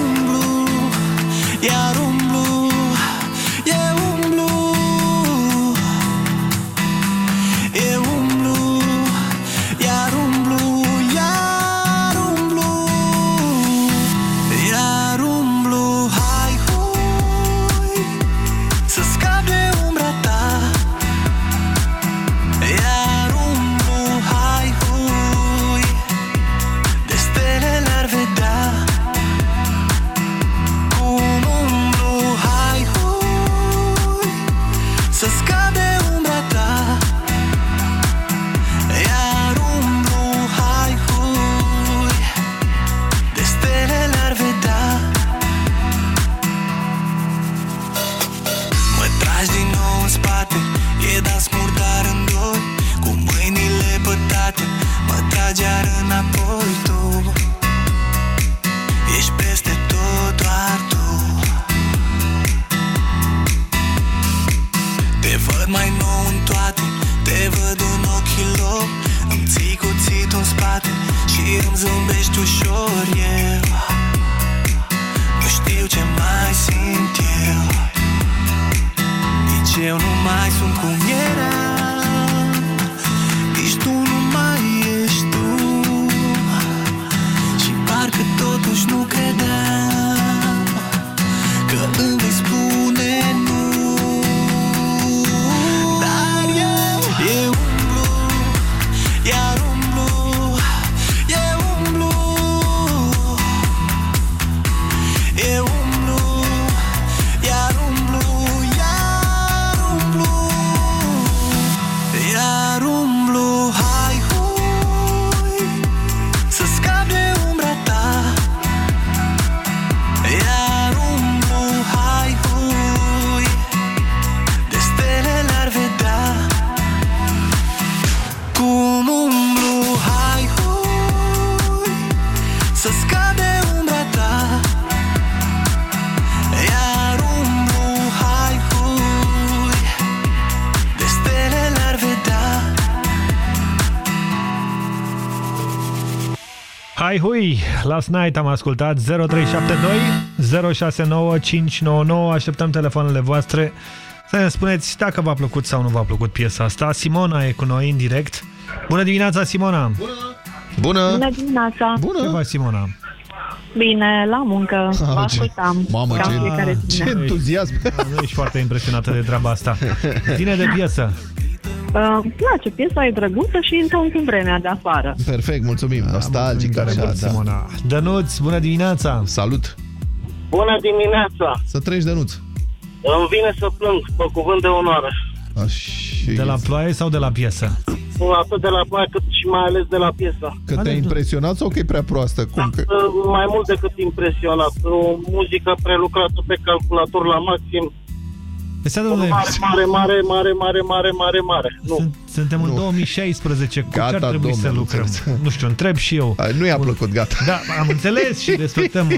tragi iar înapoi tu. Ești peste tot doar tu. Te văd mai nou în toate Te văd un ochi loc Îmi ții cuțitul în spate Și îmi zâmbești ușor eu. Nu știu ce mai simt eu. Nici eu nu mai sunt cum era. Hai hui! Last night am ascultat 0372 069 599. Așteptăm telefoanele voastre să ne spuneți dacă v-a plăcut sau nu v-a plăcut piesa asta. Simona e cu noi în direct. Bună dimineața, Simona! Bună! Bună dimineața! Ce faci, Simona? Bine, la muncă. Vă ce- ascultam. Mamă, ca ce- fiecare ce dimineață. entuziasm! Nu ești foarte impresionată de treaba asta. Tine de piesă. Uh, Îmi place, piesa e drăguță și încă cu vremea de afară. Perfect, mulțumim. Nostalgic tare așa, mult, da. Simona. Dănuț, bună dimineața! Salut! Bună dimineața! Să treci, Dănuț. Îmi vine să plâng, pe cuvânt de onoare. De la ploaie sau de la piesă? Atât de la ploaie cât și mai ales de la piesă. Că te-a impresionat sau că e prea proastă? Cum că... Uh, Mai mult decât impresionat. O muzică prelucrată pe calculator la maxim. Este, Mare, mare, mare, mare, mare, mare, mare, mare. Nu. Suntem în 2016. Cu ce ar Gata, trebui să domnule, lucrăm? înțeles. Nu știu, întreb și eu. Nu i-a plăcut, gata. Da, am înțeles și respectăm uh,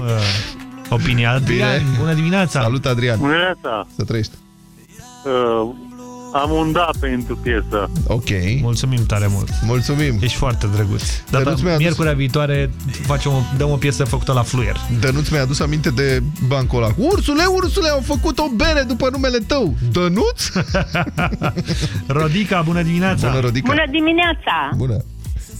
opinia. Adrian, Bine. bună dimineața! Salut, Adrian! Bună dimineața! Să trăiești! Uh, am un da pentru piesă. Ok. Mulțumim tare mult. Mulțumim. Ești foarte drăguț. Data, Dănuț mi-a adus- miercurea viitoare facem o, dăm o piesă făcută la fluier. Dănuț mi-a adus aminte de bancul ăla. Ursule, ursule, au făcut o bere după numele tău. Dănuț? Rodica, bună dimineața! Bună, Rodica! Bună dimineața! Bună!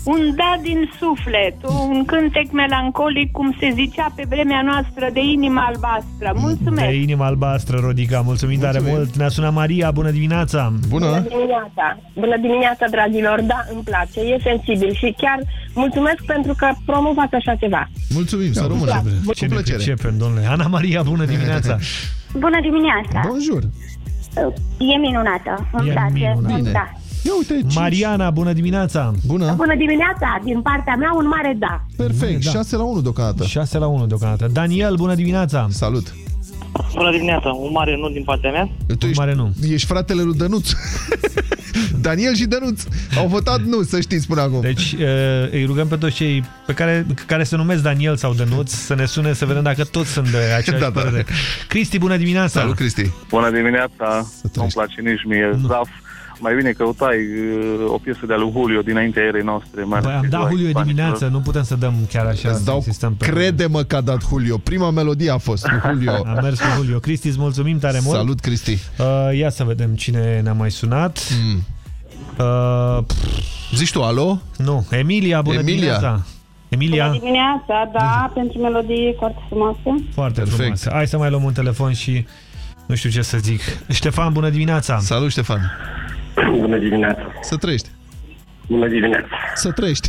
Un da din suflet, un cântec melancolic, cum se zicea pe vremea noastră, de inimă albastră. Mulțumesc! De inima albastră, Rodica, mulțumim, tare mult. Ne-a sunat Maria, bună dimineața! Bună dimineața! Bună dimineața, dragilor! Da, îmi place, e sensibil și chiar mulțumesc pentru că promovați așa ceva. Mulțumim, să rămână. Ce ne pricepem, domnule. Ana Maria, bună dimineața! Bună dimineața! Bonjour! E minunată, îmi E place. minunat. Bine. Da. Ia uite, Mariana, bună dimineața! Bună! Bună dimineața! Din partea mea, un mare da. Perfect, Da. 6 la 1 deocamdată. 6 la 1 deocamdată. Daniel, bună dimineața! Salut! Bună dimineața, un mare nu din partea mea. Tu ești, mare nu. Ești fratele lui Dănuț. Daniel și Dănuț au votat nu, să știți până acum. Deci uh, îi rugăm pe toți cei pe care, care se numesc Daniel sau Dănuț să ne sune să vedem dacă toți sunt de aceeași Da, da. părere. Cristi, bună dimineața! Salut, Cristi! Bună dimineața! Nu-mi place nici mie. Zaf. Mai bine căutai uh, o piesă de-a lui Julio dinaintea erei noastre. mai Băi, ales am dat la Julio ispanicilor. dimineață, nu putem să dăm chiar așa. Îți să dau, insistăm pe crede-mă că a dat Julio. Prima melodie a fost cu Julio. Am mers cu Julio. Cristi, îți mulțumim tare mult. Salut, Cristi. Uh, ia să vedem cine ne-a mai sunat. Mm. Uh, Zici tu, alo? Nu, Emilia, bună Emilia. dimineața. Emilia, Bună dimineața, da, pentru melodie foarte frumoasă. foarte frumos. Hai să mai luăm un telefon și nu știu ce să zic. Ștefan, bună dimineața. Salut, Ștefan. Bună dimineața. Să trăiești. Bună dimineața. Să trăiești.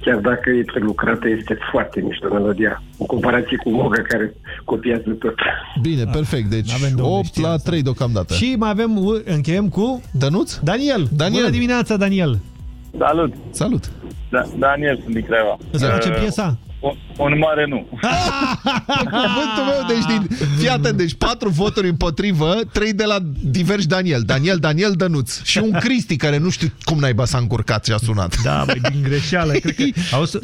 Chiar dacă e prelucrată, este foarte mișto melodia. În comparație cu Moga care copiază tot. Bine, perfect. Deci Avem de unde 8 știi la asta. 3 deocamdată. Și mai avem, încheiem cu... Dănuț? Daniel. Daniel. Bună dimineața, Daniel. Salut! Salut! Da, Daniel, sunt din Craiova. Îți place piesa? O, Un mare nu. Cuvântul meu, deci din... Fii atent, deci patru voturi împotrivă, trei de la diversi Daniel. Daniel, Daniel, Dănuț. Și un Cristi care nu știu cum naiba s-a încurcat și a sunat. Da, băi, din greșeală. Cred că, auzi,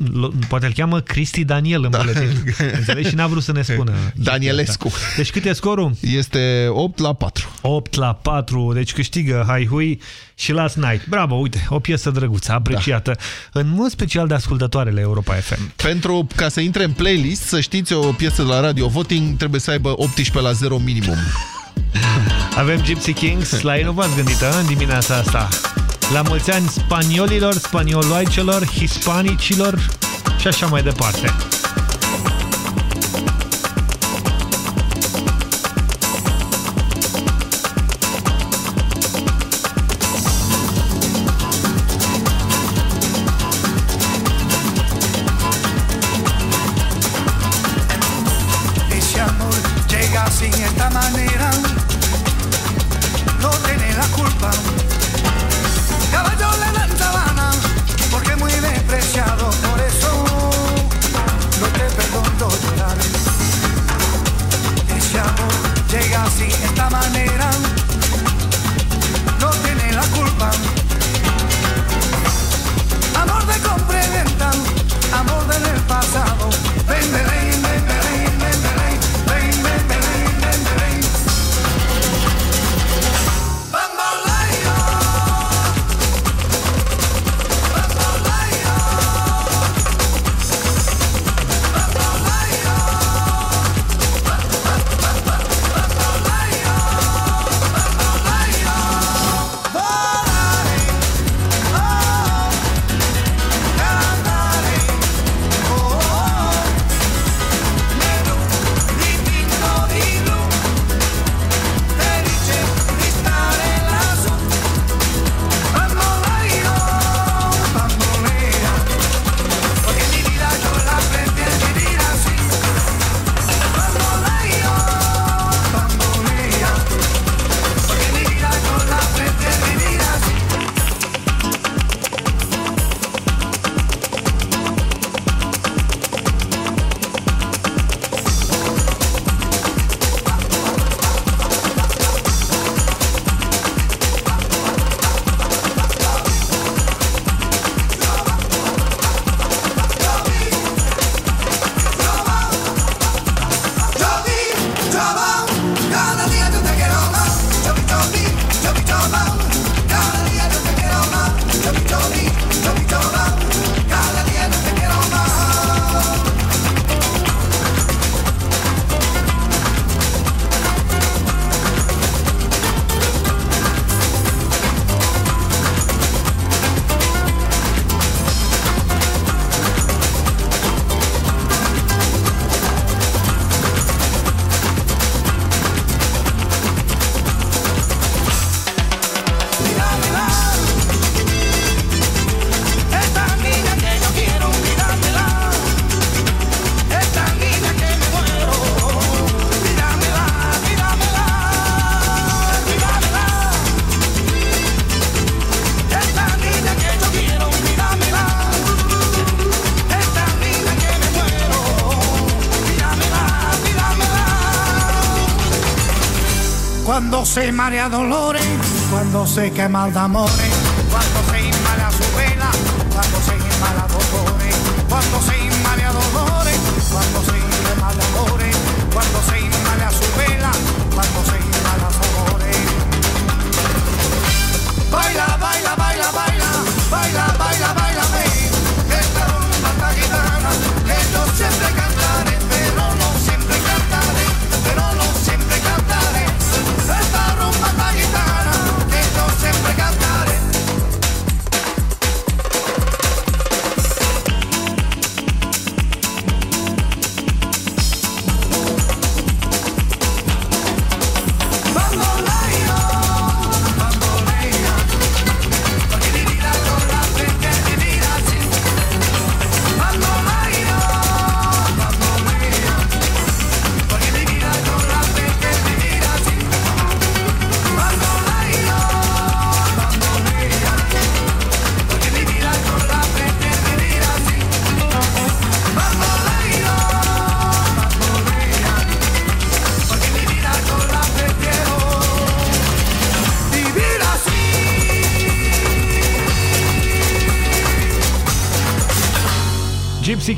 poate îl cheamă Cristi Daniel în da. buletin. Înțelegi? Și n-a vrut să ne spună. Danielescu. Da. Deci cât e scorul? Este 8 la 4. 8 la 4, deci câștigă Hai Hui și Last Night. Bravo, uite, o piesă drăguță, apreciată, da. în mod special de ascultătoarele Europa FM. Pentru ca să intre în playlist, să știți, o piesă de la Radio Voting trebuie să aibă 18 la 0 minimum. Avem Gypsy Kings, la ei nu v-ați gândit în dimineața asta. La mulți ani spaniolilor, spanioloaicelor, hispanicilor și așa mai departe. Marea dolores, cuando se quema de amores,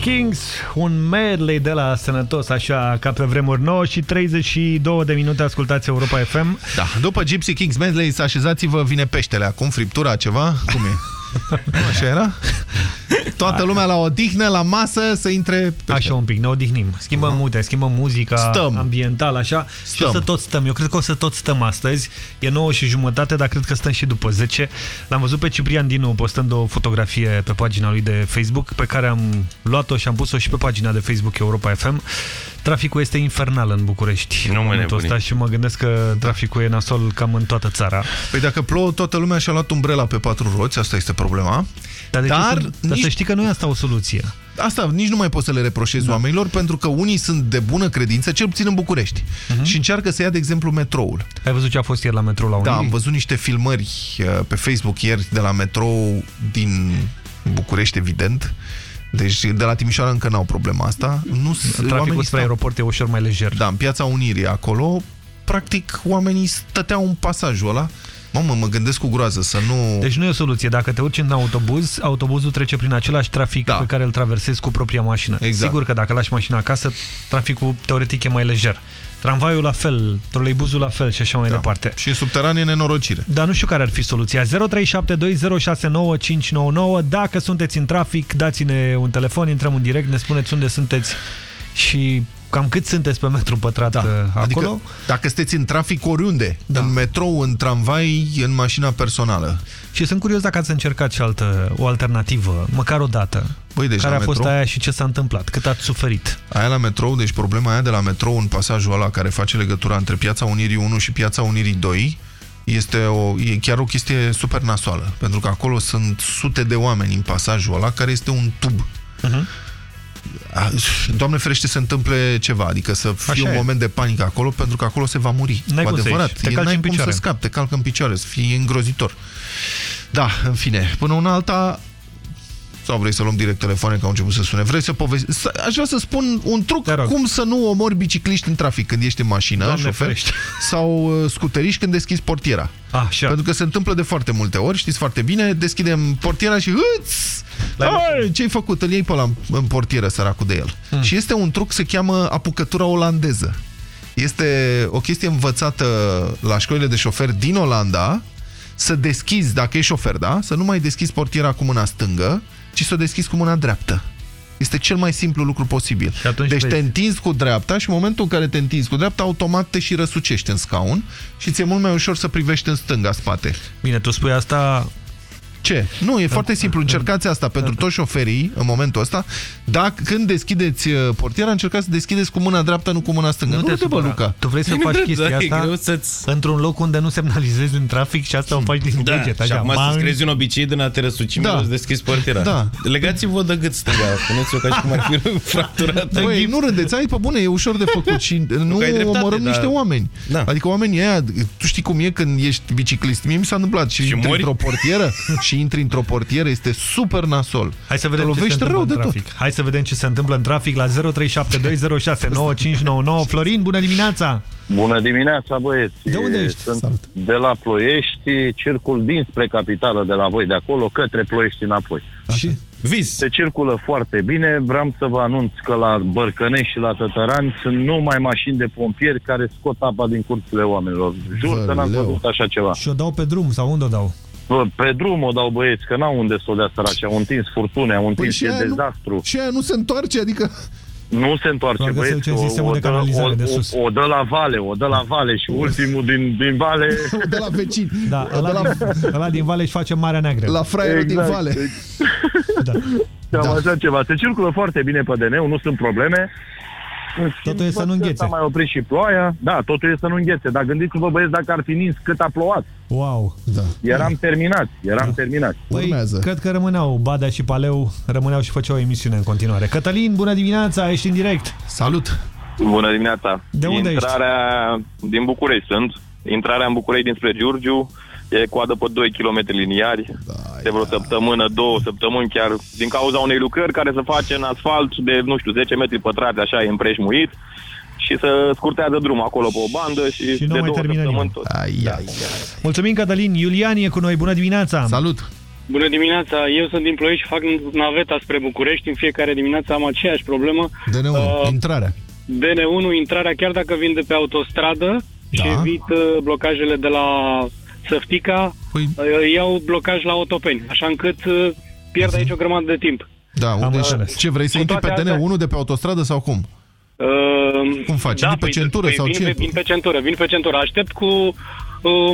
Kings, un medley de la Sănătos, așa ca pe vremuri 9 și 32 de minute ascultați Europa FM. Da, după Gypsy Kings medley, așezați-vă, vine peștele acum, friptura, ceva? Cum e? Nu, așa era? Toată lumea la odihnă, la masă, să intre peștele. Așa un pic, ne odihnim. Schimbăm mute, schimbăm muzica Stăm. ambientală, așa. Stăm. Și o să tot stăm. Eu cred că o să tot stăm astăzi. E 9 și jumătate, dar cred că stăm și după 10. L-am văzut pe Ciprian Dinu postând o fotografie pe pagina lui de Facebook, pe care am luat-o și am pus-o și pe pagina de Facebook Europa FM. Traficul este infernal în București. Nu mă ăsta și mă gândesc că traficul e nasol cam în toată țara. Păi dacă plouă, toată lumea și-a luat umbrela pe patru roți, asta este problema. Dar, de ce Dar, să, dar nici- să știi că nu e asta o soluție. Asta nici nu mai poți să le reproșezi da. oamenilor, pentru că unii sunt de bună credință, cel puțin în București, Mhm. și încearcă să ia, de exemplu, metroul. Ai văzut ce a fost ieri la metrou la Da, Unirii? am văzut niște filmări uh, pe Facebook ieri de la metrou din București, evident. Deci de la Timișoara încă n-au problema asta. Nu, Traficul oamenii spre stau- aeroport e ușor mai lejer. Da, în piața Unirii acolo, practic oamenii stăteau în pasajul ăla. Mamă, mă gândesc cu groază să nu... Deci nu e o soluție. Dacă te urci în autobuz, autobuzul trece prin același trafic da. pe care îl traversezi cu propria mașină. Exact. Sigur că dacă lași mașina acasă, traficul teoretic e mai lejer. Tramvaiul la fel, troleibuzul la fel și așa mai da. departe. Și în subteran e nenorocire. Dar nu știu care ar fi soluția. 0372069599. Dacă sunteți în trafic, dați-ne un telefon, intrăm în direct, ne spuneți unde sunteți și cam cât sunteți pe metru pătrat da. acolo. Adică, dacă sunteți în trafic oriunde, da. în metrou, în tramvai, în mașina personală. Și sunt curios dacă ați încercat și altă, o alternativă, măcar o dată. Băi, deci care la a fost metrou- aia și ce s-a întâmplat? Cât ați suferit? Aia la metrou, deci problema aia de la metrou în pasajul ăla care face legătura între Piața Unirii 1 și Piața Unirii 2 este o, e chiar o chestie super nasoală, pentru că acolo sunt sute de oameni în pasajul ăla care este un tub. Uh-huh. A, Doamne ferește să întâmple ceva, adică să fie Așa un e. moment de panică acolo pentru că acolo se va muri. N-ai Cu cum să adevărat. ieși. Te E- calci n-ai în cum picioare. să scapi, te calcă în picioare, să fie îngrozitor. Da, în fine, până una alta sau vrei să luăm direct telefoane că au început să sune? Vrei să povesti? Să- Aș vrea să spun un truc cum să nu omori bicicliști în trafic când ești în mașină, Doamne șofer, ferește. sau uh, scuteriști când deschizi portiera. Așa. Pentru că se întâmplă de foarte multe ori, știți foarte bine, deschidem portiera și îți! Ai, Ce-ai făcut? Îl iei pe ăla în- în portieră, săracul de el. Hmm. Și este un truc, se cheamă apucătura olandeză. Este o chestie învățată la școlile de șofer din Olanda, să deschizi, dacă e șofer, da? Să nu mai deschizi portiera cu mâna stângă, ci să o deschizi cu mâna dreaptă. Este cel mai simplu lucru posibil. atunci Deci vezi. te întinzi cu dreapta și în momentul în care te întinzi cu dreapta, automat te și răsucești în scaun și ți-e mult mai ușor să privești în stânga spate. Bine, tu spui asta... Ce? Nu, e foarte simplu. Încercați asta pentru toți șoferii în momentul ăsta. Dacă, când deschideți uh, portiera, încercați să deschideți cu mâna dreaptă, nu cu mâna stângă. Nu, te te bă, supăra. Luca. Tu vrei să faci chestia asta într-un loc unde nu semnalizezi în trafic și asta o faci din Da, deget. și Așa, acum bang. să-ți crezi un obicei din a te răsuci Da. da. să deschizi portiera. Da. Legați-vă de gât stânga, spuneți-o ca și cum ar fi fracturată. Băi, nu râdeți, ai pe bune, e ușor de făcut și nu ai dreptate, omorâm dar- niște oameni. Da. Adică oamenii aia, tu știi cum e când ești biciclist. Mie mi s-a întâmplat și, Și intri mori? într-o portieră și intri într-o portieră, este super nasol. Hai să vedem Te ce se lovești întâmplă rău în de tot. trafic. Hai să vedem ce se întâmplă în trafic la 0372069599. Florin, bună dimineața! Bună dimineața, băieți! De unde ești? Sunt Salut. de la Ploiești, circul dinspre capitală de la voi de acolo, către Ploiești înapoi. Și? Vis! Se circulă foarte bine. Vreau să vă anunț că la Bărcănești și la Tătărani sunt numai mașini de pompieri care scot apa din curțile oamenilor. Jur că n-am Văleu. văzut așa ceva. Și o dau pe drum sau unde o dau? Bă, pe drum o dau băieți, că n-au unde să o dea săraci. Au întins furtune, au întins și e aia nu- dezastru. Și aia nu se întoarce, adică... Nu se întoarce, Doar că se băieți. duce în sistemul de dă, canalizare o, de sus. O, o dă la vale, o dă la vale și ultimul din, din vale... de la vecini. Da, ăla, din, ăla din Vale își face Marea Neagră. La fraierul Exact. din vale. Da. Cam așa ceva. Se circulă foarte bine pe DN, nu sunt probleme. Totul e să nu înghețe. S-a mai oprit și ploaia. Da, totul e să nu înghețe. Dar gândiți-vă, băieți, dacă ar fi nins cât a plouat. Wow. Da. Eram terminat, eram Da. terminat. Păi, Urmează. cred că rămâneau Badea și Paleu, rămâneau și făceau emisiune în continuare. Cătălin, bună dimineața, ești în direct. Salut! Bună dimineața! De unde ești? Intrarea din București sunt. Intrarea în București dinspre Giurgiu e coadă pe 2 km liniari. Da, de vreo săptămână, două săptămâni chiar, din cauza unei lucrări care se face în asfalt de, nu știu, 10 metri pătrați, așa, e împrejmuit și să scurtează drumul acolo pe o bandă și, Și nu de mai două termină săptămâni nimeni. tot. Ai, ai, ai. Mulțumim, Cătălin. Iulian e cu noi, bună dimineața. Salut! Bună dimineața, eu sunt din Ploiești și fac naveta spre București. În fiecare dimineață am aceeași problemă. DN1, uh, intrarea. DN1, intrarea chiar dacă vin de pe autostradă da. și evit uh, blocajele de la Săftica, păi... uh, iau blocaj la Otopeni, așa încât uh, pierd aici o grămadă de timp. Da, unde ce vrei să intri pe DN1 de pe autostradă sau cum? Uh, Cum faci? Da, Vin pe păi, centură păi sau vin ce? Pe, vin pe centură, vin pe centură. Aștept cu uh,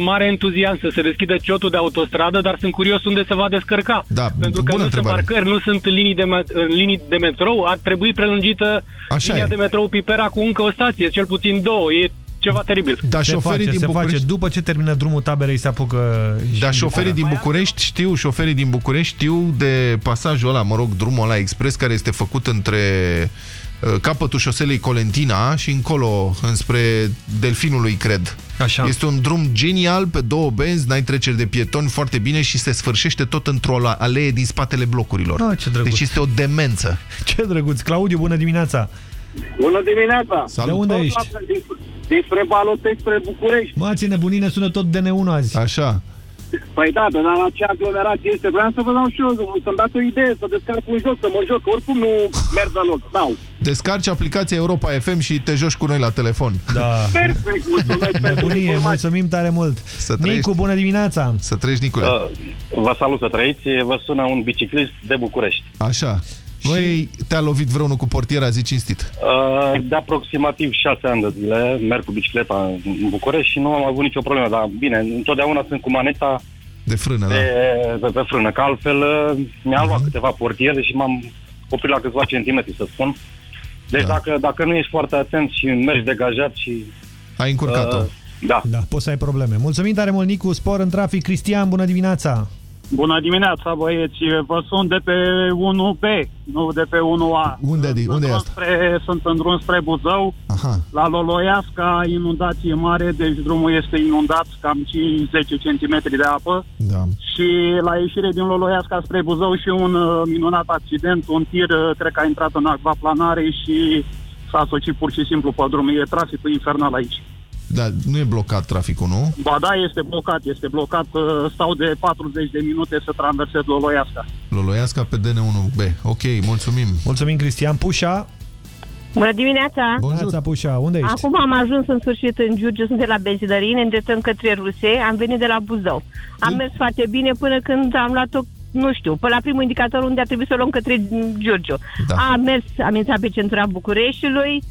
mare entuziasm să se deschidă ciotul de autostradă, dar sunt curios unde se va descărca. Da, Pentru că bună nu întrebare. sunt parcări, nu sunt linii de, me- uh, linii de metrou, ar trebui prelungită Așa linia e. de metrou Pipera cu încă o stație, cel puțin două. E ceva teribil. Dar se șoferii face, din se București... face după ce termină drumul taberei se apucă Dar șoferii din București știu, șoferii din București știu de pasajul ăla, mă rog, drumul ăla expres care este făcut între uh, capătul șoselei Colentina și încolo înspre Delfinului, cred. Așa. Este un drum genial pe două benzi, n-ai treceri de pietoni foarte bine și se sfârșește tot într-o la- alee din spatele blocurilor. Ah, ce drăguț. deci este o demență. Ce drăguț. Claudiu, bună dimineața! Bună dimineața! Salut. De unde Tot ești? la- din- Dinspre Balote spre București. Mă, ține nebunii, sună tot DN1 azi. Așa. Păi da, dar la ce aglomerație este? Vreau să vă dau și eu, să-mi dați o idee, să descarc un joc, să mă joc, că oricum nu merg deloc, stau. Descarci aplicația Europa FM și te joci cu noi la telefon. Da. Perfect, mulțumesc pentru Nebunie, informații. mulțumim tare mult. Să trăiești. Nicu, bună dimineața! Să treci, Nicule. Uh, Vă salut să trăiți, vă sună un biciclist de București. Așa. Băi, te-a lovit vreunul cu portiera, zi cinstit. Uh, De aproximativ șase ani de zile merg cu bicicleta în București și nu am avut nicio problemă, dar bine, întotdeauna sunt cu maneta De frână, da. de, de pe frână, că altfel uh, mi-a luat câteva portiere și m-am oprit la câțiva centimetri, să spun. Deci dacă, dacă nu ești foarte atent și mergi degajat și... Ai încurcat-o. Uh, da. Da, poți să ai probleme. Mulțumim tare mult, Nicu. Spor în trafic. Cristian, bună dimineața! Bună dimineața, băieți! Vă sun de pe 1B, nu de pe 1A. Unde, Sunt unde e în asta? Spre, sunt în drum spre Buzău, Aha. la Loloiasca, inundație mare, deci drumul este inundat, cam 5-10 cm de apă. Da. Și la ieșire din Loloiasca spre Buzău și un uh, minunat accident, un tir, uh, cred că a intrat în acvaplanare și s-a asocit pur și simplu pe drum. E traficul infernal aici. Da, nu e blocat traficul, nu? Ba da, este blocat, este blocat. uh, Stau de 40 de minute să traversez Loloiasca. Loloiasca pe DN1B. Ok, mulțumim. Mulțumim, Cristian. Pușa. Bună dimineața! Bună Pușa. Unde ești? Acum am ajuns în sfârșit în Giurgiu, sunt de la benzinărie, ne îndreptăm către Ruse, am venit de la Buzău. Am mers foarte bine până când am luat-o, nu știu, până la primul indicator unde a trebuit să o luăm către Giurgiu. Da. Am mers, am intrat pe centura Bucureștiului,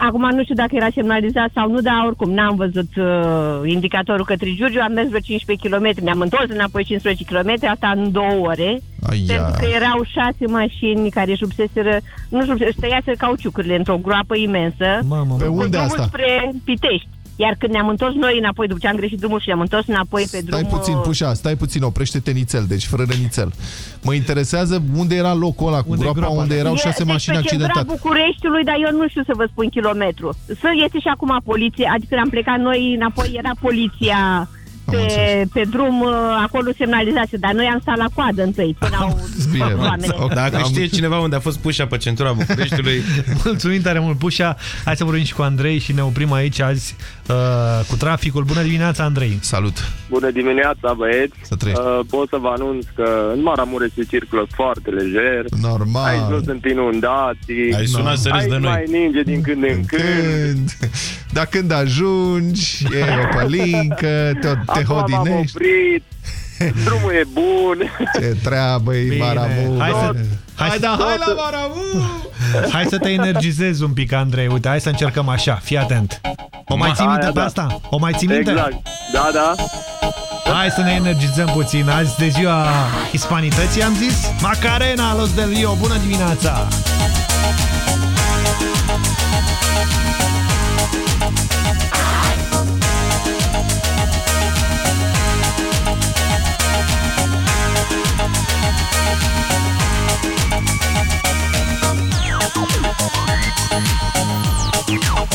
Acum nu știu dacă era semnalizat sau nu, dar oricum n-am văzut uh, indicatorul către Giurgiu, am mers vreo 15 km, ne-am întors înapoi 15 km, asta în două ore. Aia. Pentru că erau șase mașini care își rupseseră, nu își rupseseră, tăiaseră cauciucurile într-o groapă imensă. Mamă, Pe Cu unde drumul asta? spre Pitești. Iar când ne-am întors noi înapoi, după ce am greșit drumul și ne-am întors înapoi pe Stai drumul... puțin, pușa, stai puțin, oprește-te nițel, deci fără nițel. Mă interesează unde era locul ăla cu Unde e groapa, groapa? unde erau E- șase deci mașini pe centura accidentate. Bucureștiului, dar eu nu știu să vă spun kilometru. Să este și acum poliție, adică când am plecat noi înapoi, era poliția pe, pe drum, uh, acolo semnalizase, dar noi am stat la coadă întâi, până au Bine, făcut bă. oamenii. Ok, Dacă am știe înțeles. cineva unde a fost pușa pe centura Bucureștiului, Mulțumim tare mult, Pușa. Hai să vorbim și cu Andrei și ne oprim aici azi uh, cu traficul. Bună dimineața, Andrei! Salut! Bună dimineața, băieți! Să trăiești. Uh, pot să vă anunț că în Maramureș se circulă foarte lejer. Normal. Aici nu sunt inundații. Ai sunat să râzi de Aici noi. mai ninge din când în când. Când, dar când ajungi, e o pălincă, te, te Acum m-am hodinești. oprit. Drumul e bun. Ce treabă e Bine. Maramu. Hai să- hai hai, să- da, hai la Maramu! Hai să te energizezi un pic, Andrei. Uite, hai să încercăm așa. Fii atent. O mai ții minte Aia, pe da. asta? O mai ții minte? Exact. Da, da. Hai să ne energizăm puțin. Azi de ziua hispanității am zis. Macarena, Los del Rio. Bună dimineața!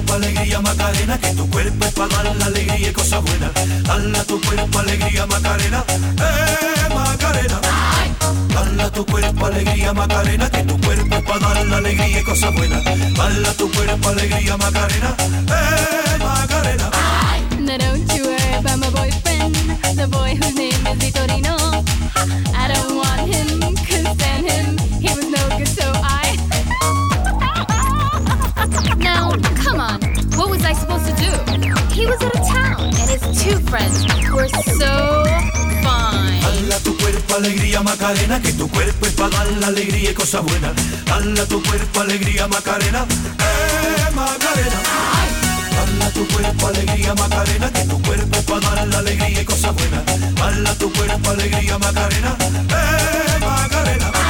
cuerpo alegría Macarena, que tu cuerpo es para dar la alegría y cosas buenas. Dala tu cuerpo alegría Macarena, eh Macarena. Dala tu cuerpo alegría Macarena, que tu cuerpo es para dar la alegría y cosas buenas. Dala tu cuerpo alegría Macarena, eh Macarena. Now don't you worry about my boyfriend, the boy whose name is Vitorino. He was out of town, and his two friends were so fine. Dala tu cuerpo alegría Macarena, que tu cuerpo es para dar la alegría y cosas buenas. Dala tu cuerpo alegría Macarena, eh Macarena. Dala tu cuerpo alegría Macarena, que tu cuerpo es para dar la alegría y cosas buenas. Dala tu cuerpo alegría Macarena, eh Macarena.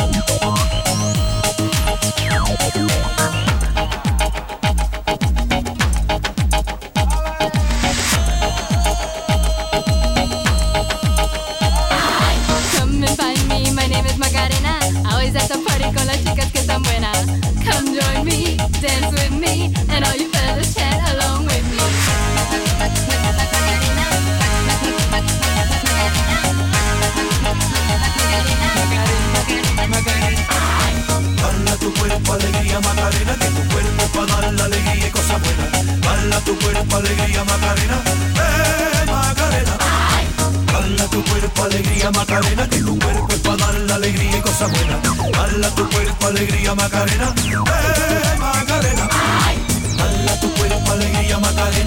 dance with me, and all you fellas chat along with me. Macarena, que tu cuerpo es para dar la alegría y cosas buenas. Dala tu cuerpo alegría Macarena, Macarena. Dala tu cuerpo alegría Macarena, que tu cuerpo es para dar la alegría y cosas buenas. Dala tu cuerpo alegría Macarena, eh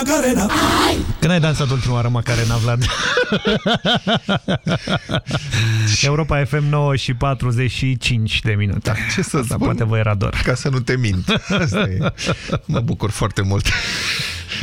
eh Macarena. Când ai dansat ultima oară Macarena, Vlad? Europa FM 9 și 45 de minute. Da, ce să spun? poate vă era dor. Ca să nu te mint. Asta e. Mă bucur foarte mult.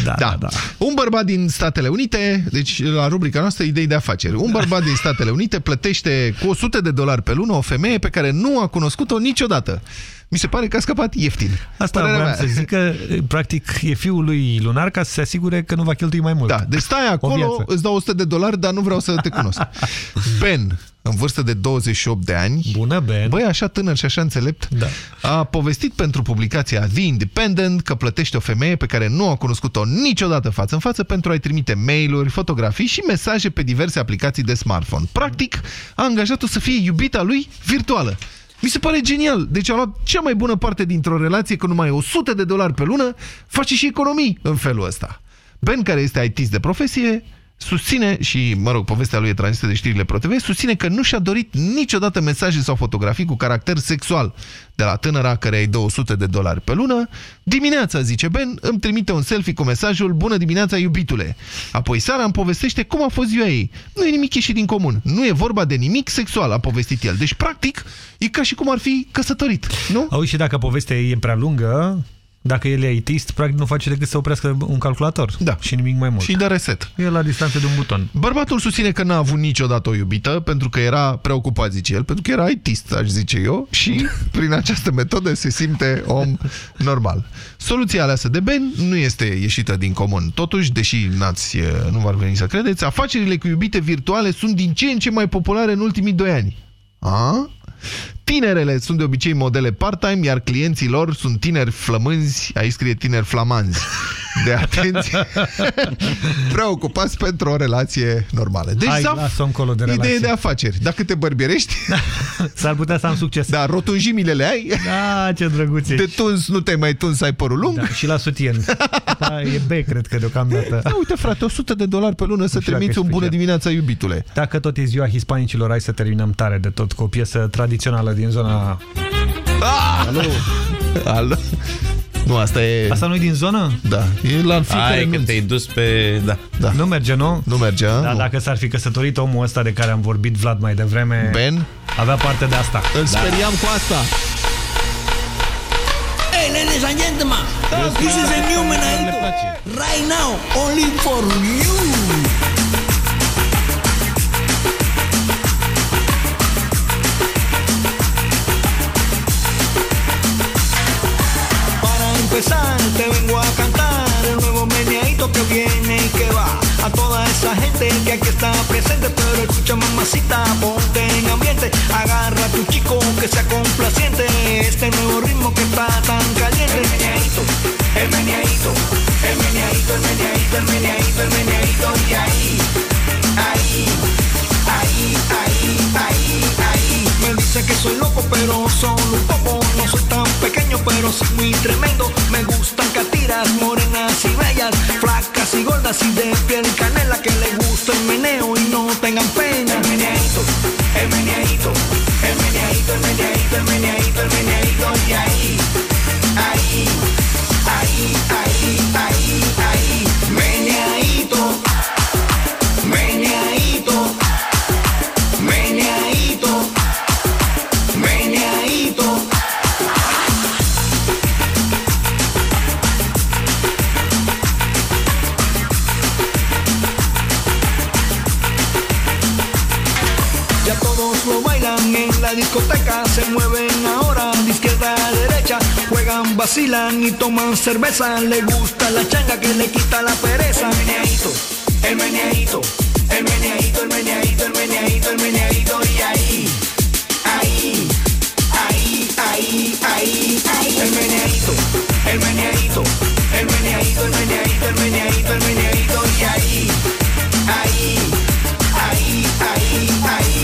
Da, da, da. Un bărbat din Statele Unite, deci la rubrica noastră idei de afaceri, un bărbat din Statele Unite plătește cu 100 de dolari pe lună o femeie pe care nu a cunoscut-o niciodată. Mi se pare că a scăpat ieftin. Asta vreau să zic că, practic, e fiul lui Lunar ca să se asigure că nu va cheltui mai mult. Da, deci stai acolo, îți dau 100 de dolari, dar nu vreau să te cunosc. Ben, în vârstă de 28 de ani, Bună, Ben. băi, așa tânăr și așa înțelept, da. a povestit pentru publicația The Independent că plătește o femeie pe care nu a cunoscut-o niciodată față în față pentru a-i trimite mail-uri, fotografii și mesaje pe diverse aplicații de smartphone. Practic, a angajat-o să fie iubita lui virtuală. Mi se pare genial. Deci a luat cea mai bună parte dintr-o relație cu numai 100 de dolari pe lună, face și economii în felul ăsta. Ben, care este IT de profesie, susține, și, mă rog, povestea lui e transmisă de știrile ProTV, susține că nu și-a dorit niciodată mesaje sau fotografii cu caracter sexual de la tânăra care ai 200 de dolari pe lună. Dimineața, zice Ben, îmi trimite un selfie cu mesajul Bună dimineața, iubitule! Apoi seara îmi povestește cum a fost ziua ei. Nu e nimic ieșit din comun. Nu e vorba de nimic sexual, a povestit el. Deci, practic, e ca și cum ar fi căsătorit, nu? Auzi, și dacă povestea e prea lungă, Dacă el e ITist, practic nu face decât să oprească un calculator. Da. Și nimic mai mult. Și de reset. E la distanță de un buton. Bărbatul susține că n-a avut niciodată o iubită, pentru că era preocupat, zice el, pentru că era ITist, aș zice eu, și prin această metodă se simte om normal. Soluția aleasă de Ben nu este ieșită din comun. Totuși, deși n-ați, nu v-ar veni să credeți, afacerile cu iubite virtuale sunt din ce în ce mai populare în ultimii doi ani. A? Tinerele sunt de obicei modele part-time, iar clienții lor sunt tineri flămânzi, aici scrie tineri flamanzi, de atenție, preocupați pentru o relație normală. Deci, Hai, Zaf, lasă-o încolo de relație. idee de afaceri. Dacă te bărbierești... S-ar putea să am succes. Da, rotunjimile le ai. Da, ce drăguț De tuns nu te mai tuns, ai părul lung. Da, și la sutien. Da, e B, cred că deocamdată. Da, uite frate, 100 de dolari pe lună să trimiți un bună dimineața, iubitule. Dacă tot e ziua hispanicilor, hai să terminăm tare de tot cu o piesă tradițională din zona... Ah! Alo! Alo! Nu, asta e... Asta nu e din zonă? Da, e la fiecare Ai, nunț. că te-ai dus pe... Da. da. Nu merge, nu? Nu merge, Da, nu. dacă s-ar fi căsătorit omul ăsta de care am vorbit, Vlad, mai devreme... Ben? Avea parte de asta. Îl speriam cu asta. Hey, ladies and gentlemen, this is a new Menaito. Right now, only for you. Para empezar, te vengo a cantar el nuevo meneadito que viene y que va. A toda esa gente que aquí está presente, pero escucha mamacita, ponte en ambiente. Agarra a tu chico que sea complaciente. Este nuevo ritmo que está tan caliente. El meneadito, el meneadito, el meneadito, el meneadito, el meneadito, el meneadito. Y ahí, ahí, ahí, ahí, ahí. Me dice que soy loco, pero solo un poco. No soy tan pequeño, pero soy muy tremendo. Me gustan catiras, morenas y bellas, flacas y gordas y de piel canela que le gusta el meneo y no tengan pena. El meneadito, el meneadito, el meneadito, el meneadito, el meneadito, el meneadito. Y ahí, ahí, ahí, ahí, ahí, ahí. Discoteca, se mueven ahora de izquierda a derecha, juegan, vacilan y toman cerveza, le gusta la changa que le quita la pereza. El meneadito, el meneadito, el meneadito, el meneadito, el meneadito, el meneadito y ahí, ahí, ahí, ahí, ahí, ahí. El meneadito, el meneadito, el meneadito, el meneadito, el meneadito, el meneadito y ahí, ahí, ahí, ahí, ahí.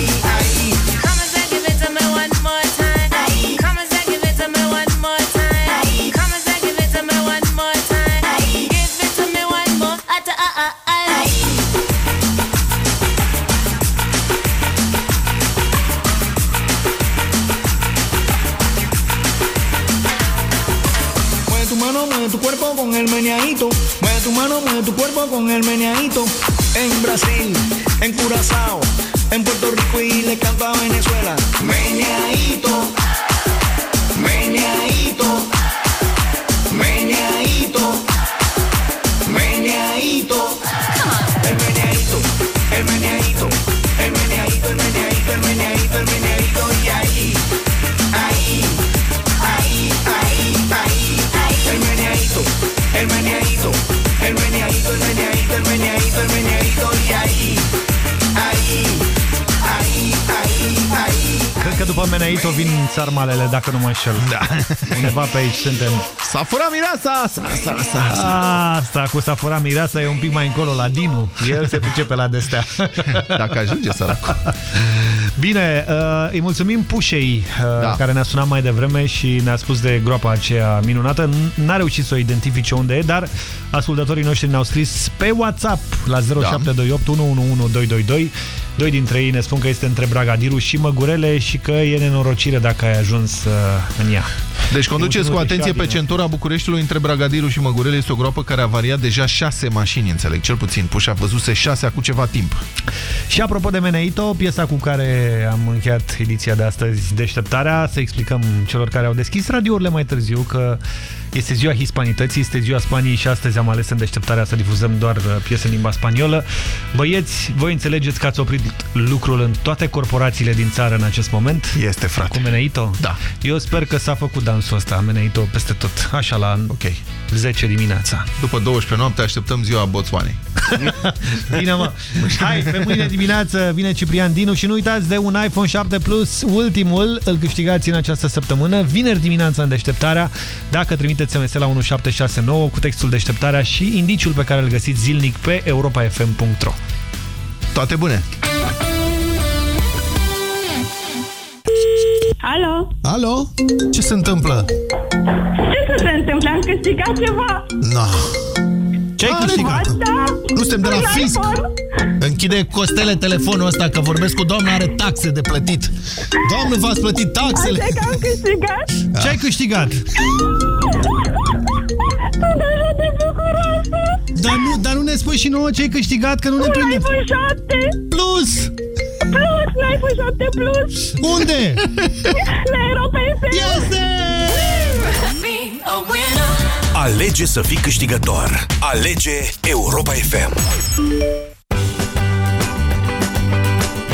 Con el meneadito. En Brasil, en Curazao, en Puerto Rico y le canto a Venezuela. Meneadito, că după Meneito vin țarmalele, dacă nu mă înșel. Da. Undeva pe aici suntem. S-a furat mireasa! Sa, sa, sa, sa. Asta cu s-a furat mireasa e un pic mai încolo la Dinu. El se pricepe la destea. Dacă ajunge săracul. Bine, uh, îi mulțumim Pușei, uh, Da. care ne-a sunat mai devreme și ne-a spus de groapa aceea minunată. N- N-a reușit să o identifice unde e, dar ascultătorii noștri ne-au scris pe WhatsApp la 0728 111222. Doi dintre ei ne spun că este între Bragadiru și Măgurele și că e nenorocire dacă ai ajuns uh, în ea. Deci conduceți cu Mulțumim, atenție pe Adina. centura Bucureștiului între Bragadiru și Măgurele. Este o groapă care a variat deja șase mașini, înțeleg, cel puțin. Pușa văzuse șase acum ceva timp. Și apropo de Meneito, piesa cu care am încheiat ediția de astăzi, Deșteptarea, să explicăm celor care au deschis radiourile mai târziu că Este ziua hispanității, este ziua Spaniei și astăzi am ales în deșteptarea să difuzăm doar uh, piese în limba spaniolă. Băieți, voi înțelegeți că ați oprit lucrul în toate corporațiile din țară în acest moment? Este, frate. Cu Meneito? Da. Eu sper că s-a făcut dansul ăsta, Meneito, peste tot, așa la okay. 10 dimineața. După 12 noapte așteptăm ziua Botswanei. Bine, mă. Hai, pe mâine dimineață vine Ciprian Dinu și nu uitați de un iPhone 7 Plus, ultimul, îl câștigați în această săptămână, vineri dimineața în deșteptarea, dacă trimiteți SMS la 1769 cu textul deșteptarea și indiciul pe care îl găsiți zilnic pe europafm.ro. Toate bune! Alo? Alo? Ce se întâmplă? Ce să se întâmple? Am câștigat ceva? No. Ce ai câștigat? Da. Nu suntem de la Un fisc. iPhone. Închide Costele telefonul ăsta că vorbesc cu doamna, are taxe de plătit. Doamne, v-ați plătit taxele? Așa că am câștigat? Ce ai câștigat? Sunt așa de bucuroasă! Dar nu, dar nu ne spui și nouă ce ai câștigat, că nu ne Un prinde. iPhone 7! Plus! Plus! Un iPhone 7 Plus! Unde? La Europa FM! Este! Alege să fii câștigător. Alege Europa FM.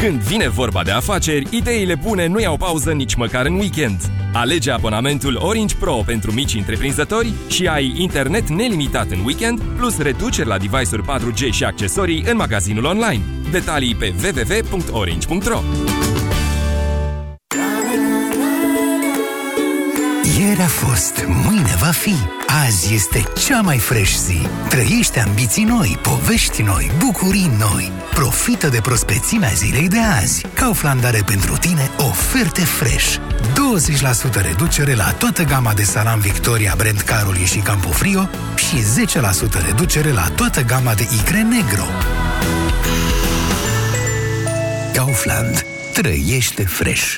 Când vine vorba de afaceri, ideile bune nu iau pauză nici măcar în weekend. Alege abonamentul Orange Pro pentru mici întreprinzători și ai internet nelimitat în weekend, plus reduceri la device-uri 4G și accesorii în magazinul online. Detalii pe www.orange.ro Ieri a fost, mâine va fi. Azi este cea mai fresh zi. Trăiește ambiții noi, povești noi, bucurii noi. Profită de prospețimea zilei de azi. Kaufland are pentru tine oferte fresh. 20% reducere la toată gama de salam Victoria, Brand Caroli și Campofrio și 10% reducere la toată gama de icre negro. Kaufland. Trăiește fresh.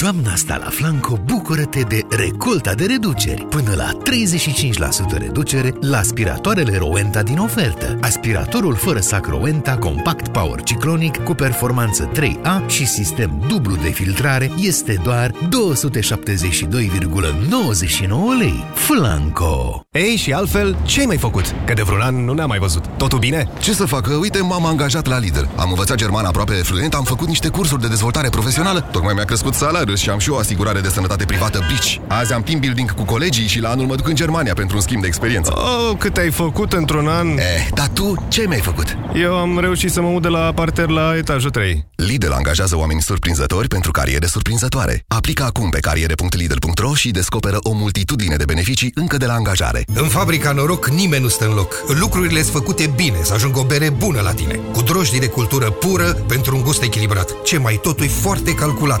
Toamna asta la Flanco, bucură-te de recolta de reduceri. Până la 35% reducere la aspiratoarele Rowenta din ofertă. Aspiratorul fără sac Rowenta Compact Power Ciclonic cu performanță 3A și sistem dublu de filtrare este doar 272,99 lei. Flanco! Ei, și altfel, ce ai mai făcut? Că de vreun an nu ne-am mai văzut. Totul bine? Ce să fac? Uite, m-am angajat la Lidl. Am învățat german aproape fluent, am făcut niște cursuri de dezvoltare profesională, tocmai mi-a crescut salariul și am și o asigurare de sănătate privată Bici. Azi am team building cu colegii și la anul mă duc în Germania pentru un schimb de experiență. Oh, cât ai făcut într-un an? Eh, dar tu ce mi-ai făcut? Eu am reușit să mă mut de la parter la etajul 3. Lidl angajează oameni surprinzători pentru cariere surprinzătoare. Aplică acum pe cariere.lidl.ro și descoperă o multitudine de beneficii încă de la angajare. În fabrica Noroc nimeni nu stă în loc. Lucrurile sunt făcute bine, să ajungă o bere bună la tine. Cu drojdii de cultură pură pentru un gust echilibrat. Ce mai totul e foarte calculat.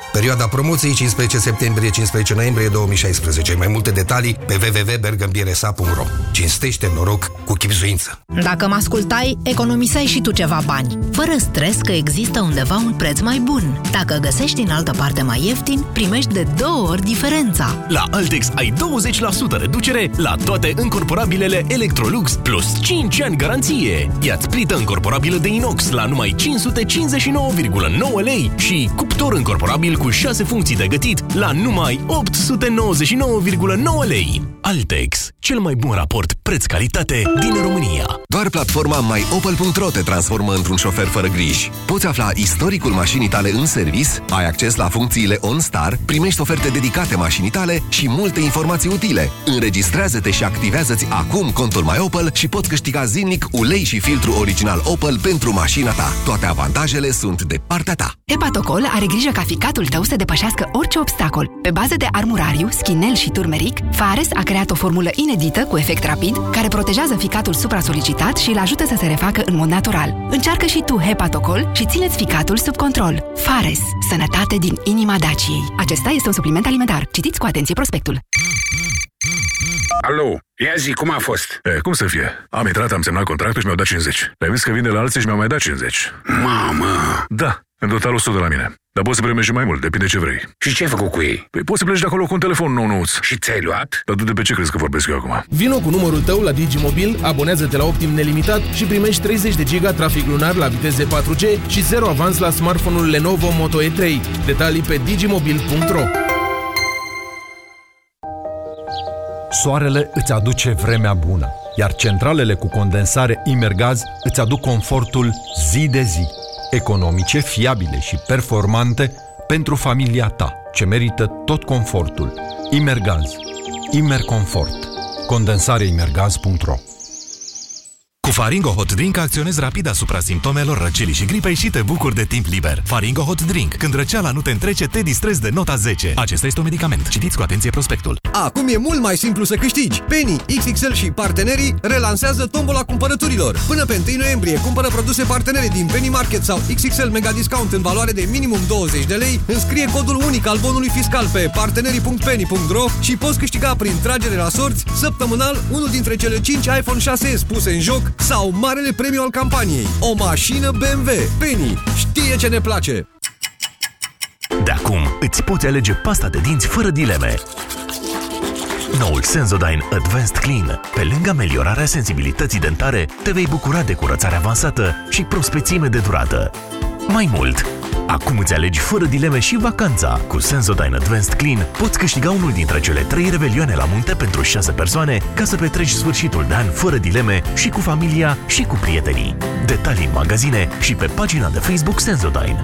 Perioada promoției 15 septembrie-15 noiembrie 2016. Mai multe detalii pe www.bergambiresa.ro Cinstește noroc cu chipzuință. Dacă mă ascultai, economiseai și tu ceva bani, fără stres că există undeva un preț mai bun. Dacă găsești în altă parte mai ieftin, primești de două ori diferența. La Altex ai 20% reducere la toate încorporabilele Electrolux plus 5 ani garanție. Ia-ți plită încorporabilă de inox la numai 559,9 lei și cuptor încorporabil cu 6 funcții de gătit la numai 899,9 lei. Altex, cel mai bun raport preț-calitate din România. Doar platforma myopel.ro te transformă într-un șofer fără griji. Poți afla istoricul mașinii tale în servis, ai acces la funcțiile OnStar, primești oferte dedicate mașinii tale și multe informații utile. Înregistrează-te și activează-ți acum contul MyOpel și poți câștiga zilnic ulei și filtru original Opel pentru mașina ta. Toate avantajele sunt de partea ta. Hepatocol are grijă ca ficatul tău să depășească orice obstacol. Pe bază de armurariu, schinel și turmeric, Fares a creat o formulă inedită cu efect rapid, care protejează ficatul supra-solicitat și îl ajută să se refacă în mod natural. Încearcă și tu Hepatocol și țineți ficatul sub control. Fares. Sănătate din inima Daciei. Acesta este un supliment alimentar. Citiți cu atenție prospectul. Alo, ia zi, cum a fost? E, cum să fie? Am intrat, am semnat contractul și mi-au dat 50. Le-am zis că vin de la alții și mi-au mai dat 50. Mamă! Da, în total 100 de la mine. Dar poți să primești și mai mult, depinde ce vrei. Și ce ai făcut cu ei? Păi poți să pleci de acolo cu un telefon nou nouț. Și ți-ai luat? Dar tu de pe ce crezi că vorbesc eu acum? Vino cu numărul tău la Digimobil, abonează-te la Optim nelimitat și primești 30 de giga trafic lunar la viteze 4G și 0 avans la smartphone-ul Lenovo Moto E3. Detalii pe digimobil.ro Soarele îți aduce vremea bună, iar centralele cu condensare Imergaz îți aduc confortul zi de zi, economice, fiabile și performante pentru familia ta, ce merită tot confortul. Imergaz. Imerconfort. Condensareimergaz.ro Cu Faringo Hot Drink acționezi rapid asupra simptomelor răcelii și gripei și te bucuri de timp liber. Faringo Hot Drink. Când răceala nu te întrece, te distrezi de nota 10. Acesta este un medicament. Citiți cu atenție prospectul. Acum e mult mai simplu să câștigi. Penny, XXL și partenerii relansează tombola cumpărăturilor. Până pe 1 noiembrie, cumpără produse partenere din Penny Market sau XXL Mega Discount în valoare de minimum 20 de lei, înscrie codul unic al bonului fiscal pe partenerii.penny.ro și poți câștiga prin tragere la sorți săptămânal unul dintre cele 5 iPhone 6s puse în joc sau marele premiu al campaniei. O mașină BMW. Penny știe ce ne place. De acum îți poți alege pasta de dinți fără dileme. Noul Sensodyne Advanced Clean. Pe lângă ameliorarea sensibilității dentare, te vei bucura de curățare avansată și prospețime de durată. Mai mult, acum îți alegi fără dileme și vacanța. Cu Sensodyne Advanced Clean poți câștiga unul dintre cele trei revelioane la munte pentru 6 persoane ca să petreci sfârșitul de an fără dileme și cu familia și cu prietenii. Detalii în magazine și pe pagina de Facebook Sensodyne.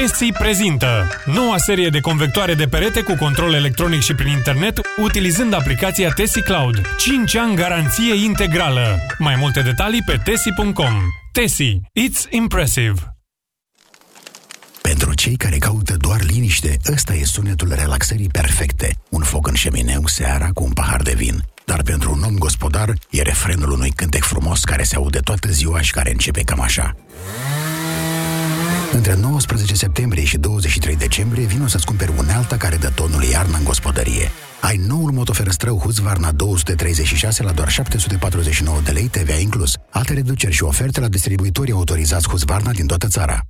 Tesi prezintă noua serie de convectoare de perete cu control electronic și prin internet utilizând aplicația Tesi Cloud. 5 ani garanție integrală. Mai multe detalii pe tesi.com. Tesi. It's impressive. Pentru cei care caută doar liniște, ăsta e sunetul relaxării perfecte. Un foc în șemineu seara cu un pahar de vin. Dar pentru un om gospodar, e refrenul unui cântec frumos care se aude toată ziua și care începe cam așa. Între 19 septembrie și 23 decembrie vino să-ți cumperi unealta care dă tonul iarnă în gospodărie. Ai noul motoferăstrău Husqvarna 236 la doar 749 de lei TVA inclus. Alte reduceri și oferte la distribuitorii autorizați Husqvarna din toată țara.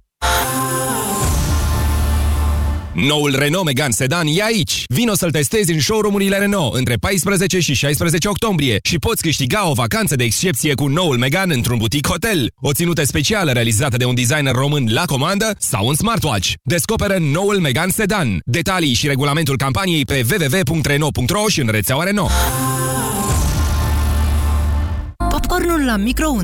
Noul Renault Megane Sedan e aici! Vino să-l testezi în showroom-urile Renault între 14 și 16 octombrie și poți câștiga o vacanță de excepție cu noul Megane într-un butic hotel, o ținută specială realizată de un designer român la comandă sau un smartwatch. Descoperă noul Megane Sedan. Detalii și regulamentul campaniei pe www.renault.ro și în rețeaua Renault. Popcornul la microunde